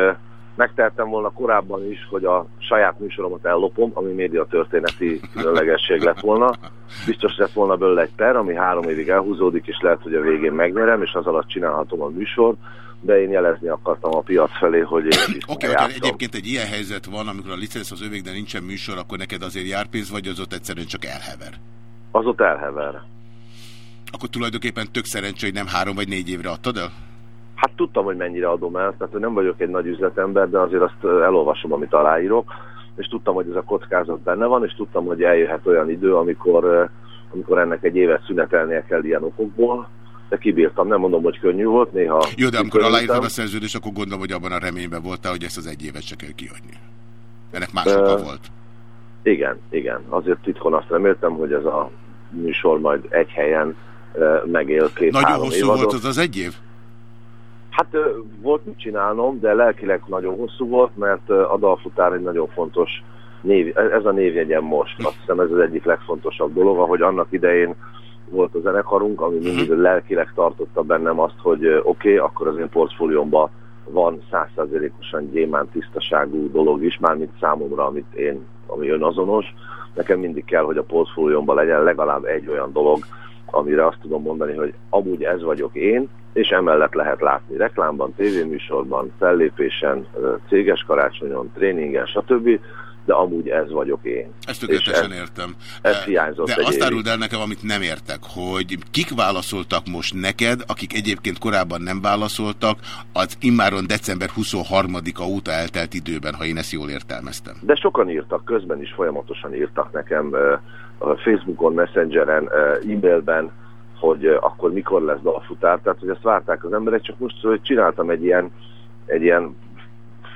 megtehettem volna korábban is, hogy a saját műsoromat ellopom, ami média történeti különlegesség lett volna. Biztos lett volna belőle egy per, ami három évig elhúzódik, és lehet, hogy a végén megnyerem, és az alatt csinálhatom a műsort de én jelezni akartam a piac felé, hogy én Oké, okay, egyébként egy ilyen helyzet van, amikor a licensz az övék, de nincsen műsor, akkor neked azért jár pénz, vagy az ott egyszerűen csak elhever? Az ott elhever. Akkor tulajdonképpen tök szerencsé, hogy nem három vagy négy évre adtad el? Hát tudtam, hogy mennyire adom el, tehát nem vagyok egy nagy üzletember, de azért azt elolvasom, amit aláírok, és tudtam, hogy ez a kockázat benne van, és tudtam, hogy eljöhet olyan idő, amikor, amikor ennek egy évet szünetelnie kell ilyen okokból, de kibírtam, nem mondom, hogy könnyű volt, néha... Jó, de amikor aláírtad a szerződést, akkor gondolom, hogy abban a reményben voltál, hogy ezt az egy évet se kell kiadni. Ennek más uh, volt. Igen, igen. Azért titkon azt reméltem, hogy ez a műsor majd egy helyen megél két-három Nagyon hosszú évadot. volt az az egy év? Hát volt mit csinálnom, de lelkileg nagyon hosszú volt, mert a dalfutár egy nagyon fontos név, ez a névjegyem most. Azt hiszem ez az egyik legfontosabb dolog, ahogy annak idején volt a zenekarunk, ami mindig lelkileg tartotta bennem azt, hogy oké, okay, akkor az én portfóliómban van százszázalékosan gyémán tisztaságú dolog is, mármint számomra, amit én, ami önazonos. Nekem mindig kell, hogy a portfóliómban legyen legalább egy olyan dolog, amire azt tudom mondani, hogy amúgy ez vagyok én, és emellett lehet látni reklámban, tévéműsorban, fellépésen, céges karácsonyon, tréningen, stb., de amúgy ez vagyok én. Ezt tökéletesen értem. Ez hiányzott De azt áruld el nekem, amit nem értek, hogy kik válaszoltak most neked, akik egyébként korábban nem válaszoltak, az immáron december 23-a óta eltelt időben, ha én ezt jól értelmeztem. De sokan írtak, közben is folyamatosan írtak nekem Facebookon, Messengeren, e-mailben, hogy akkor mikor lesz dalfutár, tehát hogy ezt várták az emberek, csak most hogy csináltam egy ilyen, egy ilyen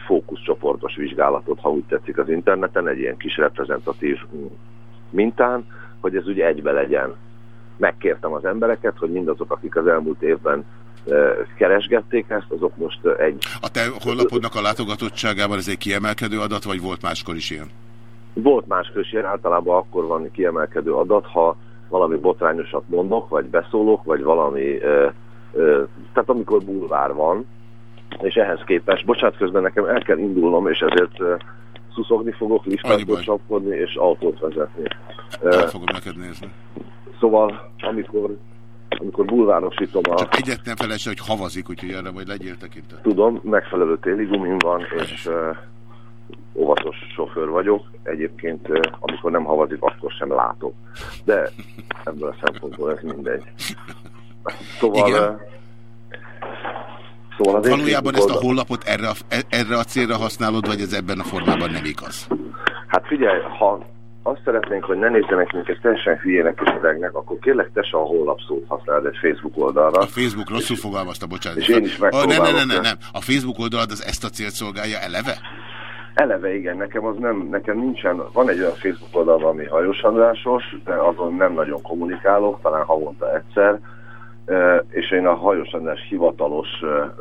fókuszcsoportos vizsgálatot, ha úgy tetszik az interneten, egy ilyen kis reprezentatív mintán, hogy ez ugye egybe legyen. megkértem az embereket, hogy mindazok, akik az elmúlt évben keresgették ezt, azok most egy A te honlapodnak a látogatottságában ez egy kiemelkedő adat, vagy volt máskor is ilyen? Volt máskor is ilyen, általában akkor van kiemelkedő adat, ha valami botrányosat mondok, vagy beszólok, vagy valami, ö, ö, tehát amikor bulvár van, és ehhez képest, bocsánat, közben nekem el kell indulnom, és ezért ö, szuszogni fogok, listákot csapkodni, és autót vezetni. El fogom neked nézni. Szóval, amikor, amikor bulvárosítom a... Csak egyet nem felejtsd, hogy havazik, úgyhogy arra majd legyél tekintet. Tudom, megfelelő téli gumim van, és uh, óvatos sofőr vagyok. Egyébként, amikor nem havazik, akkor sem látok. De ebből a szempontból ez mindegy. Szóval... Igen. Szóval az Valójában ezt a honlapot erre a, e- erre a célra használod, vagy ez ebben a formában nem igaz? Hát figyelj, ha azt szeretnénk, hogy ne nézzenek minket teljesen hülyének és öregnek, akkor kérlek te se a honlapszót használd egy Facebook oldalra. A Facebook rosszul fogalmazta, bocsánat. És én is oh, nem, nem, nem, megpróbálok, nem, nem. A Facebook oldalad az ezt a célt szolgálja eleve? Eleve igen, nekem az nem, nekem nincsen, van egy olyan Facebook oldal, ami hajós Andrásos, de azon nem nagyon kommunikálok, talán havonta egyszer, és én a Hajós András hivatalos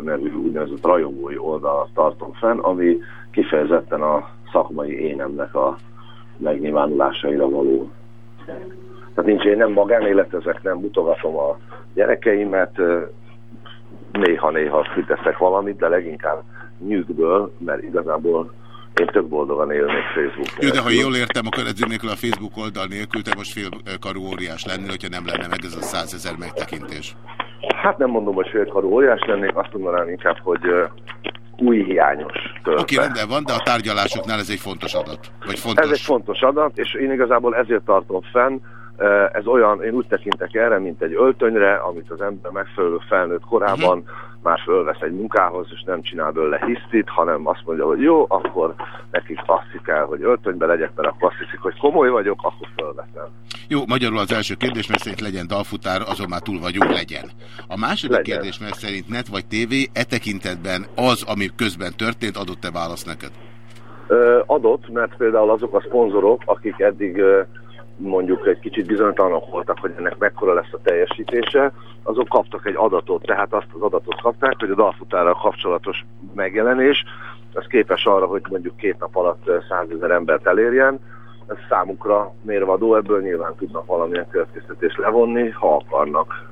nevű úgynevezett rajongói oldalat tartom fenn, ami kifejezetten a szakmai énemnek a megnyilvánulásaira való. Tehát nincs, én nem magánéletezek, nem mutogatom a gyerekeimet, néha-néha kiteszek valamit, de leginkább nyűgből, mert igazából én tök boldogan élnék Facebook Jó, de ha jól értem, akkor ez nélkül a Facebook oldal nélkül te most félkarú óriás lennél, hogyha nem lenne meg ez a százezer megtekintés. Hát nem mondom, hogy félkarú óriás lennék, azt mondanám inkább, hogy új hiányos törpe. Oké, rendben van, de a tárgyalásoknál ez egy fontos adat. Vagy fontos. Ez egy fontos adat, és én igazából ezért tartom fenn. Eh, Ez olyan, én úgy tekintek erre, mint egy öltönyre, amit az ember megfelelő felnőtt korában Mhm. már fölvesz egy munkához, és nem csinál belőle hisztit, hanem azt mondja, hogy jó, akkor nekik azt kell, hogy öltönybe legyek, mert akkor azt hiszik, hogy komoly vagyok, akkor fölveszem. Jó, magyarul az első kérdés, mert szerint legyen dalfutár, azon már túl vagyunk, legyen. A második Legyen. kérdés, mert szerint net vagy tévé, e tekintetben az, ami közben történt, adott-e választ neked? Adott, mert például azok a szponzorok, akik eddig mondjuk egy kicsit bizonytalanok voltak, hogy ennek mekkora lesz a teljesítése, azok kaptak egy adatot, tehát azt az adatot kapták, hogy a dalfutárral kapcsolatos megjelenés, az képes arra, hogy mondjuk két nap alatt százezer embert elérjen, ez számukra mérvadó, ebből nyilván tudnak valamilyen következtetést levonni, ha akarnak.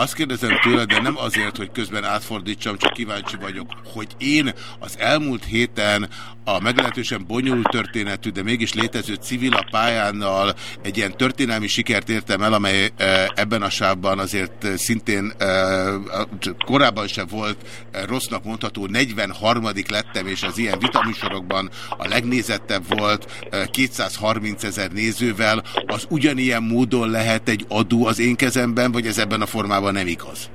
Azt kérdezem tőled, de nem azért, hogy közben átfordítsam, csak kíváncsi vagyok, hogy én az elmúlt héten a meglehetősen bonyolult történetű, de mégis létező civil a pályánnal egy ilyen történelmi sikert értem el, amely eh, ebben a sávban azért eh, szintén eh, korábban sem volt rossznak mondható, 43 lettem, és az ilyen vitaműsorokban a legnézettebb volt eh, 230 ezer nézővel, az ugyanilyen módon lehet egy adó az én kezemben, vagy ez ebben a formában nem igaz?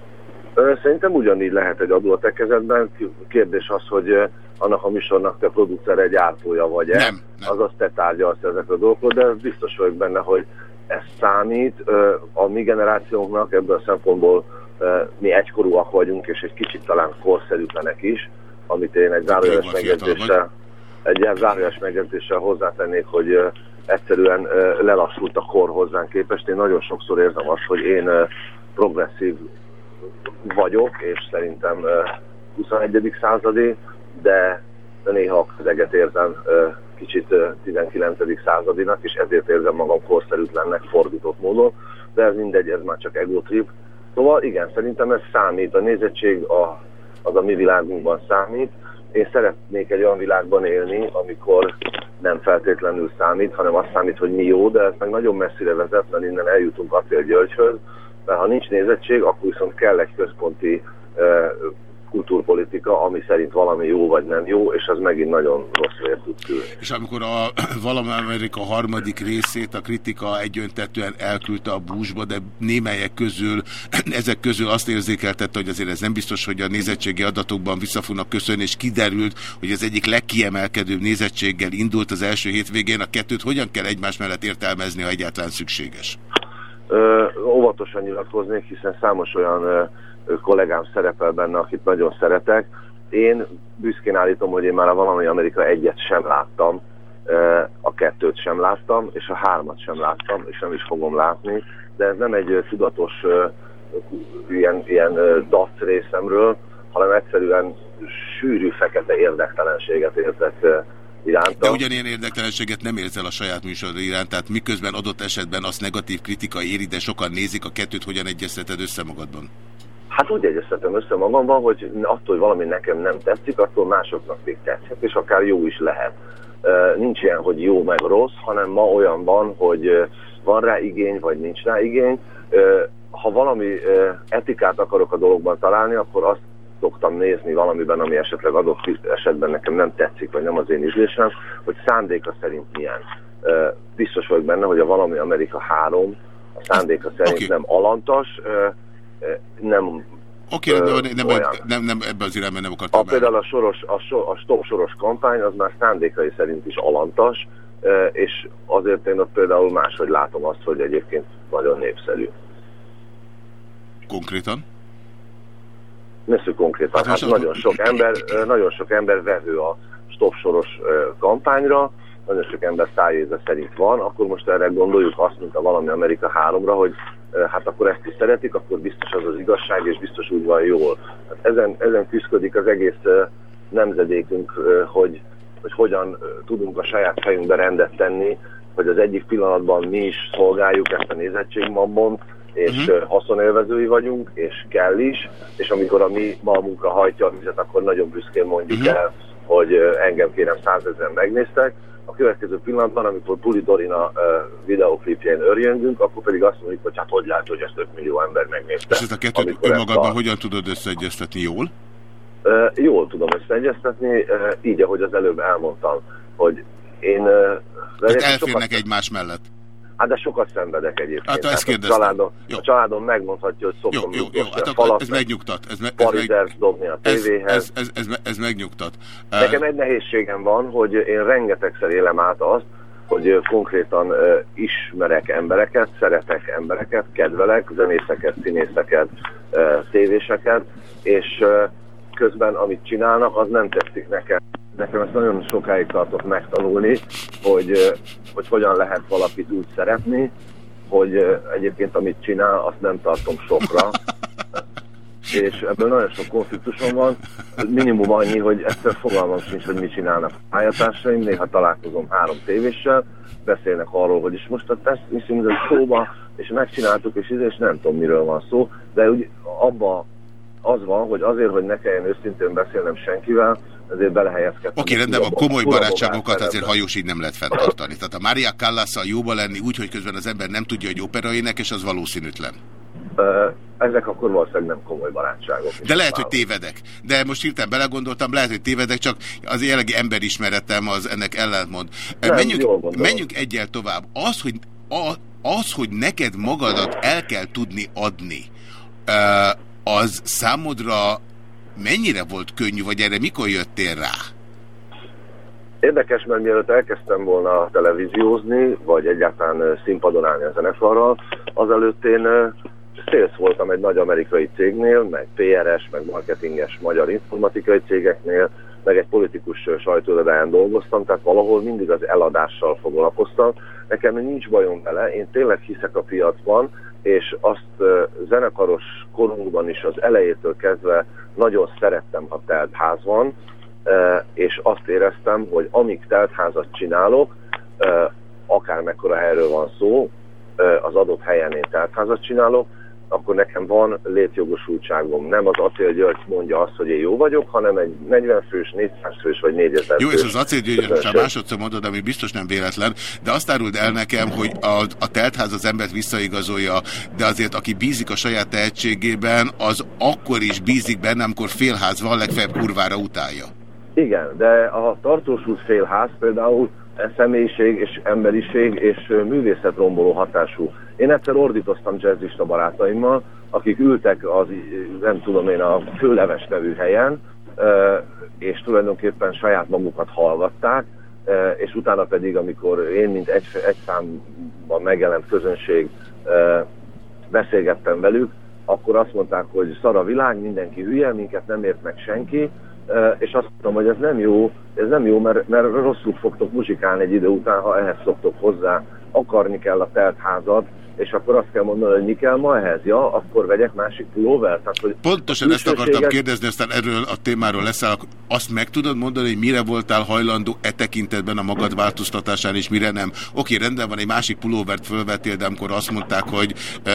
Szerintem ugyanígy lehet egy adó a te kezedben. Kérdés az, hogy annak a műsornak te producer gyártója vagy-e. Nem, nem. Azaz te tárgyalsz ezekről a dolgokról, de biztos vagyok benne, hogy ez számít. A mi generációnknak ebből a szempontból mi egykorúak vagyunk, és egy kicsit talán korszerűtlenek is, amit én egy zárójeles megjegyzéssel, egy zárójeles megjegyzéssel hozzátennék, hogy egyszerűen lelassult a kor hozzánk képest. Én nagyon sokszor érzem azt, hogy én progresszív vagyok, és szerintem ö, 21. századi, de néha a közeget érzem kicsit ö, 19. századinak, és ezért érzem magam korszerűtlennek fordított módon, de ez mindegy, ez már csak ego trip. Szóval igen, szerintem ez számít, a nézettség a, az a mi világunkban számít. Én szeretnék egy olyan világban élni, amikor nem feltétlenül számít, hanem azt számít, hogy mi jó, de ez meg nagyon messzire vezet, mert innen eljutunk Attél Györgyhöz, mert ha nincs nézettség, akkor viszont kell egy központi kultúrpolitika, ami szerint valami jó vagy nem jó, és az megint nagyon rossz vér tud szülni. És amikor a Valami Amerika harmadik részét a kritika egyöntetően elküldte a búzsba, de némelyek közül, ezek közül azt érzékeltette, hogy azért ez nem biztos, hogy a nézettségi adatokban vissza fognak köszönni, és kiderült, hogy az egyik legkiemelkedőbb nézettséggel indult az első hétvégén. A kettőt hogyan kell egymás mellett értelmezni, ha egyáltalán szükséges? Ö, óvatosan nyilatkoznék, hiszen számos olyan ö, kollégám szerepel benne, akit nagyon szeretek. Én büszkén állítom, hogy én már a Valami Amerika egyet sem láttam, Ö, A kettőt sem láttam, és a hármat sem láttam, és nem is fogom látni, de ez nem egy ö, tudatos ö, ilyen, ilyen ö, dac részemről, hanem egyszerűen sűrű fekete érdektelenséget érzek iránta. De ugyanilyen érdektelenséget nem érzel a saját műsorod iránt, tehát miközben adott esetben azt negatív kritika éri, de sokan nézik a kettőt, hogyan egyezteted össze magadban? Hát úgy egyeztetem össze magamban, hogy attól, hogy valami nekem nem tetszik, attól másoknak még tetszhet, és akár jó is lehet. Nincs ilyen, hogy jó meg rossz, hanem ma olyan van, hogy van rá igény, vagy nincs rá igény. Ha valami etikát akarok a dologban találni, akkor azt szoktam nézni valamiben, ami esetleg adott esetben nekem nem tetszik, vagy nem az én ízlésem, hogy szándéka szerint milyen. Biztos vagyok benne, hogy a valami Amerika 3 a szándéka szerint Oké. nem alantas, nem Oké, okay, nem, olyan. nem, nem ebben az irányban nem a, akartam. például a, soros, a, so, a stop soros kampány az már szándékai szerint is alantas, és azért én ott például máshogy látom azt, hogy egyébként nagyon népszerű. Konkrétan? Nézzük konkrétan, Hát hát, nagyon sok ember, nagyon sok ember vevő a stop soros ö, kampányra, nagyon sok ember szájéze szerint van, akkor most erre gondoljuk azt, mint a valami Amerika 3-ra, hogy hát akkor ezt is szeretik, akkor biztos az az igazság, és biztos úgy van jól. Hát ezen, ezen küzdik az egész nemzedékünk, hogy, hogy hogyan tudunk a saját fejünkbe rendet tenni, hogy az egyik pillanatban mi is szolgáljuk ezt a nézettségmambont, és uh haszonélvezői vagyunk, és kell is, és amikor a mi malmunkra hajtja a vizet, akkor nagyon büszkén mondjuk el, hogy engem kérem százezeren megnéztek. A következő pillanatban, amikor Puli Dorina uh, videoklipjén örjöngünk, akkor pedig azt mondjuk, hogy hát hogy lehet, hogy ezt 5 millió ember megnézte. És ezt a kettőt önmagadban a- hogyan tudod összeegyeztetni jól? Jól tudom összeegyeztetni, ö, így, ahogy az előbb elmondtam, hogy én... ö, Tehát sokat- elférnek egymás mellett. Hát de sokat szenvedek egyébként. Hát, ezt Tehát a kérdeztem. családom, Jó. a családom megmondhatja, hogy szoktam Jó, jó, jó, hát akkor ez meg megnyugtat. Ez, me, ez, meg, dobni a ez, tévéhez. ez, ez, ez, me- ez megnyugtat. Nekem egy nehézségem van, hogy én rengetegszer élem át azt, hogy konkrétan ö, ismerek embereket, szeretek embereket, kedvelek, zenészeket, színészeket, ö, tévéseket, és ö, közben amit csinálnak, az nem tetszik nekem. Nekem ezt nagyon sokáig tartott megtanulni, hogy, hogy hogyan lehet valakit úgy szeretni, hogy egyébként amit csinál, azt nem tartom sokra. és ebből nagyon sok konfliktusom van. Minimum annyi, hogy egyszer fogalmam sincs, hogy mit csinálnak a pályatársaim, néha találkozom három tévéssel, beszélnek arról, hogy is most a teszt viszünk ez szóba, és megcsináltuk, és, és nem tudom, miről van szó, de úgy abba az van, hogy azért, hogy ne kelljen őszintén beszélnem senkivel, ezért belehelyezkedtem. Oké, rendben van, Abba komoly a barátságokat azért hajós így nem lehet fenntartani. Tehát a Mária callas jóba lenni úgy, hogy közben az ember nem tudja, hogy operaének, és az valószínűtlen. Ezek akkor valószínűleg nem komoly barátságok. De lehet, hogy tévedek. De most hirtelen belegondoltam, lehet, hogy tévedek, csak az jelenlegi emberismeretem az ennek ellentmond. Nem, menjünk, menjünk egyel tovább. Az, hogy, a, az, hogy neked magadat el kell tudni adni, az számodra mennyire volt könnyű, vagy erre mikor jöttél rá? Érdekes, mert mielőtt elkezdtem volna televíziózni, vagy egyáltalán színpadon állni a zenekarral, azelőtt én sales voltam egy nagy amerikai cégnél, meg PRS, meg marketinges magyar informatikai cégeknél, meg egy politikus sajtóirodáján dolgoztam, tehát valahol mindig az eladással foglalkoztam. Nekem nincs bajom vele, én tényleg hiszek a piacban, és azt zenekaros korunkban is az elejétől kezdve nagyon szerettem, ha telt ház van, és azt éreztem, hogy amíg teltházat csinálok, akár mekkora helyről van szó, az adott helyen én teltházat csinálok, akkor nekem van létjogosultságom. Nem az Acél György mondja azt, hogy én jó vagyok, hanem egy 40 fős, 400 fős vagy 4000 Jó, fős. ez az acélgyőgyön, most már másodszor mondod, ami biztos nem véletlen, de azt áruld el nekem, hogy a, a teltház az embert visszaigazolja, de azért aki bízik a saját tehetségében, az akkor is bízik benne, amikor félház van, legfeljebb kurvára utálja. Igen, de a tartósult félház például e személyiség és emberiség és ö, művészetromboló hatású. Én egyszer ordítoztam jazzista barátaimmal, akik ültek az, nem tudom én, a főleves nevű helyen, és tulajdonképpen saját magukat hallgatták, és utána pedig, amikor én, mint egy, egy számban megjelent közönség beszélgettem velük, akkor azt mondták, hogy szar a világ, mindenki hülye, minket nem ért meg senki, és azt mondtam, hogy ez nem jó, ez nem jó, mert, mert rosszul fogtok muzsikálni egy idő után, ha ehhez szoktok hozzá, akarni kell a teltházat, és akkor azt kell mondani, hogy mi kell ma ehhez, ja, akkor vegyek másik pulóvert. Hogy Pontosan ezt akartam kérdezni, aztán erről a témáról leszállok. Azt meg tudod mondani, hogy mire voltál hajlandó e tekintetben a magad változtatásán, és mire nem? Oké, rendben van, egy másik pulóvert fölvettél, de amikor azt mondták, hogy uh,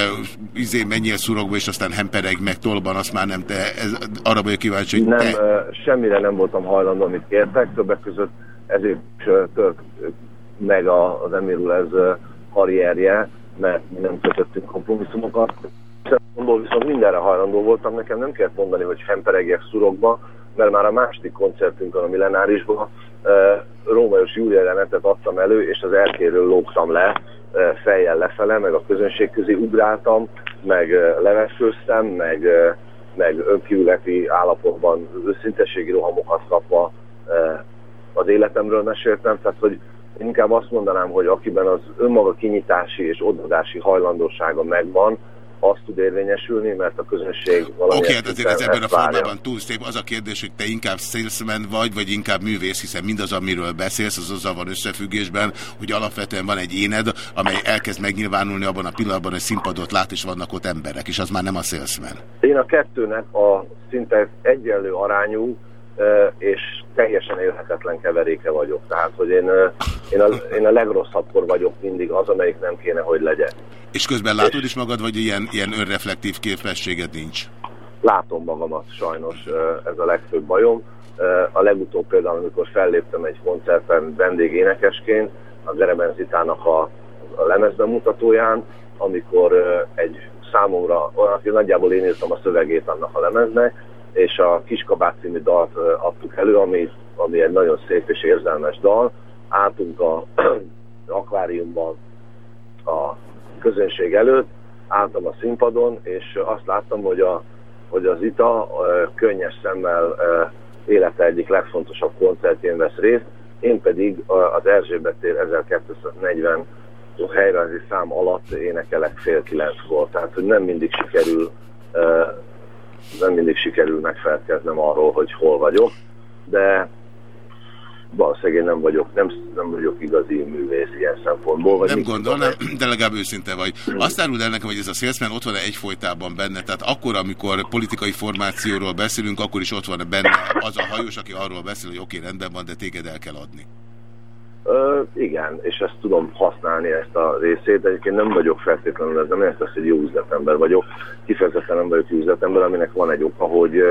izé menjél szurokba, és aztán hempereg meg tolban, azt már nem te. Ez, arra vagyok kíváncsi, hogy nem, te... semmire nem voltam hajlandó, amit kértek, többek között ezért is tört meg az Emirul ez karrierje, mert mi nem kötöttünk kompromisszumokat. Szempontból viszont mindenre hajlandó voltam, nekem nem kellett mondani, hogy hemperegjek szurokba, mert már a második koncertünkön a Millenárisban e, Rómaios Júlia jelenetet adtam elő, és az erkéről lógtam le, fejjel lefele, meg a közönség közé ugráltam, meg leveszőztem, meg, meg önkívületi állapotban őszintességi rohamokat kapva az életemről meséltem, tehát hogy inkább azt mondanám, hogy akiben az önmaga kinyitási és odadási hajlandósága megvan, azt tud érvényesülni, mert a közönség valami. Oké, okay, hát azért ez ebben a formában túl szép. Az a kérdés, hogy te inkább salesman vagy, vagy inkább művész, hiszen mindaz, amiről beszélsz, az azzal van összefüggésben, hogy alapvetően van egy éned, amely elkezd megnyilvánulni abban a pillanatban, hogy színpadot lát, és vannak ott emberek, és az már nem a salesman. Én a kettőnek a szinte egyenlő arányú, és teljesen élhetetlen keveréke vagyok. Tehát, hogy én, én, a, én a legrosszabbkor vagyok mindig az, amelyik nem kéne, hogy legyen. És közben látod is magad, vagy ilyen, ilyen önreflektív képességed nincs? Látom magamat sajnos, ez a legfőbb bajom. A legutóbb például, amikor felléptem egy koncerten vendégénekesként, a Gereben Zitának a, a lemezbemutatóján, amikor egy számomra, aki nagyjából én írtam a szövegét annak a lemeznek, és a Kiskabát című dalt adtuk elő, ami, ami egy nagyon szép és érzelmes dal. Álltunk a akváriumban a közönség előtt, álltam a színpadon, és azt láttam, hogy, a, hogy az ITA könnyes szemmel élete egyik legfontosabb koncertjén vesz részt, én pedig az Erzsébet tér 1240 helyrajzi szám alatt énekelek fél kilenckor, tehát hogy nem mindig sikerül nem mindig sikerül megfelelkeznem arról, hogy hol vagyok, de valószínűleg nem vagyok, nem, nem vagyok igazi művész ilyen szempontból. Vagy nem gondolom, de legalább őszinte vagy. Azt áruld el nekem, hogy ez a salesman ott van -e egyfolytában benne, tehát akkor, amikor politikai formációról beszélünk, akkor is ott van -e benne az a hajós, aki arról beszél, hogy oké, okay, rendben van, de téged el kell adni. Igen, és ezt tudom használni, ezt a részét. Egyébként nem vagyok feltétlenül, ez nem ezt az, hogy jó üzletember vagyok. Kifejezetten nem vagyok üzletember, aminek van egy oka, hogy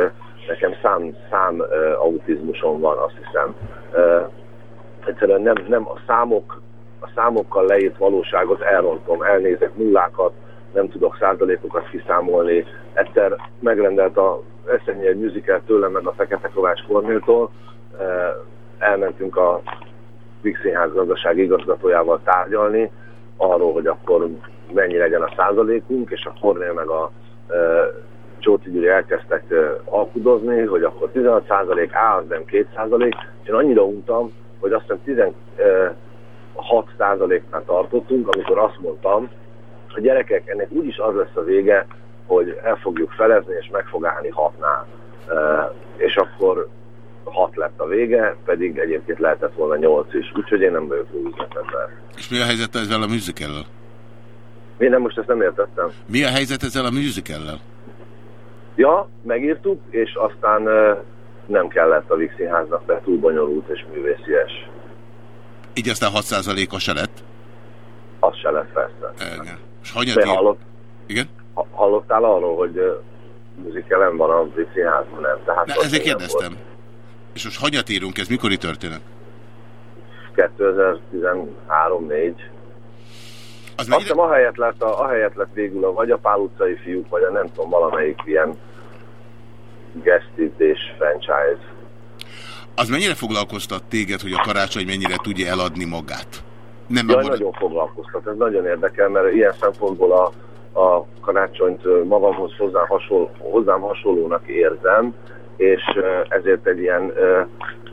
nekem szám, szám autizmusom van, azt hiszem. Ö, egyszerűen nem, nem a számok, a számokkal leírt valóságot elrontom, elnézek nullákat, nem tudok százalékokat kiszámolni. Egyszer megrendelt a Eszenyi egy musical tőlem, meg a Fekete Kovács Kornéltól, elmentünk a Víg Színház gazdasági igazgatójával tárgyalni arról, hogy akkor mennyi legyen a százalékunk, és a Kornél meg a e, Csóti Gyuri elkezdtek e, alkudozni, hogy akkor 16 százalék áll, nem 2 százalék. Én annyira untam, hogy azt hiszem 16 százaléknál tartottunk, amikor azt mondtam, hogy gyerekek, ennek úgyis az lesz a vége, hogy el fogjuk felezni, és meg fog állni hatnál. E, és akkor 6 lett a vége, pedig egyébként lehetett volna 8 is, úgyhogy én nem vagyok jó üzletember. És mi a helyzet ezzel a musical-lel? Én nem most ezt nem értettem. Mi a helyzet ezzel a musical-lel? Ja, megírtuk, és aztán nem kellett a Vix Színháznak, mert túl bonyolult és művészies. Így aztán 6%-a se lett? Az se lett, persze. Igen. És hanyat hallott, Igen? Hallottál arról, hogy műzikelem van a Vix Színházban, nem? Tehát ne, ezért kérdeztem. Volt. És most hagyat írunk, ez mikori történet? 2013-4. Az Azt hiszem ahelyett lett, a, ahelyett lett végül a, vagy a Pál utcai fiúk, vagy a nem tudom, valamelyik ilyen guestítés franchise. Az mennyire foglalkoztat téged, hogy a karácsony mennyire tudja eladni magát? Nem Jaj, abban... nagyon foglalkoztat, ez nagyon érdekel, mert ilyen szempontból a, a karácsonyt magamhoz hozzám, hasonl, hozzám hasonlónak érzem, és ezért egy ilyen,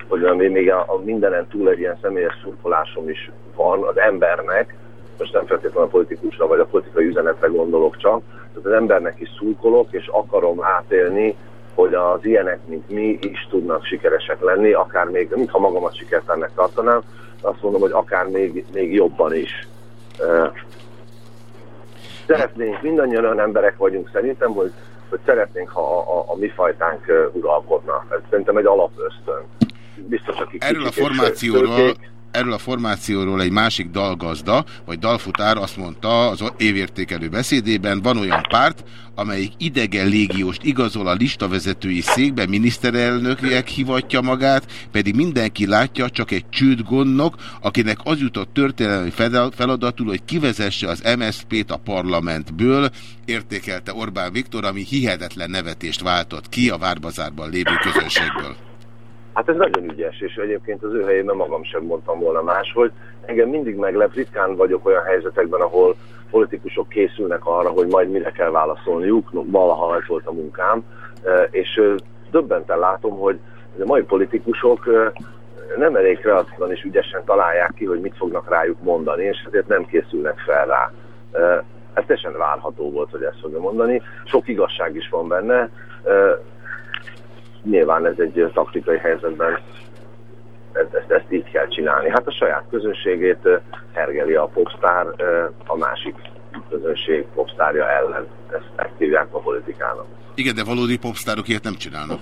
hogy mondjam, még a, mindenen túl egy ilyen személyes szurkolásom is van az embernek, most nem feltétlenül a politikusra vagy a politikai üzenetre gondolok csak, tehát az embernek is szurkolok, és akarom átélni hogy az ilyenek, mint mi is tudnak sikeresek lenni, akár még, mintha magamat sikertelennek tartanám, azt mondom, hogy akár még, még jobban is. Szeretnénk, mindannyian olyan emberek vagyunk szerintem, hogy, hogy szeretnénk, ha a, a, a mi fajtánk uralkodna. Ez szerintem egy alapösztön. Biztos, akik Erről a formációról, tőkék, erről a formációról egy másik dalgazda, vagy dalfutár azt mondta az évértékelő beszédében, van olyan párt, amelyik idegen légióst igazol a listavezetői székbe, miniszterelnöknek hivatja magát, pedig mindenki látja, csak egy csőd gondnok, akinek az jutott történelmi feladatul, hogy kivezesse az MSZP-t a parlamentből, értékelte Orbán Viktor, ami hihetetlen nevetést váltott ki a Várbazárban lévő közönségből. Hát ez nagyon ügyes, és egyébként az ő helyében magam sem mondtam volna máshogy. Engem mindig meglep, ritkán vagyok olyan helyzetekben, ahol politikusok készülnek arra, hogy majd mire kell válaszolniuk, no, valaha ez volt a munkám, Eh, és döbbenten látom, hogy a mai politikusok nem elég kreatívan és ügyesen találják ki, hogy mit fognak rájuk mondani, és ezért nem készülnek fel rá. Eh, Ez teljesen várható volt, hogy ezt fogja mondani. Sok igazság is van benne. Nyilván ez egy taktikai helyzetben ezt, ezt, ezt így kell csinálni. Hát a saját közönségét hergeli a popstar ö, a másik közönség popstárja ellen. Ezt, hívják a politikának. Igen, de valódi popstárok ilyet nem csinálnak.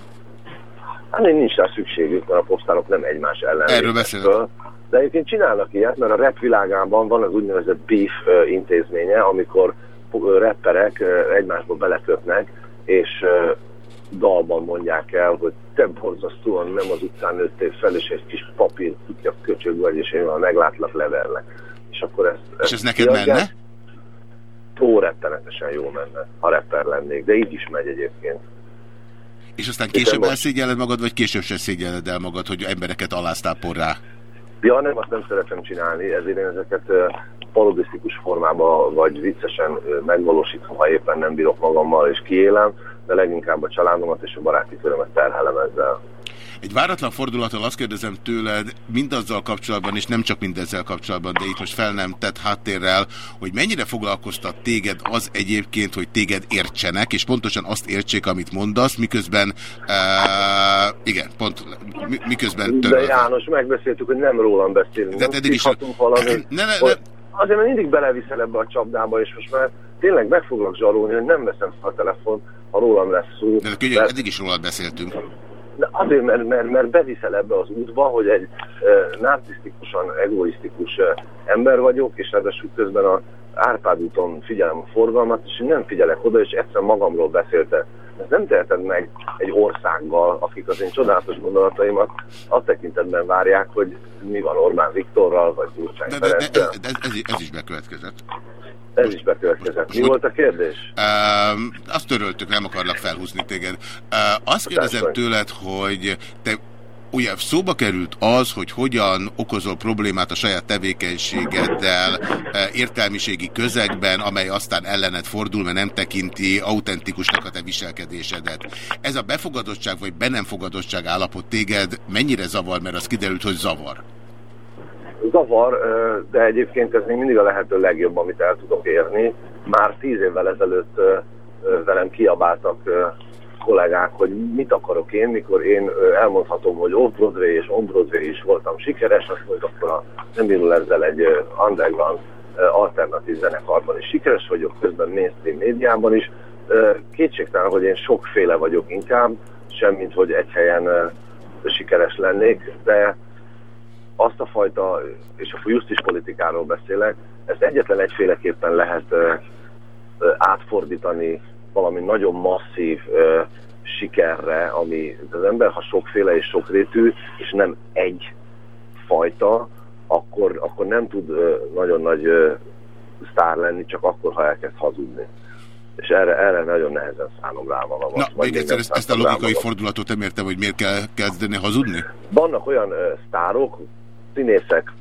Hát nincs rá szükségük, mert a popstárok nem egymás ellen. Erről beszélek. De egyébként csinálnak ilyet, mert a rap világában van az úgynevezett beef intézménye, amikor rapperek ö, egymásba belekötnek, és dalban mondják el, hogy te borzasztóan nem az utcán nőttél fel, és egy kis papír kutya köcsög vagy, és én már meglátlak leverlek. És akkor ezt... És ez neked menne? Tó rettenetesen jó menne, ha rapper lennék, de így is megy egyébként. És aztán később elszégyelled magad, vagy később se szégyelled el magad, hogy embereket aláztál porrá? Ja, nem, azt nem szeretem csinálni, ezért én ezeket parodisztikus formában, vagy viccesen ö, megvalósítom, ha éppen nem bírok magammal és kiélem, de leginkább a családomat és a baráti körömet terhelem ezzel. Egy váratlan fordulattal azt kérdezem tőled, mindazzal kapcsolatban, és nem csak mindezzel kapcsolatban, de itt most fel nem tett háttérrel, hogy mennyire foglalkoztat téged az egyébként, hogy téged értsenek, és pontosan azt értsék, amit mondasz, miközben, uh, igen, pont, mi, miközben De törölve. János, megbeszéltük, hogy nem rólam beszélünk. De eddig is- valami, Ne, ne, hogy azért, mert mindig beleviszel ebbe a csapdába, és most már tényleg meg foglak zsarolni, hogy nem veszem fel a telefon, ha rólam lesz szó. De könyörű, mert- eddig is rólad beszéltünk. De azért, mert, mert, mert beviszel ebbe az útba, hogy egy e, narcisztikusan, egoisztikus e, ember vagyok, és ráadásul közben a Árpád úton figyelem a forgalmat, és én nem figyelek oda, és egyszer magamról beszélte. Ezt nem teheted meg egy országgal, akik az én csodálatos gondolataimat a tekintetben várják, hogy mi van Orbán Viktorral, vagy Gyurcsány De, de, de, ez, ez, ez is bekövetkezett. Ez is bekövetkezett. Mi volt a kérdés? Um, azt töröltük, nem akarlak felhúzni téged. Uh, azt kérdezem tőled, hogy te ugye szóba került az, hogy hogyan okozol problémát a saját tevékenységeddel értelmiségi közegben, amely aztán ellened fordul, mert nem tekinti autentikusnak a te viselkedésedet. Ez a befogadottság vagy be nem fogadottság állapot téged mennyire zavar, mert az kiderült, hogy zavar. Zavar, de egyébként ez még mindig a lehető legjobb, amit el tudok érni. Már tíz évvel ezelőtt velem kiabáltak kollégák, hogy mit akarok én, mikor én elmondhatom, hogy off-Broadway és on-Broadway is voltam sikeres, azt mondjuk akkor a nem indul ezzel egy underground alternatív zenekarban is sikeres vagyok, közben mainstream médiában is. Kétségtelen, hogy én sokféle vagyok inkább, semmint, hogy egy helyen sikeres lennék, de azt a fajta, és a justice politikáról beszélek, ezt egyetlen egyféleképpen lehet átfordítani valami nagyon masszív sikerre, ami az ember, ha sokféle és sokrétű, és nem egy fajta, akkor, akkor nem tud nagyon nagy sztár lenni, csak akkor, ha elkezd hazudni. És erre, erre nagyon nehezen szánom rá magam. Na, még egyszer ezt, ezt a logikai fordulatot nem értem, hogy miért kell kezdeni hazudni? Vannak olyan ö, sztárok, színészek,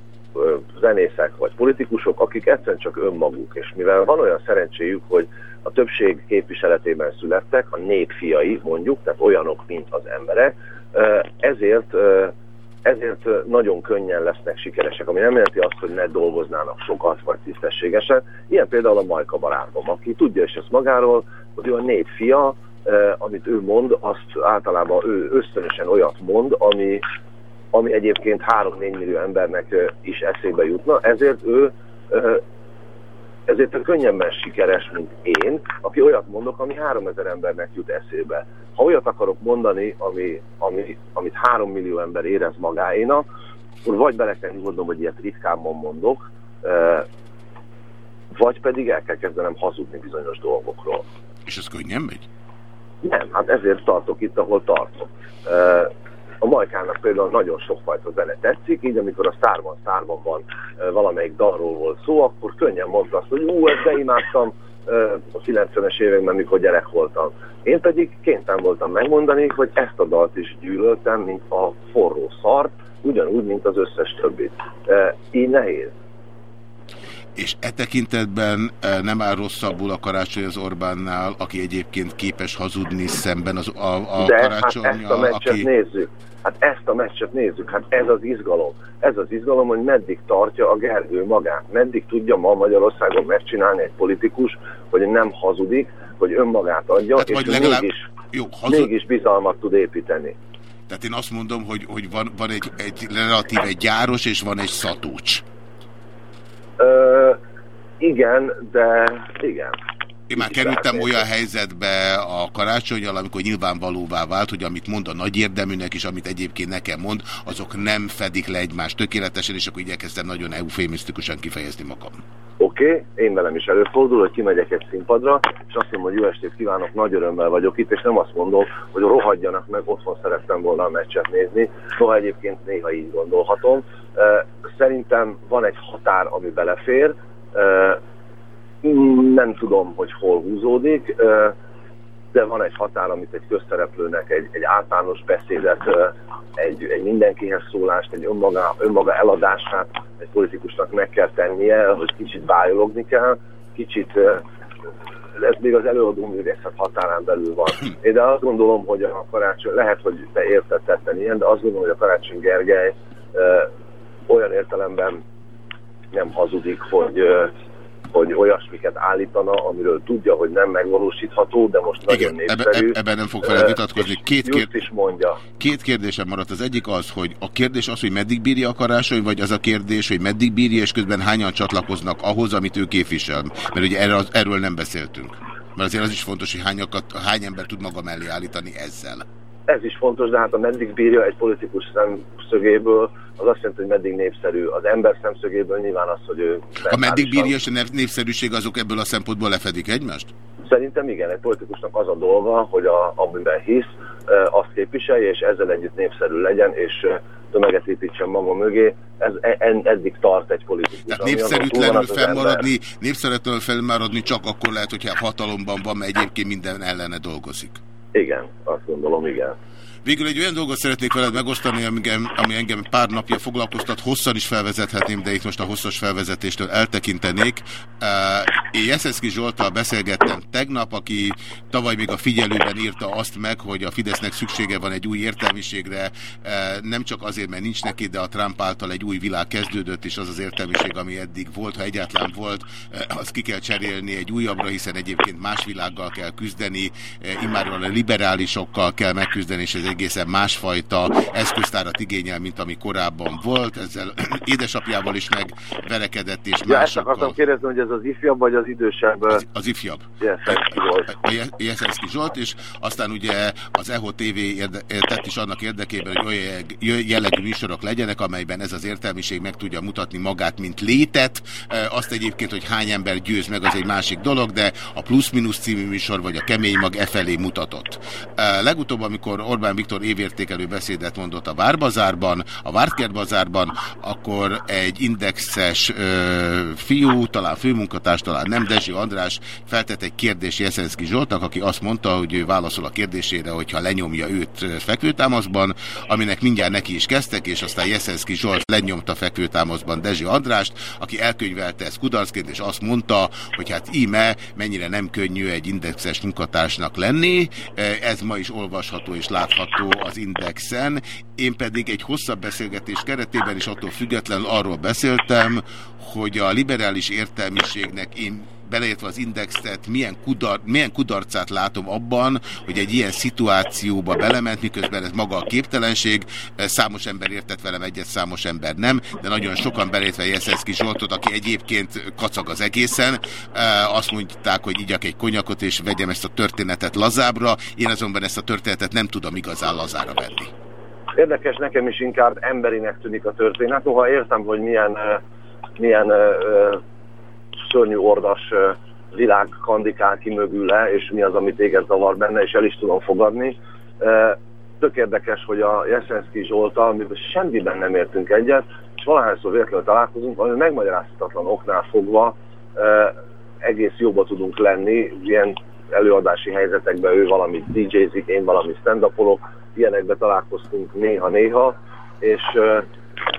zenészek vagy politikusok, akik egyszerűen csak önmaguk, és mivel van olyan szerencséjük, hogy a többség képviseletében születtek, a nép fiai mondjuk, tehát olyanok, mint az emberek, ezért ezért nagyon könnyen lesznek sikeresek, ami nem jelenti azt, hogy ne dolgoznának sokat vagy tisztességesen. Ilyen például a Majka barátom, aki tudja is ezt magáról, hogy ő a nép fia, amit ő mond, azt általában ő ösztönösen olyat mond, ami, ami egyébként 3-4 millió embernek is eszébe jutna, ezért ő ezért ő könnyebben sikeres, mint én, aki olyat mondok, ami 3000 embernek jut eszébe. Ha olyat akarok mondani, ami, ami, amit 3 millió ember érez magáénak, akkor vagy bele kell nyugodnom, hogy ilyet ritkábban mondok, vagy pedig el kell kezdenem hazudni bizonyos dolgokról. És ez könnyen megy? Nem, hát ezért tartok itt, ahol tartok. A Majkának például nagyon sokfajta zene tetszik, így amikor a Sztárban Sztárban van valamelyik dalról volt szó, akkor könnyen mondta azt, hogy ú, ezt beimádtam a 90-es években, mikor gyerek voltam. Én pedig kénytelen voltam megmondani, hogy ezt a dalt is gyűlöltem, mint a forró szart, ugyanúgy, mint az összes többit. Így nehéz. És e tekintetben e, nem áll rosszabbul a karácsony az Orbánnál, aki egyébként képes hazudni szemben az, a, a De hát karácsonyjal, ezt a meccset aki... nézzük. Hát ezt a meccset nézzük. Hát ez az izgalom. Ez az izgalom, hogy meddig tartja a Gergő magát. Meddig tudja ma Magyarországon megcsinálni egy politikus, hogy nem hazudik, hogy önmagát adja, Hát és legalább- mégis, Jó, hazud... mégis bizalmat tud építeni. Tehát én azt mondom, hogy, hogy van, van egy, egy relatív egy gyáros, és van egy szatúcs. Ö, igen, de igen. Én már kerültem olyan helyzetbe a karácsonyjal, amikor nyilvánvalóvá vált, hogy amit mond a nagy érdeműnek, és amit egyébként nekem mond, azok nem fedik le egymást tökéletesen, és akkor igyekeztem nagyon eufémisztikusan kifejezni magam. Oké, okay, én velem is előfordul, hogy kimegyek egy színpadra, és azt mondom, hogy jó estét kívánok, nagy örömmel vagyok itt, és nem azt mondom, hogy rohadjanak meg, otthon szerettem volna a meccset nézni, noha egyébként néha így gondolhatom. Szerintem van egy határ, ami belefér, nem tudom, hogy hol húzódik, de van egy határ, amit egy közszereplőnek egy, egy általános beszédet, egy, egy mindenkihez szólást, egy önmaga, önmaga eladását egy politikusnak meg kell tennie, hogy kicsit bájologni kell, kicsit ez még az előadó művészet határán belül van. Én de azt gondolom, hogy a karácsony, lehet, hogy te érted ilyen, de azt gondolom, hogy a karácsony Gergely ö, olyan értelemben nem hazudik, hogy, ö, hogy olyasmiket állítana, amiről tudja, hogy nem megvalósítható, de most nagyon Igen, népszerű. eb- ebben nem fog veled vitatkozni. Két, kér... is mondja. Két kérdésem maradt. Az egyik az, hogy a kérdés az, hogy meddig bírja a karácsony, vagy az a kérdés, hogy meddig bírja, és közben hányan csatlakoznak ahhoz, amit ő képvisel. Mert ugye erről, erről nem beszéltünk. Mert azért az is fontos, hogy hányakat, hány ember tud maga mellé állítani ezzel. Ez is fontos, de hát a meddig bírja egy politikus szemszögéből, az azt jelenti, hogy meddig népszerű. Az ember szemszögéből nyilván az, hogy ő... A meddig bírja és a népszerűség azok ebből a szempontból lefedik egymást? Szerintem igen, egy politikusnak az a dolga, hogy a, amiben hisz, azt képviselje, és ezzel együtt népszerű legyen, és tömeget építsen maga mögé. Ez e- en, eddig tart egy politikus. Tehát népszerűtlenül fennmaradni, népszerűtlenül fennmaradni csak akkor lehet, hogyha hatalomban van, mert egyébként minden ellene dolgozik. Igen, azt gondolom, igen. Végül egy olyan dolgot szeretnék veled megosztani, ami engem, ami engem pár napja foglalkoztat, hosszan is felvezethetném, de itt most a hosszas felvezetéstől eltekintenék. Én Jeszenszki Zsoltal beszélgettem tegnap, aki tavaly még a figyelőben írta azt meg, hogy a Fidesznek szüksége van egy új értelmiségre, nem csak azért, mert nincs neki, de a Trump által egy új világ kezdődött, és az az értelmiség, ami eddig volt, ha egyáltalán volt, azt ki kell cserélni egy újabbra, hiszen egyébként más világgal kell küzdeni, immáron a liberálisokkal kell megküzdeni, és ez egészen másfajta eszköztárat igényel, mint ami korábban volt. Ezzel édesapjával is megverekedett, és Ja, ezt másokkal. akartam kérdezni, hogy ez az ifjabb vagy az idősebb? Az, az ifjabb. Jeszenszki Zsolt, és aztán ugye az EHO TV érde, tett is annak érdekében, hogy olyan jelleg- jellegű műsorok legyenek, amelyben ez az értelmiség meg tudja mutatni magát, mint létet. Azt egyébként, hogy hány ember győz meg, az egy másik dolog, de a plusz-minusz című műsor, vagy a kemény mag e felé mutatott. Legutóbb, amikor Orbán Viktor évértékelő beszédet mondott a Várbazárban, a Vártkertbazárban, akkor egy indexes ö, fiú, talán főmunkatárs, talán nem, Dezsi András feltett egy kérdést Jeszenszki Zsoltnak, aki azt mondta, hogy ő válaszol a kérdésére, hogyha lenyomja őt fekvőtámaszban, aminek mindjárt neki is kezdtek, és aztán Jeszenszki Zsolt lenyomta fekvőtámaszban Dezsi Andrást, aki elkönyvelte ezt kudarcként, és azt mondta, hogy hát íme mennyire nem könnyű egy indexes munkatársnak lenni. Ez ma is olvasható és látható az Indexen. Én pedig egy hosszabb beszélgetés keretében is attól függetlenül arról beszéltem, hogy a liberális értelmiségnek én beleértve az indexet, milyen, kudar, milyen kudarcát látom abban, hogy egy ilyen szituációba belement, miközben ez maga a képtelenség. Számos ember értett velem egyet, számos ember nem, de nagyon sokan beleértve Jeszenszki Zsoltot, aki egyébként kacag az egészen. Azt mondták, hogy igyak egy konyakot, és vegyem ezt a történetet lazábra. Én azonban ezt a történetet nem tudom igazán lazára venni. Érdekes, nekem is inkább emberinek tűnik a történet. Noha értem, hogy milyen, milyen szörnyű ordas világ kandikál ki mögül és mi az, amit téged zavar benne, és el is tudom fogadni. Tök érdekes, hogy a Jeszenszki Zsoltal, amiben semmiben nem értünk egyet, és valahányszor véletlenül találkozunk, ami megmagyarázhatatlan oknál fogva egész jóba tudunk lenni, ilyen előadási helyzetekben ő valamit DJ-zik, én valami stand ilyenekbe találkoztunk néha-néha, és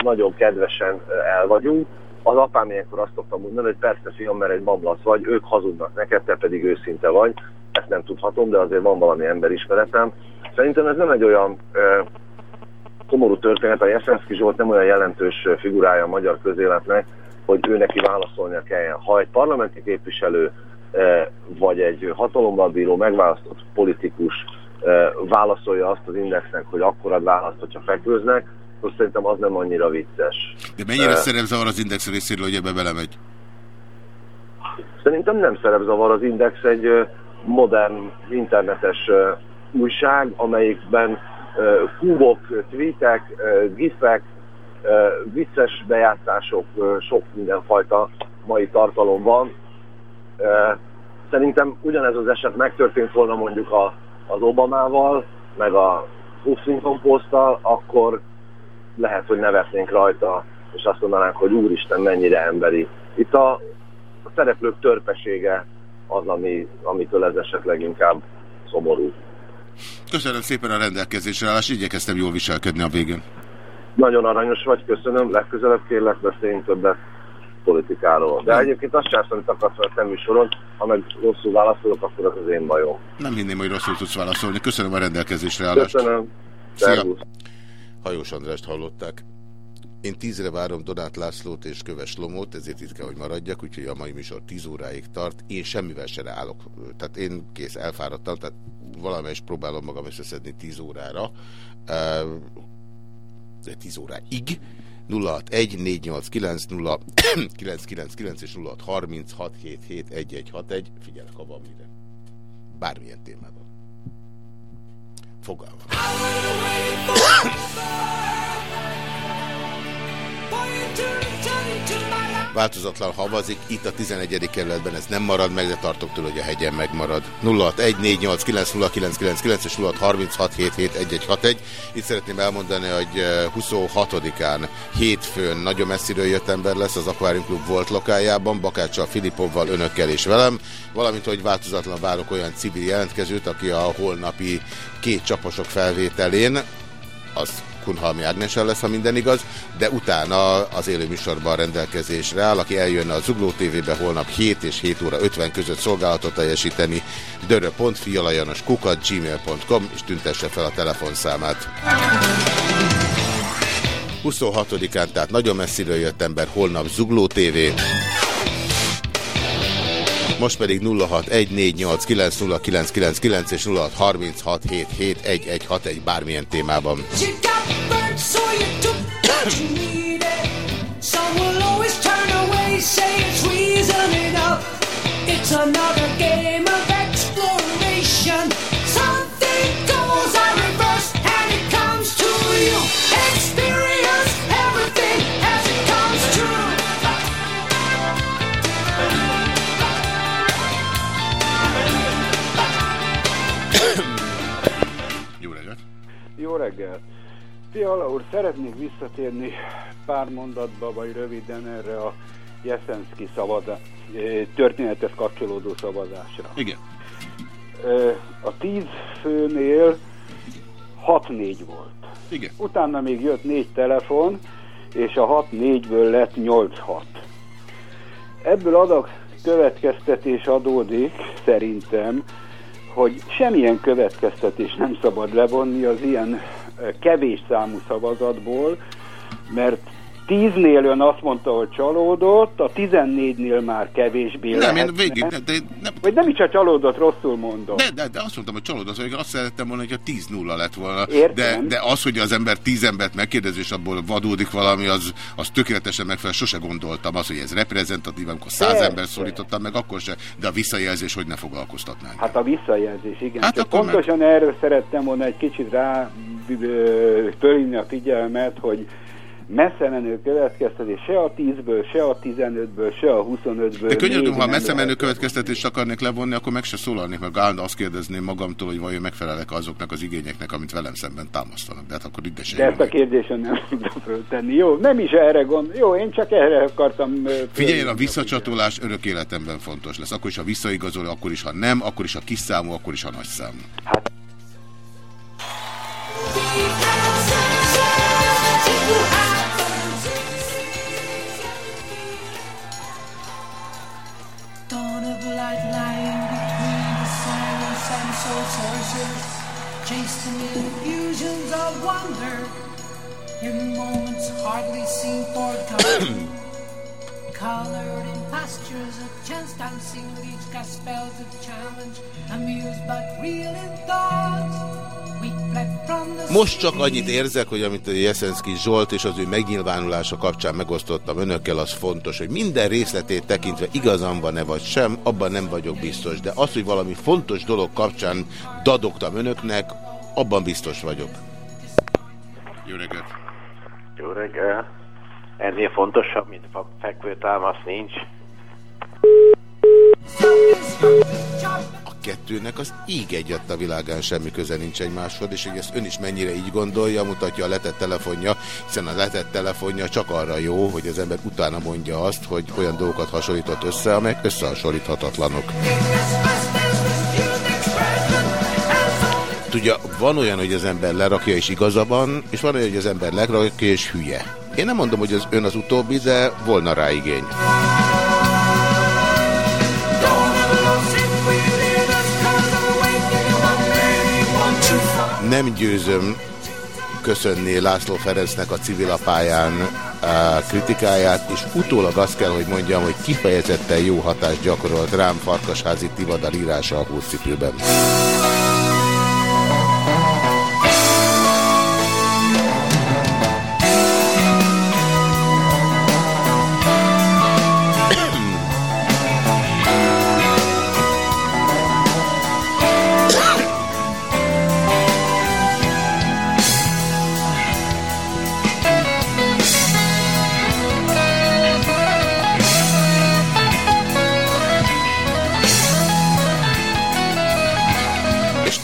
nagyon kedvesen el vagyunk. Az apám ilyenkor azt szoktam mondani, hogy persze fiam, mert egy mamlasz vagy, ők hazudnak neked, te pedig őszinte vagy. Ezt nem tudhatom, de azért van valami emberismeretem. Szerintem ez nem egy olyan ö, komorú történet, a Jeszenszki Zsolt nem olyan jelentős figurája a magyar közéletnek, hogy ő neki válaszolnia kelljen. Ha egy parlamenti képviselő vagy egy hatalomban bíró megválasztott politikus válaszolja azt az indexnek, hogy akkor ad választ, hogyha fekvőznek, akkor szerintem az nem annyira vicces. De mennyire uh, szerepzavar az index részéről, hogy ebbe belemegy? Szerintem nem szerepzavar az index egy modern internetes újság, amelyikben kubok, tweetek, gifek, vicces bejátszások, sok mindenfajta mai tartalom van. Szerintem ugyanez az eset megtörtént volna mondjuk a az Obamával, meg a Huffington Posttal, akkor lehet, hogy nevetnénk rajta, és azt mondanánk, hogy úristen, mennyire emberi. Itt a, a szereplők törpesége az, ami, amitől ez esetleg inkább szomorú. Köszönöm szépen a rendelkezésre állást, igyekeztem jól viselkedni a végén. Nagyon aranyos vagy, köszönöm, legközelebb kérlek, beszéljünk többet politikáról. De egyébként azt sem amit akarsz a te soron, ha meg rosszul válaszolok, akkor az az én bajom. Nem hinném, hogy rosszul tudsz válaszolni. Köszönöm a rendelkezésre állást. Köszönöm. Szia. Hajós Andrást hallották. Én tízre várom Donát Lászlót és Köves Lomót, ezért itt kell, hogy maradjak, úgyhogy a mai műsor tíz óráig tart. Én semmivel se állok. Tehát én kész, elfáradtam, tehát valamelyest próbálom magam összeszedni tíz órára. De tíz óráig. 061-489-0999 és 0636771161. Figyelek, ha van mire. Bármilyen témában. Fogalmam. Változatlan havazik, itt a 11. kerületben ez nem marad meg, de tartok tőle, hogy a hegyen megmarad. 0614890999 és 0636771161. Itt szeretném elmondani, hogy 26-án eh, hétfőn nagyon messziről jött ember lesz az Aquarium Club volt lokájában, Bakáccsal, Filipovval, önökkel és velem, valamint, hogy változatlan várok olyan civil jelentkezőt, aki a holnapi két csaposok felvételén, az Kunhalmi Ágnesen lesz, ha minden igaz, de utána az élő műsorban rendelkezésre áll, aki eljönne a Zugló TV-be holnap 7 és 7 óra 50 között szolgálatot teljesíteni kukat gmail.com és tüntesse fel a telefonszámát. 26-án, tehát nagyon messziről jött ember, holnap Zugló TV. Most pedig 0614890999 és 0636771161 bármilyen témában. It's another game reggelt! Fiala úr, szeretnék visszatérni pár mondatba, vagy röviden erre a Jeszenszki szavazás, történetes kapcsolódó szavazásra. Igen. A tíz főnél 6-4 volt. Igen. Utána még jött négy telefon, és a 6-4-ből lett 8-6. Ebből adag következtetés adódik, szerintem, hogy semmilyen következtetés nem szabad levonni az ilyen kevés számú szavazatból, mert 10-nél ön azt mondta, hogy csalódott, a 14-nél már kevésbé Nem, lehetne. én végig, de, de, nem, Vagy nem is a csalódott, rosszul mondom. de, de, de azt mondtam, hogy csalódott vagyok, azt szerettem volna, hogyha 10-0 lett volna. De, Értem. de az, hogy az ember 10 embert megkérdez, és abból vadódik valami, az, az tökéletesen megfelel. Sose gondoltam az, hogy ez reprezentatív, amikor 100 Persze. ember szólítottam meg, akkor se, de a visszajelzés hogy ne foglalkoztatnánk. Hát a visszajelzés, igen. Hát Csak akkor pontosan erről szerettem volna egy kicsit rá fölhívni a figyelmet, hogy messze menő következtetés se a 10-ből, se a 15-ből, se a 25-ből. De könyörgöm, ha messze menő következtetést akarnék levonni, akkor meg se szólalnék, meg állandó azt kérdezném magamtól, hogy vajon megfelelek azoknak az igényeknek, amit velem szemben támasztanak. De hát akkor ide De ezt a kérdésen nem tudom föltenni. Jó, nem is erre gond. Jó, én csak erre akartam... ö, Figyeljen, a visszacsatolás örök életemben fontos lesz. Akkor is, ha visszaigazol, akkor is, ha nem, akkor is, ha kis számú, akkor is, ha nagy számú. Dawn hardly seen forgotten. Colored in pastures of chance dancing, leaves cast spells of challenge, amused but real in thought. We fled from the Most csak annyit érzek, hogy amit a Jeszenszki Zsolt és az ő megnyilvánulása kapcsán megosztottam önökkel, az fontos, hogy minden részletét tekintve igazam van-e vagy sem, abban nem vagyok biztos. De az, hogy valami fontos dolog kapcsán dadogtam önöknek, abban biztos vagyok. Jó reggelt! Jó reggel. Ennél fontosabb, mint a fekvő támasz nincs. A kettőnek az íg egyet a világán semmi köze nincs egymáshoz, és hogy ezt ön is mennyire így gondolja, mutatja a letett telefonja, hiszen a letett telefonja csak arra jó, hogy az ember utána mondja azt, hogy olyan dolgokat hasonlított össze, amelyek összehasonlíthatatlanok. Tudja, van olyan, hogy az ember lerakja és igazaban, és van olyan, hogy az ember lerakja és hülye. Én nem mondom, hogy az ön az utóbbi, de volna rá igény. Nem győzöm köszönni László Ferencnek a civilapályán kritikáját, és utólag azt kell, hogy mondjam, hogy kifejezetten jó hatást gyakorolt rám Farkasházi Tivadar írása a húszcipőben.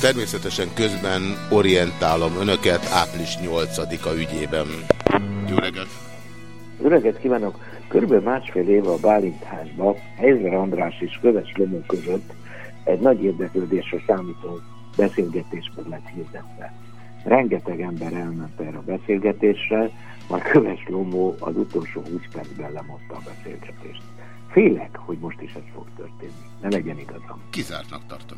Természetesen közben orientálom önöket április 8-a ügyében. Jó reggelt! Öreget kívánok! Körülbelül másfél éve a Bálint házba Helyzer András és Köves Lomó között egy nagy érdeklődésre számító beszélgetés meg lett hirdetve. Rengeteg ember elment erre a beszélgetésre, majd Köves Lomó az utolsó 20 percben lemondta a beszélgetést. Félek, hogy most is ez fog történni. Ne legyen igazam. Kizártnak tartom.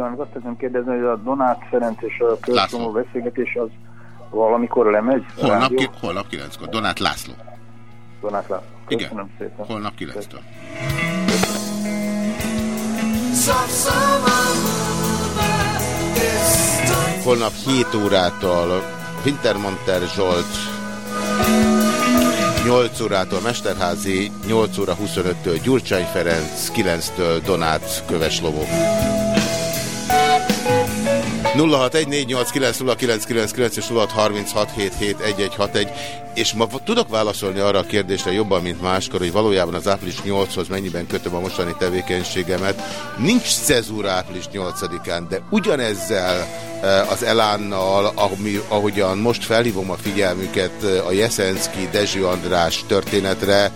Kívánok, azt szeretném kérdezni, hogy a Donát Ferenc és a Körszomó beszélgetés az valamikor lemegy? Holnap, ki, holnap 9-kor. Donát László. Donát László. Igen. Köszönöm szépen. Holnap 9-től. Holnap 7 órától Wintermanter Zsolt, 8 órától Mesterházi, 8 óra 25-től Gyurcsány Ferenc, 9-től Donát Köves Lovó. 0614890999 és 0636771161 és ma tudok válaszolni arra a kérdésre jobban, mint máskor, hogy valójában az április 8-hoz mennyiben kötöm a mostani tevékenységemet. Nincs cezúra április 8-án, de ugyanezzel eh, az elánnal, ahogy, ahogyan most felhívom a figyelmüket eh, a Jeszenszki Dezső András történetre,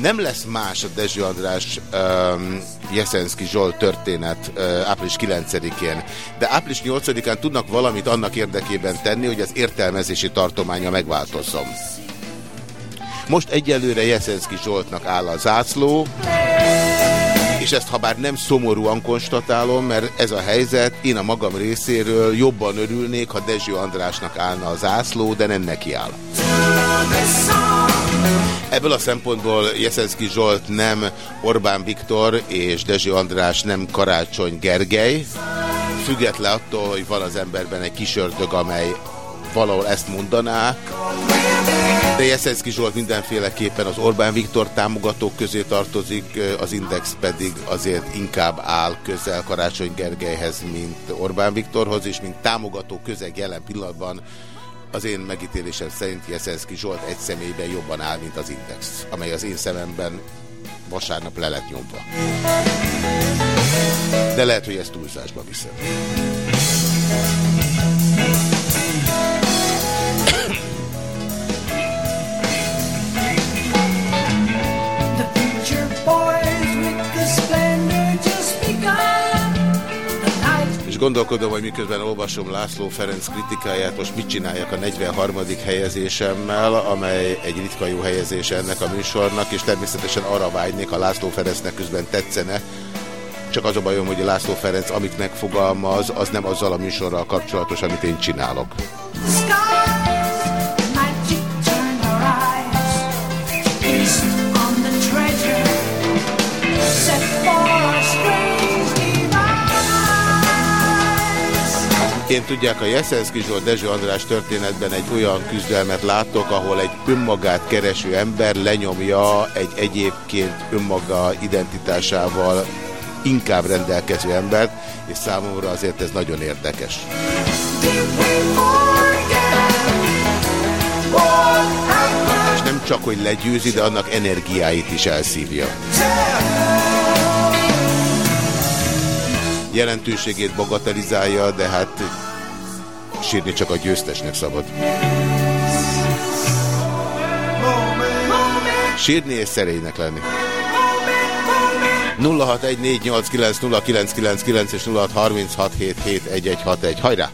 nem lesz más a Dezső András um, Jeszenszki Zsolt történet uh, április 9-én, de április 8-án tudnak valamit annak érdekében tenni, hogy az értelmezési tartománya megváltozzon. Most egyelőre Jeszenszki Zsoltnak áll a zászló, és ezt ha bár nem szomorúan konstatálom, mert ez a helyzet, én a magam részéről jobban örülnék, ha Dezső Andrásnak állna a zászló, de nem neki áll. Ebből a szempontból Jeszenszki Zsolt nem Orbán Viktor és Dezső András nem Karácsony Gergely, független attól, hogy van az emberben egy kis ördög, amely valahol ezt mondaná, de Jeszenszki Zsolt mindenféleképpen az Orbán Viktor támogatók közé tartozik, az Index pedig azért inkább áll közel Karácsony Gergelyhez, mint Orbán Viktorhoz, és mint támogató közeg jelen pillanatban az én megítélésem szerint Jeszenszki Zsolt egy személyben jobban áll, mint az Index, amely az én szememben vasárnap le lett nyomva. De lehet, hogy ezt túlzásba viszem. Gondolkodom, hogy miközben olvasom László Ferenc kritikáját, most mit csináljak a 43. helyezésemmel, amely egy ritka jó helyezés ennek a műsornak, és természetesen arra vágynék, ha László Ferencnek közben tetszene, csak az a bajom, hogy a László Ferenc, amit megfogalmaz, az nem azzal a műsorral kapcsolatos, amit én csinálok. magic Én tudják, a Jeszenszki Zsolt Dezső András történetben egy olyan küzdelmet látok, ahol egy önmagát kereső ember lenyomja egy egyébként önmaga identitásával inkább rendelkező embert, és számomra azért ez nagyon érdekes. És nem csak, hogy legyőzi, de annak energiáit is elszívja. Jelentőségét bagatelizálja, de hát sírni csak a győztesnek szabad. Sírni és szerénynek lenni. 0614890999 és 0636771161. Hajrá!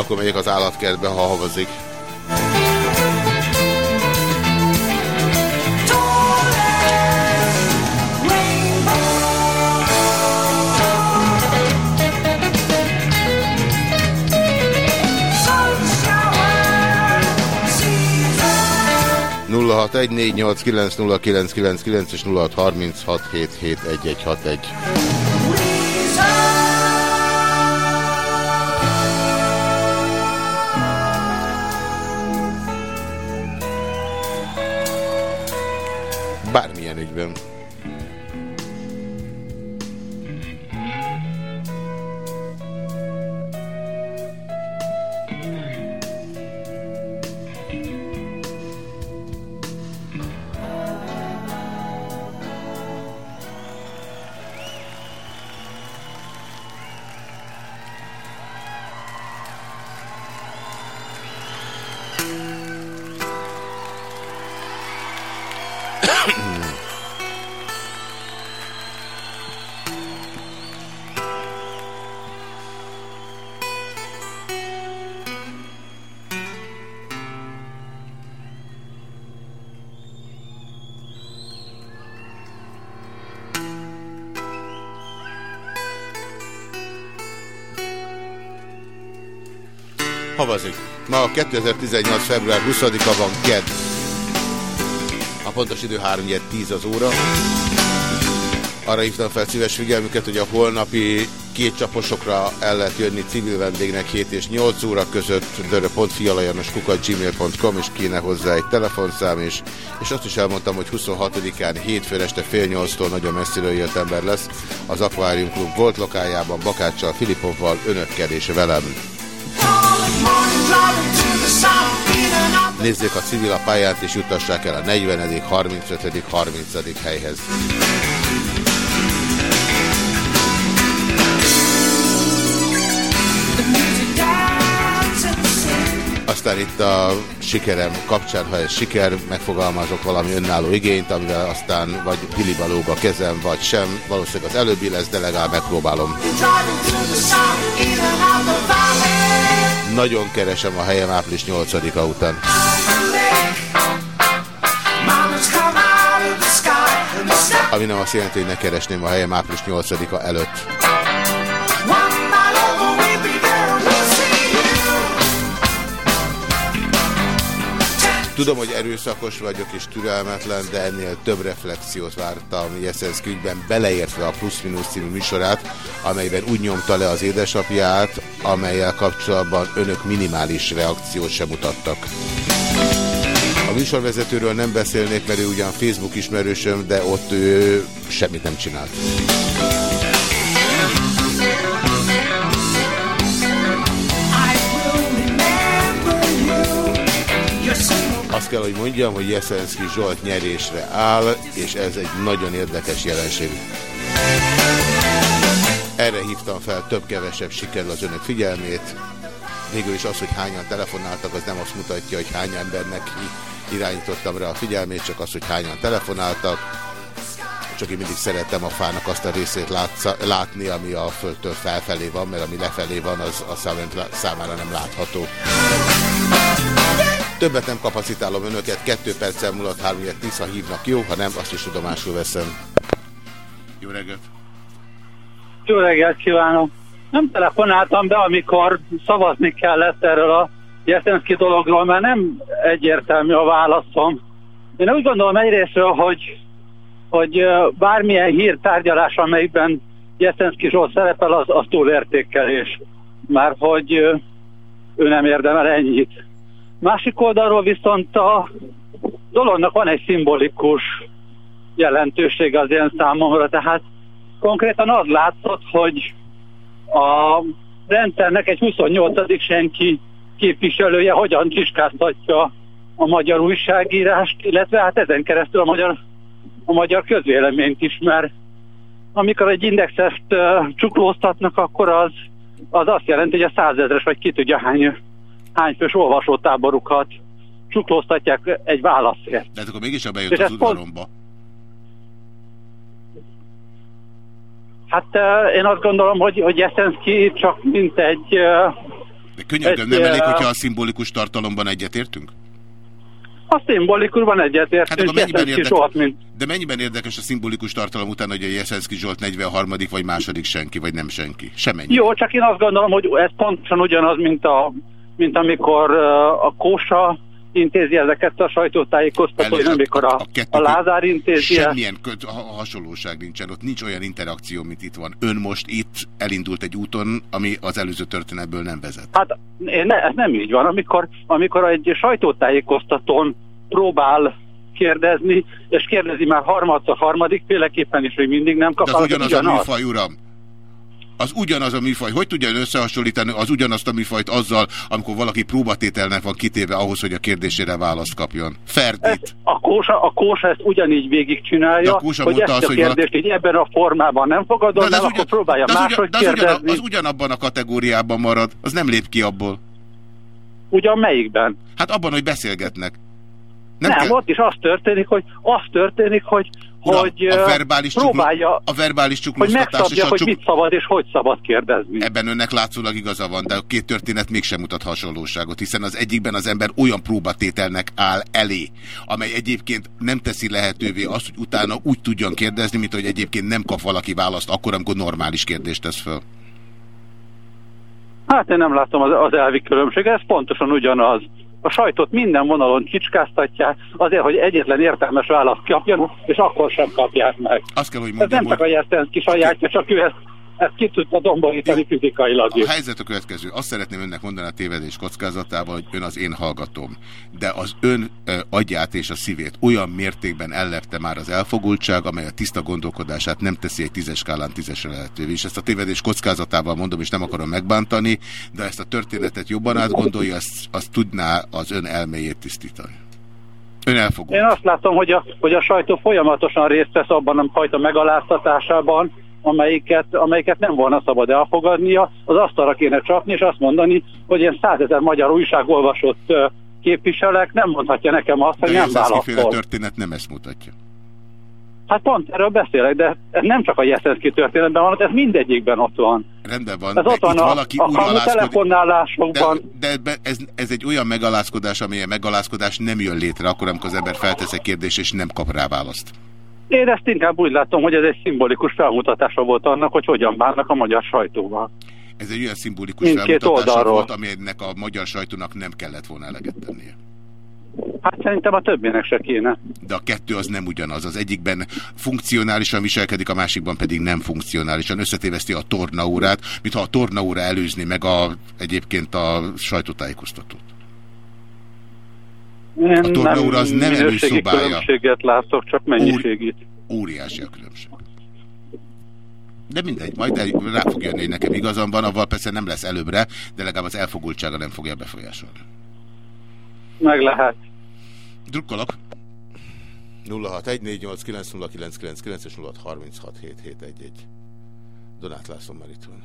Akkor megyek az állatkertbe, ha havazik. nulla hat egy négy és nulla hat harminc hat hét hét egy egy hat egy. Bármilyen Ma a 2018. február 20-a van KED. A pontos idő 3 10 az óra. Arra hívtam fel szíves figyelmüket, hogy a holnapi két csaposokra el lehet jönni civil vendégnek 7 és 8 óra között dörö.fialajanoskukat.gmail.com és kéne hozzá egy telefonszám is. És azt is elmondtam, hogy 26-án hétfőn este fél nyolctól nagyon messziről jött ember lesz az Aquarium Klub volt lokájában Bakáccsal, Filipovval, önökkel és velem. Nézzék a civil a pályát és jutassák el a 40., 35., 30. helyhez. Aztán itt a sikerem kapcsán, ha ez siker, megfogalmazok valami önálló igényt, amivel aztán vagy bilibalóg a kezem, vagy sem. Valószínűleg az előbbi lesz, de legalább megpróbálom. Nagyon keresem a helyem április 8-a után. Ami nem azt jelenti, hogy ne keresném a helyem április 8-a előtt. Tudom, hogy erőszakos vagyok és türelmetlen, de ennél több reflexiót vártam Jeszenszki ügyben, beleértve a Plusz Minusz című műsorát, amelyben úgy nyomta le az édesapját, amelyel kapcsolatban önök minimális reakciót sem mutattak. A műsorvezetőről nem beszélnék, mert ő ugyan Facebook ismerősöm, de ott ő semmit nem csinált. Kell, hogy mondjam, hogy Jeszenszki Zsolt nyerésre áll, és ez egy nagyon érdekes jelenség. Erre hívtam fel több-kevesebb sikerül az önök figyelmét. Végül is az, hogy hányan telefonáltak, az nem azt mutatja, hogy hány embernek irányítottam rá a figyelmét, csak az, hogy hányan telefonáltak. Csak én mindig szerettem a fának azt a részét látsz, látni, ami a földtől felfelé van, mert ami lefelé van, az a számára nem látható. Többet nem kapacitálom önöket, kettő perccel múlott 3 10, ha hívnak, jó, ha nem, azt is tudomásul veszem. Jó reggelt! Jó reggelt kívánok! Nem telefonáltam be, amikor szavazni kellett erről a Jeszenszki dologról, mert nem egyértelmű a válaszom. Én úgy gondolom egyrésztről, hogy, hogy bármilyen hírtárgyalás, amelyikben Jeszenszki Zsolt szerepel, az, az túlértékelés. Mert hogy ő nem érdemel ennyit. Másik oldalról viszont a dolognak van egy szimbolikus jelentősége az én számomra, tehát konkrétan az látszott, hogy a rendszernek egy 28. senki képviselője hogyan csiskáztatja a magyar újságírást, illetve hát ezen keresztül a magyar, a magyar közvéleményt is, mert amikor egy indexest uh, csuklóztatnak, akkor az, az azt jelenti, hogy a százezres vagy ki tudja hány hányfős olvasótáborukat csuklóztatják egy válaszért. De hát akkor mégis a bejött az udvaromba. Hát uh, én azt gondolom, hogy, hogy Jeszenszki csak mint egy... Uh, De könyörgöm, nem elég, hogyha a szimbolikus tartalomban egyetértünk? A szimbolikusban egyetértünk. Hát akkor mennyiben érdekes, Zsolt, mint... De mennyiben érdekes a szimbolikus tartalom után, hogy a Jeszenszki Zsolt 43. vagy második senki, vagy nem senki? Semennyi. Jó, csak én azt gondolom, hogy ez pontosan ugyanaz, mint a mint amikor a Kósa intézi ezeket a sajtótájékoztatót, amikor a, a, a Lázár intézi. Semmilyen hasonlóság nincsen, ott nincs olyan interakció, mint itt van. Ön most itt elindult egy úton, ami az előző történetből nem vezet. Hát én ne, ez nem így van. Amikor, amikor egy sajtótájékoztatón próbál kérdezni, és kérdezi már harmadszor, harmadik féleképpen is, hogy mindig nem kap. De az ugyanaz, ugyanaz a műfaj, uram az ugyanaz a műfaj. Hogy tudja összehasonlítani az ugyanazt a műfajt azzal, amikor valaki próbatételnek van kitéve ahhoz, hogy a kérdésére választ kapjon? Ferdít. a, kósa, a kósa ezt ugyanígy végigcsinálja, hogy ezt az, a kérdést valaki... ebben a formában nem fogadom, nem, ugyan, akkor próbálja máshogy ugyan, kérdezni. Ugyan, az ugyanabban a kategóriában marad, az nem lép ki abból. Ugyan melyikben? Hát abban, hogy beszélgetnek. Nem, nem kell... ott is az történik, hogy az történik, hogy Hogy a verbális próbálja, a verbális hogy megszabja, hogy mit szabad és hogy szabad kérdezni. Ebben önnek látszólag igaza van, de a két történet mégsem mutat hasonlóságot, hiszen az egyikben az ember olyan próbatételnek áll elé, amely egyébként nem teszi lehetővé azt, hogy utána úgy tudjon kérdezni, mint hogy egyébként nem kap valaki választ akkor, amikor normális kérdést tesz föl. Hát én nem látom az, az elvi különbség, ez pontosan ugyanaz a sajtót minden vonalon kicskáztatják, azért, hogy egyetlen értelmes választ kapjanak, és akkor sem kapják meg. Azt kell, hogy Ez mondjam, nem csak a Jeszenszki sajátja, csak ő ezt, ezt ki tudta domborítani fizikailag A is. helyzet a következő. Azt szeretném önnek mondani a tévedés kockázatával, hogy ön az én hallgatom. De az ön ö, agyát és a szívét olyan mértékben ellepte már az elfogultság, amely a tiszta gondolkodását nem teszi egy tízes skálán tízesre lehetővé. És ezt a tévedés kockázatával mondom, és nem akarom megbántani, de ezt a történetet jobban átgondolja, azt, azt tudná az ön elméjét tisztítani. Ön elfogult. Én azt látom, hogy a, hogy a sajtó folyamatosan részt vesz abban a fajta megaláztatásában, amelyiket, amelyiket nem volna szabad elfogadnia, az asztalra kéne csapni, és azt mondani, hogy ilyen százezer magyar újságolvasott képviselek nem mondhatja nekem azt, hogy De a nem válaszol. történet nem ezt mutatja. Hát pont erről beszélek, de ez nem csak a Jeszenszki történetben van, ez mindegyikben ott van. Rendben van, Ez de ott van itt a, valaki a úgy kamu alázkodik. telefonálásokban. De, de ez, ez egy olyan megalázkodás, amilyen megalázkodás nem jön létre akkor, amikor az ember feltesz egy kérdést, és nem kap rá választ. Én ezt inkább úgy látom, hogy ez egy szimbolikus felmutatása volt annak, hogy hogyan bánnak a magyar sajtóval. Ez egy olyan szimbolikus Mindkét felmutatása volt, amelynek a magyar sajtónak nem kellett volna eleget tennie. Hát szerintem a többinek se kéne. De a kettő az nem ugyanaz. Az egyikben funkcionálisan viselkedik, a másikban pedig nem funkcionálisan. Összetéveszti a tornaórát, mintha a tornaóra előzni meg a, egyébként a sajtótájékoztatót. Én A tornaóra az nem előszobája. különbséget látok, csak mennyiségit. Óriási a különbség. De mindegy, majd el, rá fog jönni, hogy nekem igazam van, avval persze nem lesz előbbre, de legalább az elfogultsága nem fogja befolyásolni. Meg lehet. Drukkolok. 0614890999 és 06367711. Donát László már itt van.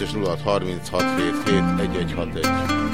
és 0636771161.